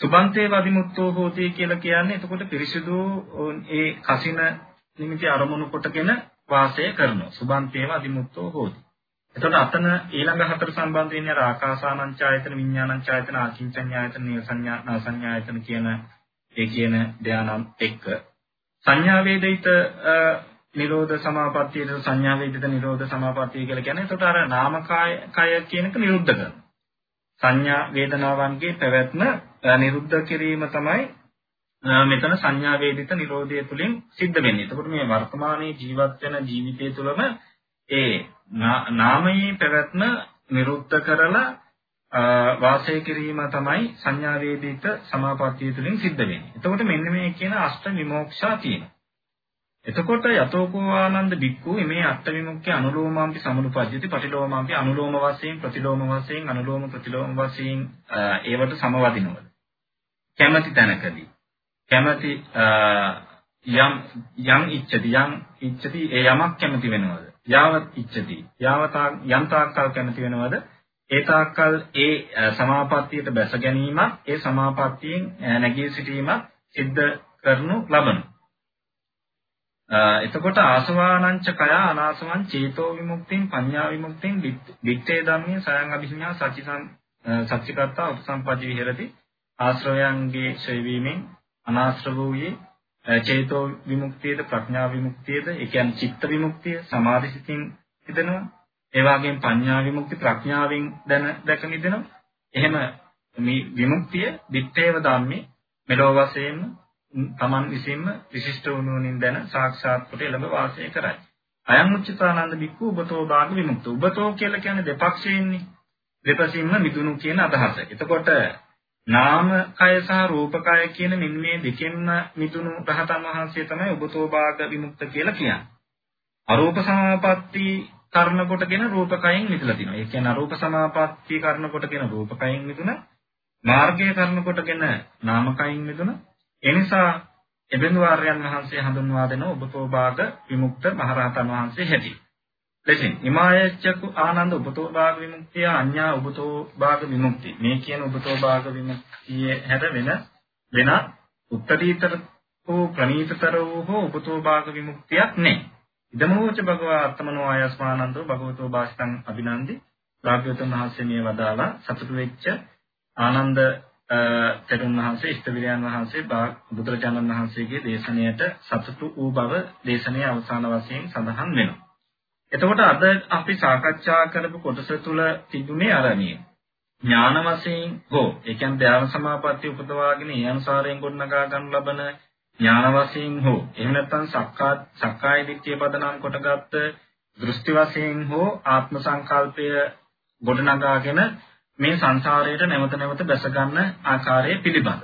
සුබන්තේ වදිමුත්තෝ හෝති කියලා කියන්නේ එතකොට පිරිසිදු ඒ කසින නිමිති අරමුණු කොටගෙන වාසය කරනවා. සුබන්තේ වදිමුත්තෝ හෝති. එතකොට අතන ඊළඟ හතර සම්බන්ධ වෙන්නේ අර ආකාසානංචායතන විඥානංචායතන ආකින්චඤ්ඤායතන නියසඤ්ඤා සංඥායතන කියන ඒ කියන ධානම් එක්ක සංඥා වේදිත නිරෝධ සමාපත්තියද සංඥා වේදිත නිරෝධ සමාපත්තිය කියලා කියන්නේ එතකොට අර නාමකාය කය කියන එක නිරුද්ධ කරනවා. සංඥා වේදනාවන්ගේ පැවැත්ම නිරුද්ධ කිරීම තමයි මෙතන සංඥා වේදිත නිරෝධය තුලින් සිද්ධ වෙන්නේ. එතකොට මේ වර්තමානයේ ජීවත් වෙන ජීවිතය තුළම ඒ නාමයේ පැවැත්ම නිරුද්ධ කරලා වාසය කිරීම තමයි සංඥා වේදිත සමාපත්තිය තුලින් සිද්ධ වෙන්නේ. එතකොට මෙන්න මේ කියන අෂ්ට විමෝක්ෂා තියෙනවා. එතකොට යතෝකෝ ආනන්ද බික්කු මේ අත්ත විමුක්ඛේ අනුලෝමාම්පි සමුනුපජ්ජති පටිලෝමාම්පි අනුලෝම වශයෙන් ප්‍රතිලෝම වශයෙන් අනුලෝම ප්‍රතිලෝම වශයෙන් ඒවට සමවදිනවද කැමැති තැනකදී. කැමැති යම් යම් ඉච්ඡති යම් ඉච්ඡති ඒ යමක් කැමැති වෙනවද? යාවත් ඉච්ඡති. යාවතා යම් තාක්කල් කැමැති වෙනවද? ඒ තාක්කල් ඒ සමාපත්තියට බැස ගැනීමක් ඒ සමාපත්තියෙන් නැගී සිටීමක් සිද්ධ කරනු ලබනවා. එතකොට ආසවානංච කය අනාසවං චේතෝ විමුක්තිං පඤ්ඤා විමුක්තිං විත්තේ ධම්මේ සයන් අභිඥා සච්චිසං සච්චිකත්තා උපසම්පජ්ජ විහෙරති ආශ්‍රවයන්ගේ ශ්‍රේවීමෙන් අනාශ්‍රව වූයේ චේතෝ විමුක්තියද ප්‍රඥා විමුක්තියද ඒ කියන්නේ චිත්ත විමුක්තිය සමාධි සිතින් හිතනවා ඒ වගේම පඤ්ඤා විමුක්ති ප්‍රඥාවෙන් දැන දැක මිදෙනවා. එහෙම මේ විමුක්තිය දිත්තේව ධම්මේ මෙලොව වශයෙන් තමන් විසින්ම විශිෂ්ට වුණුවනින් දැන සාක්ෂාත් කොට එළඹ වාසය කරයි. අයං උච්චතානන්ද බික්ඛු උබතෝ භාග විමුක්ත. උබතෝ කියලා කියන්නේ දෙපක්ෂයෙන්නේ. දෙපසින්ම මිදුණු කියන අදහස. එතකොට නාම කය සහ රූප කය කියන මෙන්න මේ දෙකෙන්ම මිදුණු රහතන් වහන්සේ තමයි උබතෝ භාග විමුක්ත කියලා කියන්නේ. අරූප සමාපatti කරන කොටගෙන රූප කයෙන් මිදලා තිනවා. ඒ කියන්නේ අරූප සමාපatti කරන කොටගෙන රූප කයෙන් මිදුණ මාර්ගය කරන කොටගෙන නාම කයෙන් මිදුණ. ඒ නිසා එබඳු ආර්යයන් වහන්සේ හඳුන්වා දෙන උබතෝ භාග විමුක්ත මහරහතන් වහන්සේ හැටියට. ලෙසින් ඉමායච්චකු ආනන්ද උපතෝ භාග විමුක්තිය අඤ්ඤා උපතෝ භාග විමුක්තිය මේ කියන උපතෝ භාග විමුක්තිය හැර වෙන වෙන උත්තරීතර වූ ප්‍රණීතතර වූ හෝ උපතෝ භාග විමුක්තියක් නැහැ ඉදමෝච භගවා අත්තමනෝ ආයස්මානන්දෝ භගවතෝ භාෂිතං අභිනන්දි. භාග්‍යවතුන් වහන්සේ මේ වදාලා සතුටු වෙච්ච ආනන්ද තෙරුන් වහන්සේ ඉෂ්ඨවිරයන් වහන්සේ බුදුරජාණන් වහන්සේගේ දේශනයට සතුටු වූ බව දේශනයේ අවසාන වශයෙන් සඳහන් වෙනවා එතකොට අද අපි සාකච්ඡා කරපු කොටස තුල තිබුණේ අරණිය. ඥාන වශයෙන් හෝ ඒ කියන්නේ ධ්‍යාන සමාපatti උපදවාගෙන ඒ අනුසාරයෙන් ගොඩනගා ගන්න ලබන ඥාන වශයෙන් හෝ එහෙම නැත්නම් සක්කා සක්කාය දිට්ඨිය පදනම් කොටගත් දෘෂ්ටි වශයෙන් හෝ ආත්ම සංකල්පය ගොඩනගාගෙන මේ සංසාරයට නැවත නැවත බැස ගන්න ආකාරය පිළිබඳ.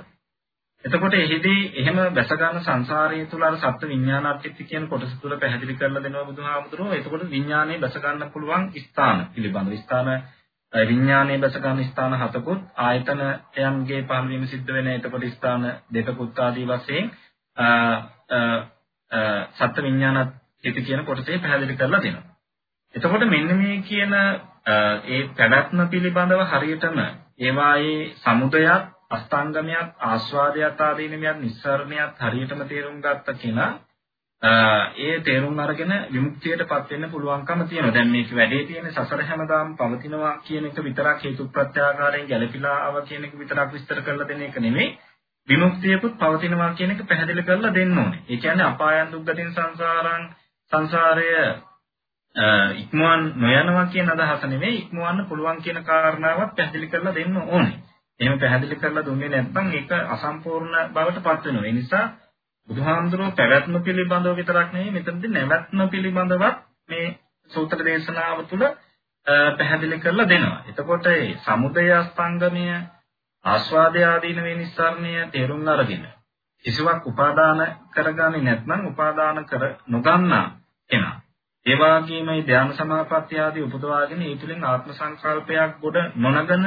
එතකොට එහිදී එහෙම බැස ගන්න සංසාරයේ තුල අර සත්ත්ව විඥානාත්‍ත්‍ය කියන කොටස තුල පැහැදිලි කරලා දෙනවා බුදුහාමුදුරුවෝ. එතකොට විඥානයේ බැස ගන්න පුළුවන් ස්ථාන පිළිබඳව. ස්ථාන විඥානයේ බැස ගන්න ස්ථාන හතකුත් ආයතනයන්ගේ පහළවීම සිද්ධ වෙන එතකොට ස්ථාන දෙකකුත් ආදී වශයෙන් සත්ත්ව විඥානාත්‍ත්‍ය කියන කොටසේ පැහැදිලි කරලා දෙනවා. එතකොට මෙන්න මේ කියන ඒ පැවැත්ම පිළිබඳව හරියටම ඒවායේ සමුදයත් අස්තංගමයක් ආස්වාදයක් ආදීනමයක් නිස්සරණයක් හරියටම තේරුම් ගත්ත කෙනා ඒ තේරුම් අරගෙන විමුක්තියටපත් වෙන්න පුළුවන්කම තියෙනවා. දැන් මේක වැඩේ තියෙන සසර හැමදාම පවතිනවා කියන එක විතරක් හේතු ප්‍රත්‍යාකාරයෙන් ගැළපීලා ආව කියන එක විතරක් විස්තර කරලා දෙන එක නෙමෙයි. විමුක්තියකුත් පවතිනවා කියන එක පැහැදිලි කරලා දෙන්න ඕනේ. ඒ කියන්නේ අපායන් දුක්ගතින් සංසාරං සංසාරය ඉක්මවන්න නොයනවා කියන අදහස නෙමෙයි ඉක්මවන්න පුළුවන් කියන කාරණාවත් පැහැදිලි කරලා දෙන්න ඕනේ. එහෙම පැහැදිලි කරලා දුන්නේ නැත්නම් ඒක අසම්පූර්ණ බවට පත් වෙනවා. ඒ නිසා බුදුහාමුදුරුවෝ පැවැත්ම පිළිබඳව විතරක් නෙවෙයි මෙතනදී නැවැත්ම පිළිබඳවත් මේ සූත්‍ර දේශනාව තුළ පැහැදිලි කරලා දෙනවා. එතකොට මේ සමුදය අස්තංගමය ආස්වාදය ආදීන වේ නිස්සාරණය තේරුම් අරගෙන කිසිවක් උපාදාන කරගන්නේ නැත්නම් උපාදාන කර නොගන්නා කෙනා. ඒ වගේම මේ ධ්‍යාන සමාපත්තිය ආදී උපදවාගෙන ඒ තුලින් ආත්ම සංකල්පයක් ගොඩ නොනගන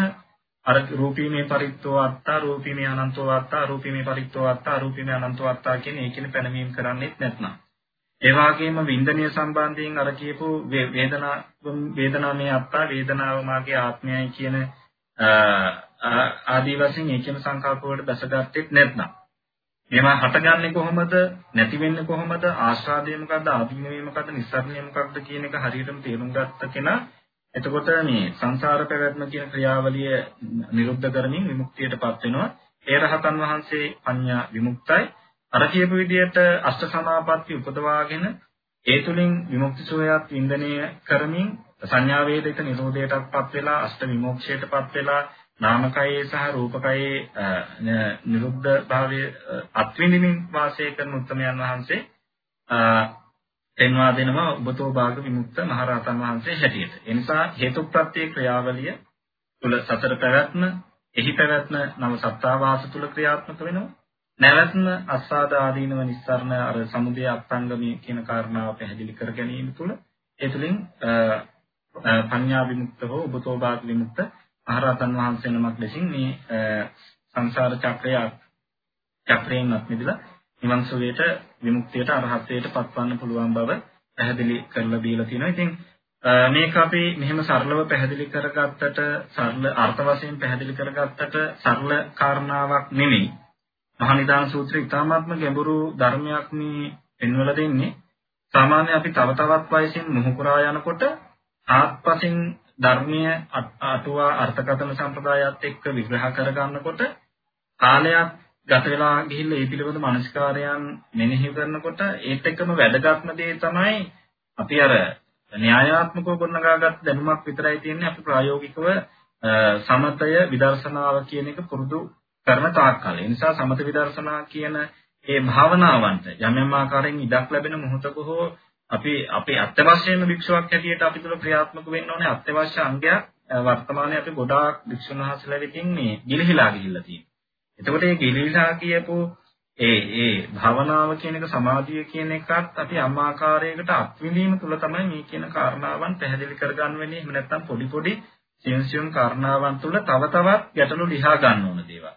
අර රූපීමේ පරිත්තෝ අත්තා රූපීමේ අනන්තෝ අත්තා රූපීමේ පරිත්තෝ අත්තා රූපීමේ අනන්තෝ අත්තා කියන ඒකින පැනවීම කරන්නේත් නැත්නම්. ඒ වගේම වින්දනීය සම්බන්ධයෙන් අර කියපු වේදනා වේදනාමය අත්තා වේදනාව මාගේ ආත්මයයි කියන ආදී වශයෙන් ඒකින සංකල්ප වලට දැසගත්තෙත් නැත්නම්. මේවා හටගන්නේ කොහොමද නැති වෙන්නේ කොහොමද ආස්වාදය මොකද්ද ආදීනවේ මොකද්ද නිස්සාරණය මොකද්ද කියන එක හරියටම තේරුම් ගත්ත කෙනා එතකොට මේ සංසාර පැවැත්ම කියන ක්‍රියාවලිය නිරුද්ධ කරමින් විමුක්තියටපත් වෙනවා. ඒ රහතන් වහන්සේ පඤ්ඤා විමුක්තයි. අර කියපු විදිහට අෂ්ට සමාපatti උපදවාගෙන ඒ තුලින් විමුක්ති සෝයත් වින්දනය කරමින් සංඥා වේදිත නිරෝධයටපත් වෙලා අෂ්ට විමුක්තියටපත් වෙලා නාමකයේ සහ රූපකයේ නිරුද්ධ භාවයේ අත්විඳින්මින් වාසය කරන උත්තමයන් වහන්සේ පෙන්වා දෙනවා ඔබතෝ භාග විමුක්ත මහරහතන් වහන්සේ හැටියට. ඒ නිසා හේතුප්‍රත්‍ය ක්‍රියාවලිය තුල සතර පැවැත්ම, එහි පැවැත්ම නව සත්තාවාස තුල ක්‍රියාත්මක වෙනවා. නැවැත්ම අස්සාද ආදීනව නිස්සාරණ අර සමුදය අත්ංගමී කියන කාරණාව පැහැදිලි කර ගැනීම තුල ඒ තුලින් පඤ්ඤා විමුක්ත හෝ ඔබතෝ භාග විමුක්ත මහරහතන් වහන්සේ නමක් ලෙසින් මේ සංසාර චක්‍රය චක්‍රයෙන්වත් මිදලා නිවන් සුවයට විමුක්තියට අරහත්ත්වයට පත්වන්න පුළුවන් බව පැහැදිලි කරලා දීලා තියෙනවා. ඉතින් මේක අපි මෙහෙම සරලව පැහැදිලි කරගත්තට සරල අර්ථ වශයෙන් පැහැදිලි කරගත්තට සරල කාරණාවක් නෙමෙයි. මහනිදාන සූත්‍රය ඉතාමත්ම ගැඹුරු ධර්මයක් මේ පෙන්වලා දෙන්නේ. සාමාන්‍ය අපි තව තවත් වයසින් මුහුකුරා යනකොට ආත්පසින් ධර්මීය අටුවා අර්ථකථන සම්ප්‍රදායත් එක්ක විග්‍රහ කරගන්නකොට කාලයක් ගත වෙලා ගිහිල්ලා ඒ පිළිබඳ මනස්කාරයන් මෙනෙහි කරනකොට ඒත් එක්කම වැදගත්ම දේ තමයි අපි අර න්‍යායාත්මකව ගොඩනගාගත් දැනුමක් විතරයි තියෙන්නේ අපි ප්‍රායෝගිකව සමතය විදර්ශනාව කියන එක පුරුදු කරන තාක්කල්. ඒ නිසා සමත විදර්ශනා කියන ඒ භාවනාවන්ට යම් යම් ආකාරයෙන් ඉඩක් ලැබෙන මොහොතක හෝ අපි අපේ අත්‍යවශ්‍යම භික්ෂුවක් හැටියට අපි තුල ක්‍රියාත්මක වෙන්න ඕනේ අත්‍යවශ්‍ය අංගයක් වර්තමානයේ අපි ගොඩාක් භික්ෂුන් වහන්සේලා වෙතින් මේ ගිලිහිලා ගිහිල්ලා තියෙනවා. එතකොට මේ ගිලිහිලා කියපු ඒ ඒ භවනාව කියන එක සමාධිය කියන එකත් අපි අම් ආකාරයකට අත්විඳීම තුළ තමයි මේ කියන කාරණාවන් පැහැදිලි කරගන්න වෙන්නේ. එහෙම නැත්නම් පොඩි පොඩි සියුම් කාරණාවන් තුළ තව තවත් ගැටලු ලියා ගන්න ඕන දේවල්.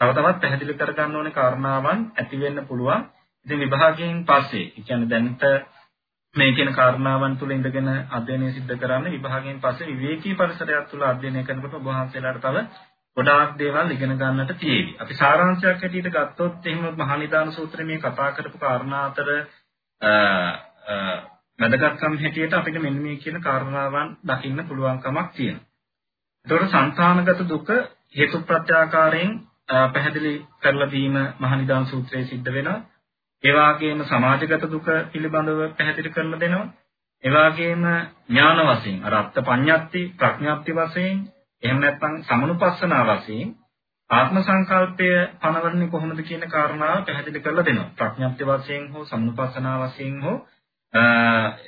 තව තවත් පැහැදිලි කරගන්න ඕනේ කාරණාවන් ඇති වෙන්න පුළුවන්. ඉතින් විභාගයෙන් පස්සේ, ඒ කියන්නේ දැනට මේ කියන කාරණාවන් තුල ඉඳගෙන අධ්‍යයනය සිද්ධ කරන්න විභාගයෙන් පස්සේ විවේකී පරිසරයක් තුල අධ්‍යයනය කරනකොට ඔබ වහන්සේලාට තව ගොඩාක් දේවල් ඉගෙන ගන්නට තියෙවි. අපි සාරාංශයක් හැටියට ගත්තොත් එහෙම මහනිදාන සූත්‍රයේ මේ කතා කරපු කාරණා අතර වැදගත්කම් හැටියට අපිට මෙන්න මේ කියන කාරණාවන් දකින්න පුළුවන්කමක් තියෙනවා. ඒතකොට సంతానගත දුක හේතු ප්‍රත්‍යාකාරයෙන් පැහැදිලි කරලා දීම මහනිදාන සූත්‍රයේ සිද්ධ වෙනවා. ඒ වගේම සමාජගත දුක පිළිබඳව පැහැදිලි කරලා දෙනවා. ඒ වගේම ඥාන වශයෙන් අර අත්ත පඤ්ඤාත්ති ප්‍රඥාප්ති වශයෙන් එහෙම නැත්නම් සමනුපස්සනා වශයෙන් ආත්ම සංකල්පය පනවන්නේ කොහොමද කියන කාරණාව පැහැදිලි කරලා දෙනවා. ප්‍රඥාප්ති වශයෙන් හෝ සමනුපස්සනා වශයෙන් හෝ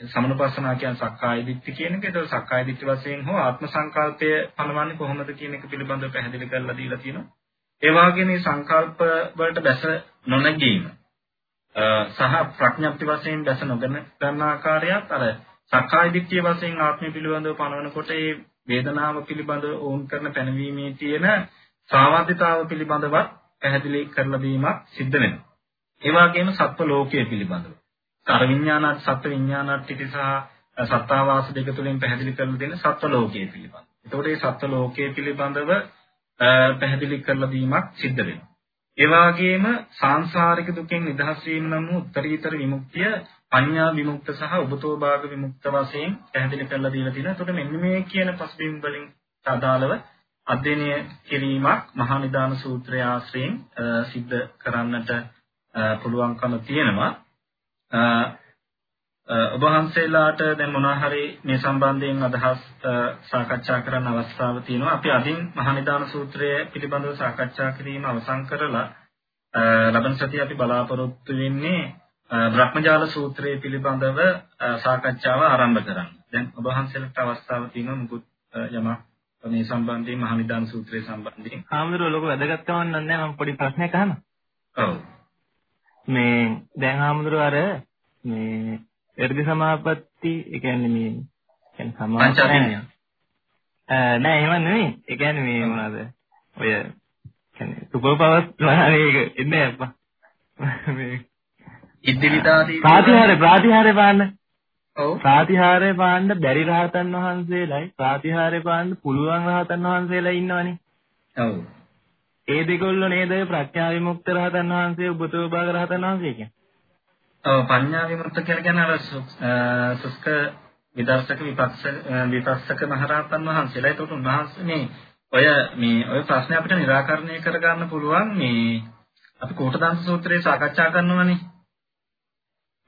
සමනුපස්සනා කියන්නේ සක්කාය දිට්ඨි කියන එක. ඒක සක්කාය දිට්ඨි වශයෙන් හෝ ආත්ම සංකල්පය පනවන්නේ කොහොමද කියන එක පිළිබඳව පැහැදිලි කරලා දීලා තියෙනවා. ඒ වගේම මේ සංකල්ප වලට බැස නොනැගීම සහ ප්‍රඥප්ති වශයෙන් දැස නොගෙන ගන්න ආකාරයත් අර සක්කාය දිට්ඨිය වශයෙන් ආත්මය පිළිබඳව පනවනකොට ඒ වේදනාව පිළිබඳව ඕන් කරන පැනවීමේ තියෙන සාමාන්‍යතාව පිළිබඳවත් පැහැදිලි කරලා දීමක් සිද්ධ වෙනවා. ඒ වගේම සත්ව ලෝකයේ පිළිබඳව. කර විඥානත් සත්ව විඥානත් ඉති සහ සත්තාවාස දෙක තුලින් පැහැදිලි කරලා දෙන සත්ව ලෝකයේ පිළිබඳව. එතකොට මේ සත්ව ලෝකයේ පිළිබඳව පැහැදිලි කරලා දීමක් සිද්ධ වෙනවා. ඒ වගේම සාංශාරික දුකෙන් නිදහස් වීම නම් උත්තරීතර විමුක්තිය පඤ්ඤා විමුක්ත සහ උපතෝ භාග විමුක්ත වශයෙන් පැහැදිලි කරලා දීලා තියෙනවා. එතකොට මෙන්න මේ කියන පසුබිම් වලින් අදාළව අධ්‍යයනය කිරීමක් මහා නිදාන සූත්‍රය ආශ්‍රයෙන් සිද්ධ කරන්නට පුළුවන්කම තියෙනවා. ඔබ වහන්සේලාට දැන් මොනවා හරි මේ සම්බන්ධයෙන් අදහස් සාකච්ඡා කරන්න අවස්ථාව තියෙනවා. අපි අදින් මහනිදාන සූත්‍රය පිළිබඳව සාකච්ඡා කිරීම අවසන් කරලා ලබන සතිය අපි බලාපොරොත්තු වෙන්නේ බ්‍රහ්මජාල සූත්‍රය පිළිබඳව සාකච්ඡාව ආරම්භ කරන්න. දැන් ඔබ වහන්සේලාට අවස්ථාව තියෙනවා මුකුත් යමක් මේ සම්බන්ධයෙන් මහනිදාන සූත්‍රය සම්බන්ධයෙන්. ආමඳුර ලොකු වැදගත්කමක් නැහැ මම පොඩි ප්‍රශ්නයක් අහනවා. ඔව්. මේ දැන් ආමඳුර අර මේ එර්ග සමාපatti ඒ කියන්නේ මේ කියන්නේ සමාපatti නෑ එහෙම නෙමෙයි. ඒ කියන්නේ මේ මොනවාද? ඔය කියන්නේ සුපර් පවර්ස් මේක ඉන්නේ අප්පා. මේ ඉද්දිවිදාදී ප්‍රාතිහාරය ප්‍රාතිහාරය පාන්න. ඔව්. ප්‍රාතිහාරය පාන්න බැරි රහතන් වහන්සේලායි ප්‍රාතිහාරය පාන්න පුළුවන් රහතන් වහන්සේලා ඉන්නවනේ. ඔව්. ඒ දෙකොල්ලෝ නේද ප්‍රඥා විමුක්ත රහතන් වහන්සේ උපතෝ භාග රහතන් වහන්සේ කියන්නේ. ඔව් පඤ්ඤා විමුක්ත කියලා කියන්නේ අර සුස්ක විදර්ශක විපක්ෂ විපස්සක මහරහතන් වහන්සේලා. ඒකට උන්වහන්සේ මේ ඔය මේ ඔය ප්‍රශ්නේ අපිට निराකරණය කරගන්න පුළුවන් මේ අපි කෝටදාන්ත සූත්‍රයේ සාකච්ඡා කරනවානේ.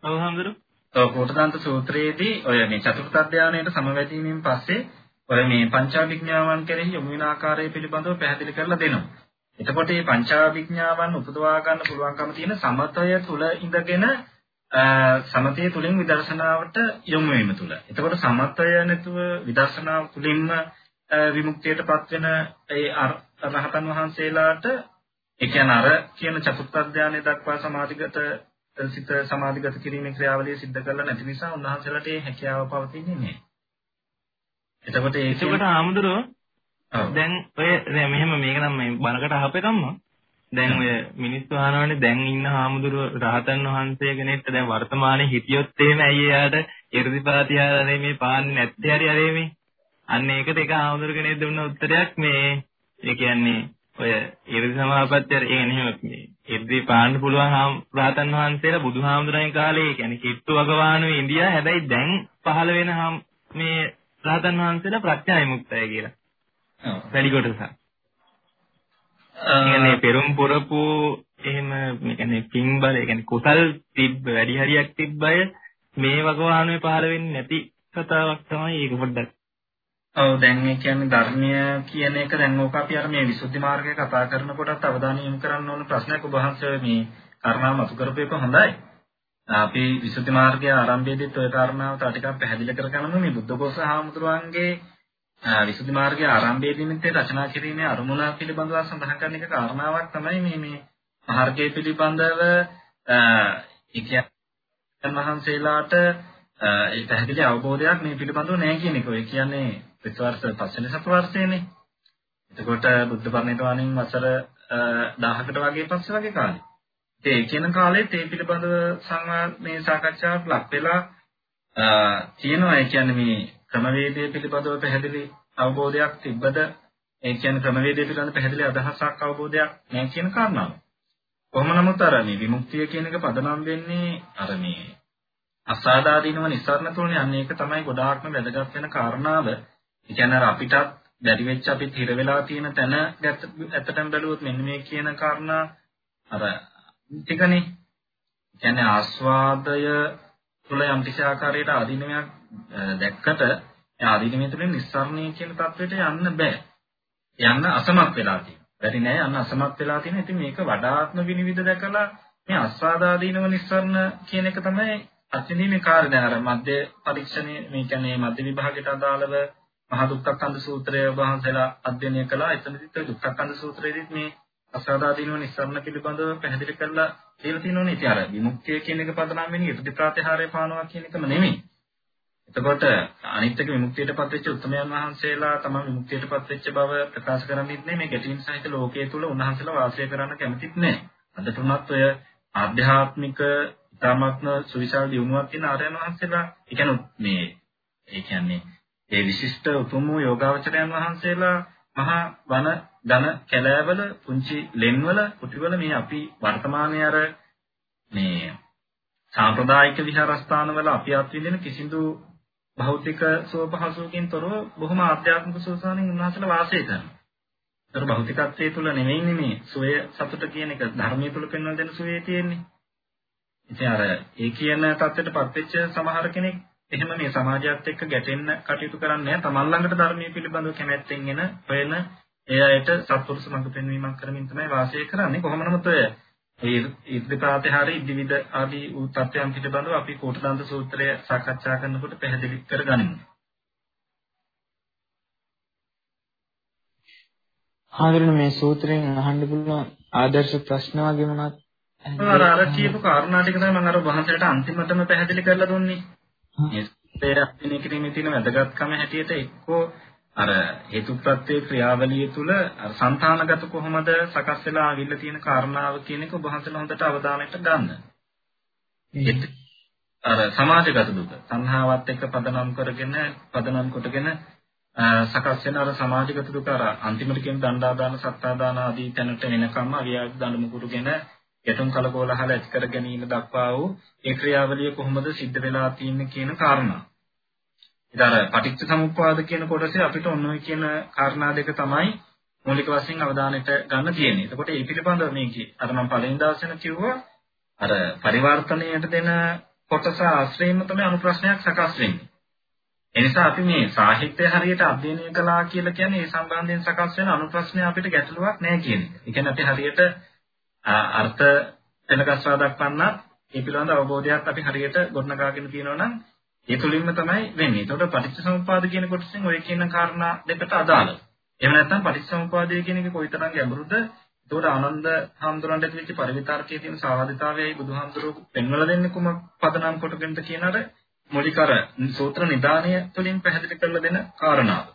ඔව් හඳුරු. ඔව් කෝටදාන්ත සූත්‍රයේදී ඔය මේ චතුර්ථ ධානයට සමවැදීමෙන් පස්සේ ඔය මේ පංචාභිඥාවන් කෙරෙහි යොමු වෙන ආකාරය පිළිබඳව පැහැදිලි කරලා දෙනවා. එතකොට මේ පංචාභිඥාවන් උපදවා ගන්න පුළුවන්කම තියෙන සමතය තුල ඉඳගෙන සමතය තුලින් විදර්ශනාවට යොමු වීම තුල. එතකොට සමතය නැතුව විදර්ශනාව තුලින්ම විමුක්තියටපත් වෙන ඒ රහතන් වහන්සේලාට ඒ කියන්නේ අර කියන චතුත්ථ ධානය දක්වා සමාධිගත සිත සමාධිගත කිරීමේ ක්‍රියාවලිය සිද්ධ කරලා නැති නිසා උන්වහන්සේලාට ඒ හැකියාව පවතින්නේ නැහැ. එතකොට ඒකට ආමුදුරෝ දැන් ඔය මෙහෙම මේක නම් මේ බණකට අහපෙකම්ම දැන් ඔය මිනිස්සු අහනවානේ දැන් ඉන්න හාමුදුරුව රහතන් වහන්සේ කෙනෙක්ට දැන් වර්තමානයේ හිටියොත් එහෙම ඇයි එයාට irdipaatiyarane මේ පාන්නේ නැත්තේ හරි හරි මේ අන්න ඒකට එක හාමුදුරු කෙනෙක් දුන්න උත්තරයක් මේ ඒ කියන්නේ ඔය irdi සමාපත්තිය ඒ නෙමෙයි මේ irdi පාන්න පුළුවන් රහතන් වහන්සේලා බුදුහාමුදුරන් කාලේ කියන්නේ කිට්ටු වගවානුවේ ඉන්දියා හැබැයි දැන් පහළ වෙන මේ රහතන් වහන්සේලා ප්‍රඥා විමුක්තයි කියලා. ඔව්. වැඩි කොටසක්. කියන්නේ පෙරම් පුරපු එහෙම මේ කියන්නේ පින් බල කියන්නේ කුසල් තිබ්බ වැඩි හරියක් තිබ්බය මේ වගවානුවේ පහළ වෙන්නේ නැති කතාවක් තමයි ඒක පොඩ්ඩක්. ඔව් දැන් ඒ කියන්නේ ධර්මය කියන එක දැන් ඕක අපි අර මේ විසුද්ධි මාර්ගය කතා කරනකොටත් අවධානය යොමු කරන්න ඕන ප්‍රශ්නයක් ඔබ වහන්සේ මේ කරුණාව මතු කරපු එක හොඳයි. අපි විසුද්ධි මාර්ගයේ ආරම්භයේදීත් ওই කාරණාව තා ටිකක් පැහැදිලි කරගන්නමු මේ බුද්ධඝෝෂ හාමුදුරුවන්ගේ විසුද්ධි මාර්ගයේ ආරම්භයේදීත් රචනා කිරීමේ අරමුණ පිළිබඳව සඳහන් කරන එක කාරණාවක් තමයි මේ මේ මාර්ගය පිළිබඳව ඉතිහාස මහන්සේලාට ඒ පැහැදිලි අවබෝධයක් මේ පිළිබඳව නැහැ කියන එක. ඒ කියන්නේ ප්‍රතිවර්ෂ පස්වෙනි සතවර්ෂයේනේ. එතකොට බුද්ධ පරිනිර්වාණයෙන් වසර 1000කට වගේ පස්සේ වගේ කාලේ. ඒ කියන කාලෙත් ඒ පිළිබඳව සංවාද මේ සාකච්ඡාවක් ලක් වෙලා තියෙනවා. ඒ කියන්නේ මේ ක්‍රමවේදය පිළිබඳව පැහැදිලි අවබෝධයක් තිබ්බද ඒ කියන්නේ ක්‍රමවේදය පිළිබඳව පැහැදිලි අදහසක් අවබෝධයක් නැහැ කියන කාරණාව. කොහොම නමුත් අර මේ විමුක්තිය කියන එක පදනම් වෙන්නේ අර මේ අසාදාදීනව නිස්සාරණ තුලනේ අන්න ඒක තමයි ගොඩාක්ම වැදගත් වෙන කාරණාව. ඒ කියන්නේ අර අපිටත් බැරි වෙච්ච අපිත් හිර වෙලා තියෙන තැන ඇත්තටම බැලුවොත් මෙන්න මේ කියන කාරණා අර ටිකනේ. කියන්නේ ආස්වාදය තුළ යම් කිසි ආකාරයකට ආදීනමයක් දැක්කට ඒ ආදීනමය තුළින් නිස්සාරණය කියන தത്വයට යන්න බෑ. යන්න අසමත් වෙලා තියෙනවා. බැරි නෑ යන්න අසමත් වෙලා තියෙන. ඉතින් මේක වඩාත්ම විනිවිද දැකලා මේ අස්වාදාදීනව නිස්සාරණ කියන එක තමයි අත්‍යනීමේ කාර්යය. අර මධ්‍ය පරීක්ෂණයේ මේ කියන්නේ මධ්‍ය විභාගයට අදාළව මහා දුක්ඛකන්ද සූත්‍රය වහන්සේලා අධ්‍යයනය කළා. එතනදිත් දුක්ඛකන්ද සූත්‍රයේදීත් මේ අසාදාදීනව නිස්සාරණ පිළිබඳව පැහැදිලි කරලා කියලා තියෙනවනේ. ඉතින් අර විමුක්තිය කියන එක පදනම් වෙන්නේ ඉදිරි ප්‍රාතිහාර්ය පානවා කියන එකම නෙමෙයි. එතකොට අනිත් එක විමුක්තියටපත් වෙච්ච උත්තරමයන් වහන්සේලා තමයි විමුක්තියටපත් වෙච්ච බව ප්‍රකාශ කරන්නේත් නෙමෙයි මේ ගැටීම් සහිත ලෝකයේ තුල උන්වහන්සේලා වාසය කරන්න කැමතිත් නැහැ. අදට උනත් ඔය ආධ්‍යාත්මික ඉතාමත්ම සුවිශාල දියුණුවක් තියෙන ආර්යයන් වහන්සේලා ඒ කියන්නේ මේ ඒ කියන්නේ ඒ විශිෂ්ට උතුම් වූ යෝගාවචරයන් වහන්සේලා මහා වන ධන කැලෑවල පුංචි ලෙන්වල කුටිවල මේ අපි වර්තමානයේ අර මේ සාම්ප්‍රදායික විහාරස්ථානවල අපි අත්විඳින කිසිදු භෞතික සුව පහසුවකින් තොරව බොහොම ආධ්‍යාත්මික සුවසානින් උන්වහන්සේලා වාසය කරනවා. ඒතර භෞතිකත්වයේ තුල නෙමෙයි මේ සුවය සතුට කියන එක ධර්මයේ තුල පෙන්වන දෙන සුවේ තියෙන්නේ. ඉතින් අර ඒ කියන தත්ත්වයටපත් වෙච්ච සමහර කෙනෙක් එහෙම මේ සමාජයත් එක්ක ගැටෙන්න කටයුතු කරන්නේ නැහැ. තමන් ළඟට ධර්මයේ පිළිබඳව කැමැත්තෙන් එන හොයන ඒ අයට සත්පුරුෂ මඟ පෙන්වීමක් කරමින් තමයි වාසය කරන්නේ. කොහොම නමුත් ඔය ඒ ඉර්ධිපාතහාරි ඉදිවිද ආදී වූ තත්ත්වයන් පිළිබඳව අපි කෝටදන්ත සූත්‍රය සාකච්ඡා කරනකොට පැහැදිලි කරගනිමු. හාමුදුරනේ මේ සූත්‍රයෙන් අහන්න පුළුවන් ආදර්ශ ප්‍රශ්න වගේ මොනවද? අර අර කියපු කාරණා ටික තමයි මම අර වහන්සේට අන්තිමටම පැහැදිලි කරලා දුන්නේ. මේ තේරක් දින කිරීමේ තියෙන වැදගත්කම හැටියට එක්කෝ අර හේතුප්‍රත්‍ය ක්‍රියාවලිය තුළ අර సంతානගත කොහොමද සකස් වෙලා අවිල්ල තියෙන කාරණාව කියන එක ඔබ හිතන හොඳට අවධානයට ගන්න. අර සමාජගත දුක සංහාවත් එක්ක පදනම් කරගෙන පදනම් කොටගෙන සකස් වෙන අර සමාජගත දුක අර අන්තිමට කියන දණ්ඩාදාන සත්තාදාන ආදී තැනට එනකම්ම අවියාද දඬුම කුරුගෙන යතුම් කලකෝලහල ඇති කර ගැනීම දක්වා වූ ඒ ක්‍රියාවලිය කොහොමද සිද්ධ වෙලා තියෙන්නේ කියන කාරණා. ඉතින් අර පටිච්ච සමුප්පාද කියන කොටසේ අපිට ඔන්න ඔය කියන කාරණා දෙක තමයි මූලික වශයෙන් අවධානයට ගන්න තියෙන්නේ. එතකොට මේ පිළිබඳව මේකේ අර මම පළවෙනි දවසේන කිව්වා අර පරිවර්තනයට දෙන කොටස ආශ්‍රයෙන්ම තමයි අනුප්‍රශ්නයක් සකස් වෙන්නේ. ඒ නිසා අපි මේ සාහිත්‍ය හරියට අධ්‍යයනය කළා කියලා කියන්නේ ඒ සම්බන්ධයෙන් සකස් වෙන අනුප්‍රශ්නය අපිට ගැටලුවක් නැහැ කියන එක. ඒ කියන්නේ අපි හරියට අර්ථ වෙනකස්වා දක්වන්නත් ඒ පිළිබඳ අවබෝධයක් අපි හරියට ගොඩනගාගෙන තියෙනවා නම් ඒ තුලින්ම තමයි වෙන්නේ. ඒතකොට පටිච්චසමුප්පාද කියන කොටසෙන් ඔය කියන කාරණා දෙකට අදාළ. එහෙම නැත්නම් පටිච්චසමුප්පාදය කියන එක කොයිතරම් ගැඹුරුද? ඒතකොට ආනන්ද හාමුදුරන්ට ඇතිවෙච්ච පරිවිතාර්කයේ තියෙන සාවාදිතාවයයි බුදුහාමුදුරුවෝ පෙන්වලා දෙන්නේ කුමක් පදනම් කොටගෙනද කියන අර මූලික අර සූත්‍ර නිදානය තුලින් පැහැදිලි කරලා දෙන කාරණාව.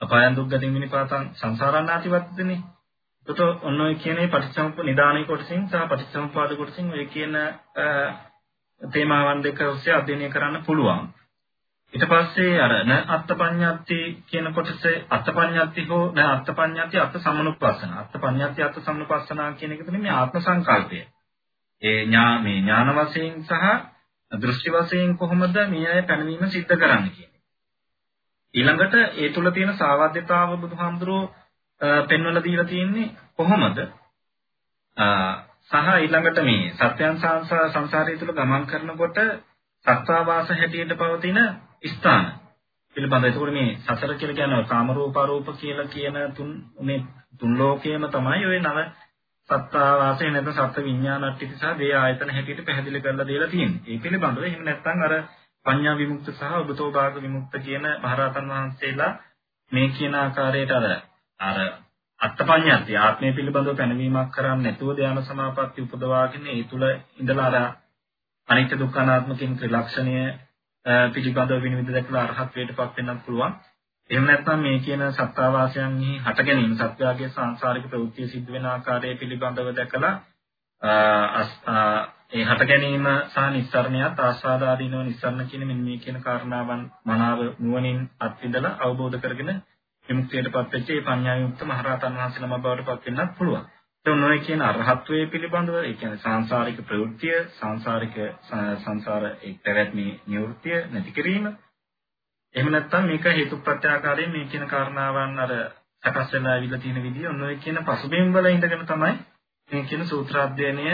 අපායන් දුක්ගතින් විනිපාතං සංසාරානාතිවත්දනේ. එතකොට ඔන්න ඔය කියන්නේ පටිච්චසමුප්ප නිදානයේ කොටසින් සහ පටිච්චසමුපාද කොටසින් ඔය කියන තේමාවන් දෙක ඔස්සේ අධ්‍යයනය කරන්න පුළුවන්. ඊට පස්සේ අර න අත්පඤ්ඤාති කියන කොටසේ අත්පඤ්ඤාති හෝ න අත්පඤ්ඤාති අත් සම්නුප්පස්සන. අත්පඤ්ඤාති අත් සම්නුපස්සන කියන එක තමයි මේ ආත්ම සංකල්පය. ඒ ඥා මේ ඥාන වශයෙන් සහ දෘෂ්ටි වශයෙන් කොහොමද මේ අය පැනවීම සිද්ධ කරන්නේ කියන්නේ. ඊළඟට ඒ තුල තියෙන සාවද්‍යතාව බුදුහාමුදුරුවෝ පෙන්වලා දීලා තියෙන්නේ කොහොමද? සහ ඊළඟට මේ සත්‍යයන් සංසාරය තුළ ගමන් කරනකොට සත්වාවාස හැටියට පවතින ස්ථාන පිළිබඳව. ඒකෝර මේ සතර කියලා කියන්නේ කාම රූප අරූප කියලා කියන තුන් මේ තුන් ලෝකයේම තමයි ওই නව සත්තාවාසය නැත්නම් සත්ත්ව විඥානට්ටික සහ දේ ආයතන හැටියට පැහැදිලි කරලා දීලා තියෙන්නේ. ඒ පිළිබඳව එහෙම නැත්නම් අර පඤ්ඤා විමුක්ත සහ උබතෝ භාග විමුක්ත කියන මහරහතන් වහන්සේලා මේ කියන ආකාරයට අර අර අත්පඤ්ඤාති ආත්මය පිළිබඳව පැනවීමක් කරන්නේ නැතුව ධ්‍යාන සමාපatti උපදවාගෙන ඒ තුල ඉඳලා අර අනිත්‍ය දුක්ඛ අනාත්ම කියන ත්‍රිලක්ෂණය පිළිබඳව විනිවිද දැකලා අරහත්ත්වයටපත් වෙන්නත් පුළුවන්. එහෙම නැත්නම් මේ කියන සත්‍යාවාසයන්හි හට ගැනීම සත්‍යාගයේ සංසාරික ප්‍රවෘත්ති සිද්ධ වෙන ආකාරය පිළිබඳව දැකලා ඒ හට ගැනීම සහ නිස්සරණයත් ආස්වාදාදීනව නිස්සරණ කියන මෙන්න මේ කියන කාරණාවන් මනාව නුවණින් අත්විඳලා අවබෝධ කරගෙන විමුක්තියටපත් වෙච්ච මේ පඤ්ඤා විමුක්ත මහරහතන් වහන්සේ නම බවට පත් වෙන්නත් පුළුවන්. ඒ නොයේ කියන අරහත්වයේ පිළිබඳව ඒ කියන්නේ සාංශාරික ප්‍රවෘත්තිය, සාංශාරික සංසාර ඒ පැවැත්මේ නිවෘත්තිය නැති කිරීම. එහෙම නැත්නම් මේක හේතුප්‍රත්‍යාකාරයෙන් මේ කියන කාරණාවන් අර සකස් වෙලා ඇවිල්ලා තියෙන විදිය ඔන්න ඔය කියන පසුබිම් වල ඉඳගෙන තමයි මේ කියන සූත්‍රාධ්‍යයනය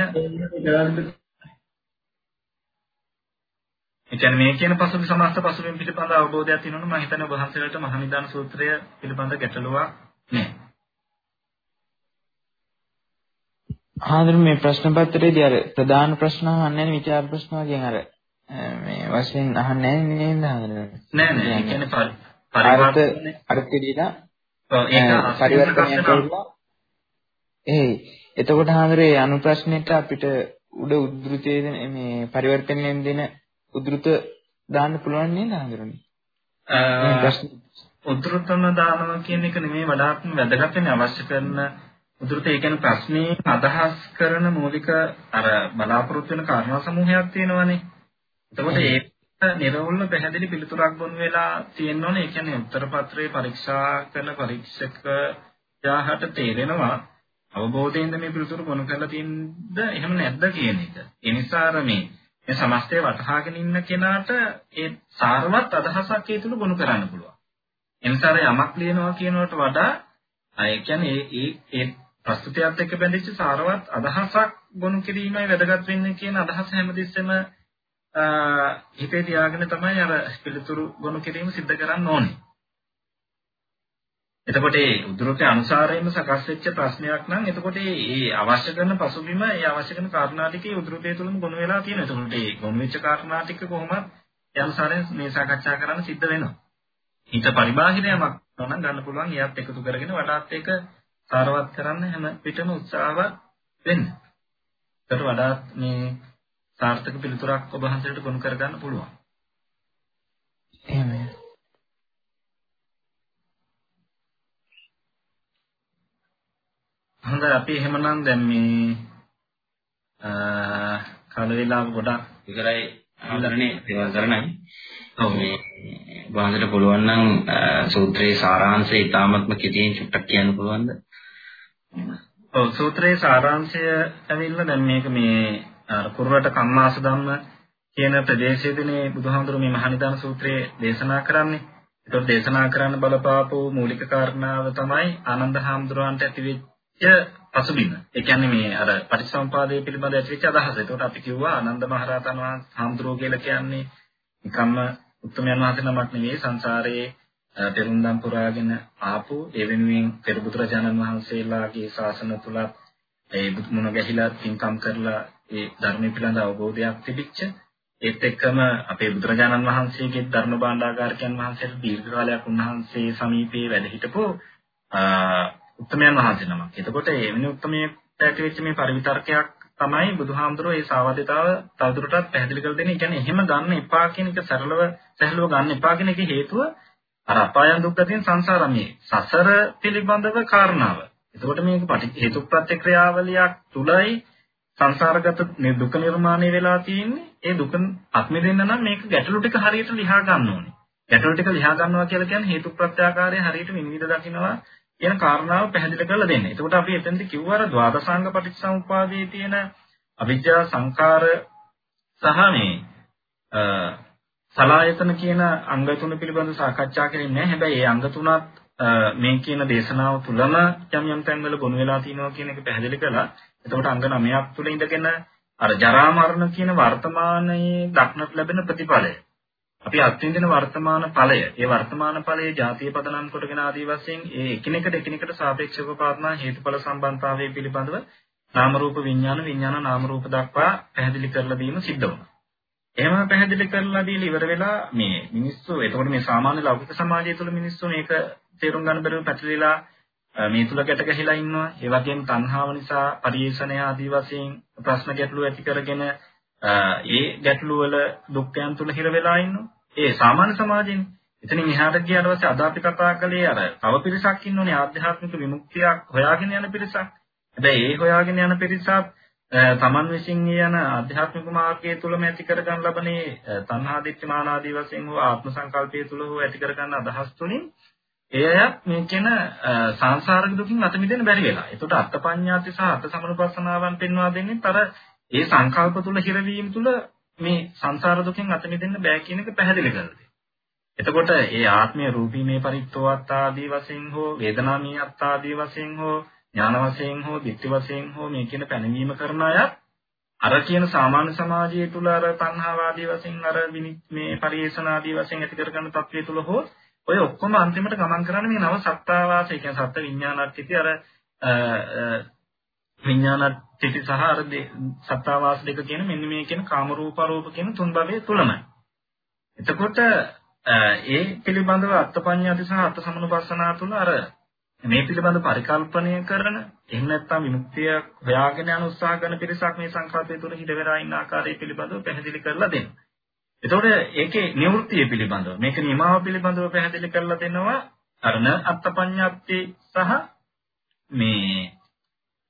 ඒ කියන්නේ මේ කියන පසුබිම් සමස්ත පසුබිම් පිළිබඳ අවබෝධයක් තියෙනවනේ මම හිතන්නේ ඔබ වහන්සේලාට මහනිදාන සූත්‍රය පිළිබඳ ගැටලුවක් නැහැ. ආන්දර මේ ප්‍රශ්න පත්‍රයේදී අර ප්‍රධාන ප්‍රශ්න අහන්නේ විචාර ප්‍රශ්න වගේ අර මේ වශයෙන් අහන්නේ නේද ආන්දර? නෑ නෑ ඒ කියන්නේ පරිවර්තන අර්ථය දීලා ඒක පරිවර්තනය කරලා ඒ එතකොට ආන්දරේ අනුප්‍රශ්නෙට අපිට උඩ උද්ෘතයේ මේ පරිවර්තනයෙන් දෙන උද්ෘත දාන්න පුළුවන් නේද හඳුරන්නේ? උද්ෘතම දානවා කියන එක නෙමෙයි වඩාත්ම වැදගත් වෙන්නේ අවශ්‍ය කරන උද්ෘත ඒ කියන්නේ ප්‍රශ්නේ අදහස් කරන මූලික අර බලාපොරොත්තු වෙන කාරණා සමූහයක් තියෙනවානේ. එතකොට ඒක නිර්වෘල්ල පැහැදිලි පිළිතුරක් බොන් වෙලා තියෙනෝනේ. ඒ කියන්නේ උත්තර පත්‍රයේ පරීක්ෂා කරන පරීක්ෂකයාට තේරෙනවා අවබෝධයෙන්ද මේ පිළිතුරු ගොනු කරලා තියෙනද එහෙම නැද්ද කියන එක. ඒ නිසා මේ මේ සමස්තය වටහාගෙන ඉන්න කෙනාට ඒ සාරවත් අදහසක් ඒ තුල ගොනු කරන්න පුළුවන්. එනිසා යමක් ලියනවා කියනවට වඩා ඒ කියන්නේ ඒ ඒ ප්‍රස්තුතියත් එක්ක බැඳිච්ච සාරවත් අදහසක් ගොනු කිරීමයි වැදගත් වෙන්නේ කියන අදහස හැමදෙස්සෙම හිතේ තියාගෙන තමයි අර පිළිතුරු ගොනු කිරීම සිද්ධ කරන්න ඕනේ. එතකොට ඒ උද්දෘතයේ අනුසාරයෙන්ම සකස් වෙච්ච ප්‍රශ්නයක් නම් එතකොට ඒ අවශ්‍ය කරන පසුබිම ඒ අවශ්‍ය කරන කාරණා ටිකේ උද්දෘතය තුළම ගොනු වෙලා තියෙනවා. එතකොට ඒ ගොනු වෙච්ච කාරණා ටික කොහොමද ඒ අනුසාරයෙන් මේ සාකච්ඡා කරන්න සිද්ධ වෙනවා. හිත පරිබාහිර යමක් නම් ගන්න පුළුවන්. ඊයත් එකතු කරගෙන වඩාත් ඒක සාරවත් කරන්න හැම පිටම උත්සාහවත් වෙන්න. ඒකට වඩාත් මේ සාර්ථක පිළිතුරක් ඔබ හන්සලට ගොනු කර ගන්න පුළුවන්. එහෙමයි. හොඳයි අපි එහෙමනම් දැන් මේ කාල වේලාව ගොඩක් ඉවරයි ආදරණේ දේවල් කරණයි. ඔව් මේ වහන්සේට පුළුවන් නම් සූත්‍රයේ සාරාංශය ඊටාත්ම කෙටියෙන් චුට්ටක් කියන්න පුළුවන්ද? ඔව් සූත්‍රයේ සාරාංශය ඇවිල්ලා දැන් මේක මේ කුරුරට කම්මාස ධම්ම කියන ප්‍රදේශයේදී බුදුහාමුදුරු මේ මහනිදාන සූත්‍රයේ දේශනා කරන්නේ. ඒතකොට දේශනා කරන්න බලපාපු මූලික කාරණාව තමයි ආනන්ද හාමුදුරුවන්ට ඇතිවෙච්ච පසුබිම. ඒ කියන්නේ මේ අර පටිච්චසමුපාදය පිළිබඳ ඇතිවෙච්ච අදහස. ඒකට අපි කිව්වා ආනන්ද මහරහතන් වහන්සේ හාමුදුරුවෝ කියලා කියන්නේ නිකම්ම උත්තරමයන් වහන්සේ නමක් නෙවෙයි සංසාරයේ පෙරුම්දම් පුරාගෙන ආපු ඒ වෙනුවෙන් පෙර බුදුරජාණන් වහන්සේලාගේ ශාසන තුලත් ඒ මුණ ගැහිලා පින්කම් කරලා ඒ ධර්ම පිළිබඳ අවබෝධයක් තිබිච්ච ඒත් එක්කම අපේ බුදුරජාණන් වහන්සේගේ ධර්ම භාණ්ඩාගාරිකයන් වහන්සේට දීර්ඝ කාලයක් උන්වහන්සේ සමීපයේ වැඩ හිටපු උත්තමයන් වහන්සේ නමක්. එතකොට ඒ වෙන උත්තමයට ඇතිවෙච්ච මේ පරිවිතර්කයක් තමයි බුදුහාමුදුරුවෝ මේ සාවදිතාව තවදුරටත් පැහැදිලි කර දෙන්නේ. කියන්නේ එහෙම ගන්න එපා කියන එක සරලව සැහැල්ලුව ගන්න එපා කියන එකේ හේතුව අර අපායන් දුක්ගතින් සංසාරමේ සසර පිළිබඳව කාරණාව. එතකොට මේක හේතු ප්‍රත්‍යක්‍රියාවලියක් තුලයි සංසාරගත දුක නිර්මාණය වෙලා තියෙන්නේ. ඒ දුක අත්මිදෙන්න නම් මේක ගැටලු ටික හරියට ලියා ගන්න ඕනේ. ගැටලු ටික ලියා ගන්නවා කියලා කියන්නේ හේතු ප්‍රත්‍යාකාරය හරියට විනිවිද දකින්නවා කියන කාරණාව පැහැදිලි කරලා දෙන්න. එතකොට අපි එතෙන්ද කිව්වර ද්වාදසාංග පටිච්චසමුප්පාදයේ තියෙන අවිජ්ජා සංඛාර සහ මේ සලායතන කියන අංග තුන පිළිබඳව සාකච්ඡා කරන්නේ නැහැ. හැබැයි මේ අංග තුනත් මේ කියන දේශනාව තුලම යම් යම් තැන්වල ගොනු වෙලා තියෙනවා කියන එක පැහැදිලි කළා. එතකොට අංග 9ක් තුල ඉඳගෙන අර ජරා මරණ කියන වර්තමානයේ දක්නට ලැබෙන ප්‍රතිඵලය අපි අත්විඳින වර්තමාන ඵලය, ඒ වර්තමාන ඵලයේ ಜಾතිය පදනම් කොටගෙන ආදී වශයෙන් ඒ එකිනෙකට එකිනෙකට සාපේක්ෂව පවත්නා හේතුඵල සම්බන්ධතාවය පිළිබඳව නාම රූප විඥාන විඥාන නාම රූප දක්වා පැහැදිලි කරලා දීම සිද්ධ වුණා. එහෙම පැහැදිලි කරලා දීලා ඉවර වෙලා මේ මිනිස්සු එතකොට මේ සාමාන්‍ය ලෞකික සමාජය තුළ මිනිස්සු මේක තේරුම් ගන්න බැරුව පැටලිලා මේ තුල ගැට ගැහිලා ඉන්නවා. ඒ වගේම තණ්හාව නිසා පරිේශණය ආදී වශයෙන් ප්‍රශ්න ගැටලු ඇති කරගෙන ඒ ගැටලු වල දුක්ඛයන් තුල හිර වෙලා ඉන්නවා. ඒ සාමාන්‍ය සමාජෙන්නේ. එතනින් එහාට ගියාට පස්සේ අද අපි කතා කළේ අර තව පිරිසක් ඉන්නෝනේ ආධ්‍යාත්මික විමුක්තියක් හොයාගෙන යන පිරිසක්. හැබැයි ඒ හොයාගෙන යන පිරිසත් තමන් විසින් යන ආධ්‍යාත්මික මාර්ගය තුලම ඇති කරගන්න ලබනේ තණ්හා දිට්ඨි මාන ආදී වශයෙන් හෝ ආත්ම සංකල්පය තුල හෝ ඇති කරගන්න අදහස් තුලින් එය මේ කියන සංසාරික දුකින් අත මිදෙන්න බැරි වෙලා. ඒකට අත්පඤ්ඤාති සහ අත් සමනුපස්සනාවන් පෙන්වා දෙන්නේ තර ඒ සංකල්ප තුල හිරවීම තුල මේ සංසාර දුකින් අත මිදෙන්න බෑ කියන එක පැහැදිලි කරලා එතකොට ඒ ආත්මය රූපී මේ පරිත්‍ෝවත් ආදී වශයෙන් හෝ වේදනාමී අත්ආදී වශයෙන් හෝ ඥාන වශයෙන් හෝ ditthi වශයෙන් හෝ මේ කියන පැනවීම කරන අය අර කියන සාමාන්‍ය සමාජය තුල අර තණ්හාවාදී වශයෙන් අර මේ පරිේශන ආදී වශයෙන් ඇති කරගන්න තත්ත්වය තුල හෝ ඔය ඔක්කොම අන්තිමට ගමන් කරන්නේ මේ නව සත්තාවාසය. කියන්නේ සත්ත්ව විඥානත්‍ත්‍ය අර විඥානත්‍ත්‍ය සහ අර සත්තාවාස දෙක කියන මෙන්න මේ කියන කාම රූප රූප කියන තුන් භවයේ තුලමයි. එතකොට ඒ පිළිබඳව අත්පඤ්ඤාති සහ අත් සමනුපස්සනා තුල අර මේ පිළිබඳ පරිකල්පනය කරන එහෙම නැත්නම් විමුක්තිය හොයාගෙන යන උත්සාහ කරන පිරිසක් මේ සංකල්පය තුළ හිට වෙලා ඉන්න ආකාරය පිළිබඳව පැහැදිලි කරලා දෙනවා. එතකොට ඒකේ නිවෘත්තිය පිළිබඳව මේක නිමාව පිළිබඳව පැහැදිලි කරලා දෙනවා අරණ අත්පඤ්ඤාප්ති සහ මේ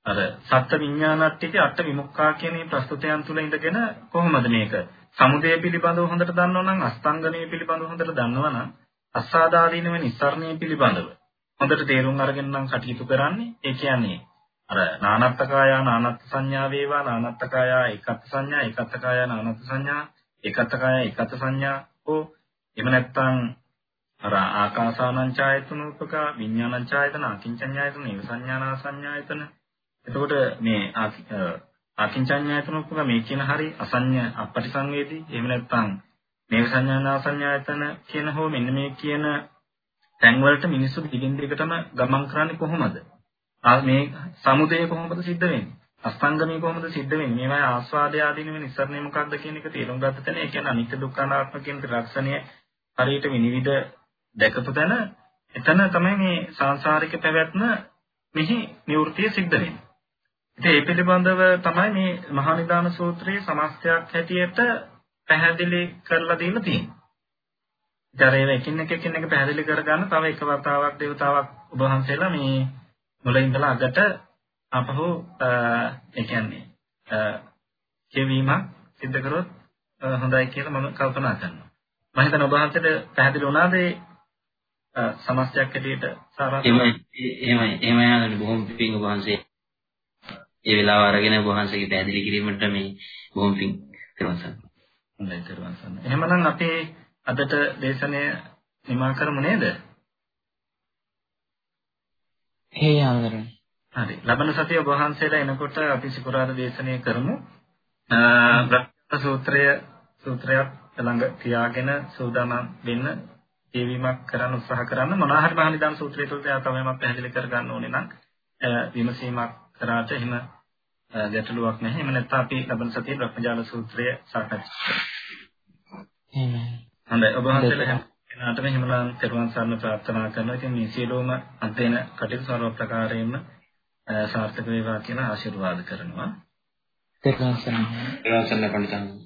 අර සත්ත්ව විඥානට්ටික අට විමුක්ඛා කියන මේ ප්‍රස්තුතයන් තුල ඉඳගෙන කොහොමද මේක සමුදය පිළිබඳව හොඳට දන්නව නම් අස්තංගනීය පිළිබඳව හොඳට දන්නව නම් අස්සාදාදීනව නිස්සරණීය පිළිබඳව හොඳට තේරුම් අරගෙන නම් කටයුතු කරන්නේ ඒ කියන්නේ අර නානත්තකාය නානත් සංඥා වේවා නානත්තකාය ඒකත් සංඥා ඒකත් කාය නානත් සංඥා ඒකත් කාය ඒකත් සංඥා. ඕ එහෙම නැත්නම් අර ආකාසානං ඡායතනූපක විඥානං ඡායතන අකින්චඤ්ඤායතන ඒ සංඥානා සංඥායතන එතකොට මේ අකින්චඤ්ඤායතනූපක මේ කියන හරි අසඤ්ඤ අපටිසංවේදී එහෙම නැත්නම් මේ සංඥානා සංඥායතන කියන හෝ මෙන්න මේ කියන තැන් වලට මිනිස්සු දිගින් දිගටම ගමන් කරන්නේ කොහොමද? මේ සමුදය කොහොමද සිද්ධ වෙන්නේ? අස්තංගමී කොහොමද සිද්ධ වෙන්නේ? මේවා ආස්වාදය ආදීනම නිස්සරණය මොකක්ද කියන එක තේරුම් ගත්ත තැන ඒ කියන්නේ අනිත්‍ය දුක්ඛ අනාත්ම කියන ත්‍රිලක්ෂණය හරියට විනිවිද දැකපු තැන එතන තමයි මේ සංසාරික පැවැත්ම මෙහි නිවෘත්තිය සිද්ධ වෙන්නේ. ඉතින් ඒ පිළිබඳව තමයි මේ මහා නිදාන සූත්‍රයේ සමස්තයක් හැටියට පැහැදිලි කරලා දීලා තියෙන්නේ. ඉතින් ඒව එකින් එක එකින් එක පැහැදිලි කරගන්න තව එක වතාවක් දේවතාවක් ඔබ වහන්සේලා මේ මුලින් ඉඳලා අගට අපහු ඒ කියන්නේ කියවීමක් සිද්ධ කරොත් හොඳයි කියලා මම කල්පනා කරනවා. මම හිතන ඔබ වහන්සේට පැහැදිලි වුණාද ඒ සමස්තයක් ඇටියට සාරාංශය? එහෙමයි එහෙමයි එහෙමයි ආනන්ද බොහොම පිං ඔබ වහන්සේ ඒ වෙලාව අරගෙන වහන්සේගේ පැහැදිලි කිරීමට මේ බොහොම පිං තෙරුවන් හොඳයි සරණයි. එහෙමනම් අපේ අදට දේශනය නිමා කරමු නේද? හේ ආමරණ. හරි. ලබන සතිය ඔබ වහන්සේලා එනකොට අපි සිකුරාදා දේශනය කරමු. බ්‍රහ්ම සූත්‍රය සූත්‍රයක් ළඟ තියාගෙන සූදානම් වෙන්න ජීවීමක් කරන්න උත්සාහ කරන්න මොනවා හරි මහනිදාන සූත්‍රය තුළ තව තමයිමත් පැහැදිලි කරගන්න ඕනේ නම් විමසීමක් කරාට එහෙම ගැටලුවක් නැහැ. එහෙම නැත්නම් අපි ලබන සතියේ බ්‍රහ්මජාල සූත්‍රය සාකච්ඡා කරමු. එහෙමයි. හොඳයි ඔබ වහන්සේලා හැමෝටම හිමලන් තෙරුවන් සරණ ප්‍රාර්ථනා කරනවා. ඉතින් මේ සියලුම අධ්‍යයන කටයුතු සර්ව ප්‍රකාරයෙන්ම සාර්ථක වේවා කියලා ආශිර්වාද කරනවා. තෙරුවන් සරණයි. තෙරුවන් සරණයි පඬිතුමනි.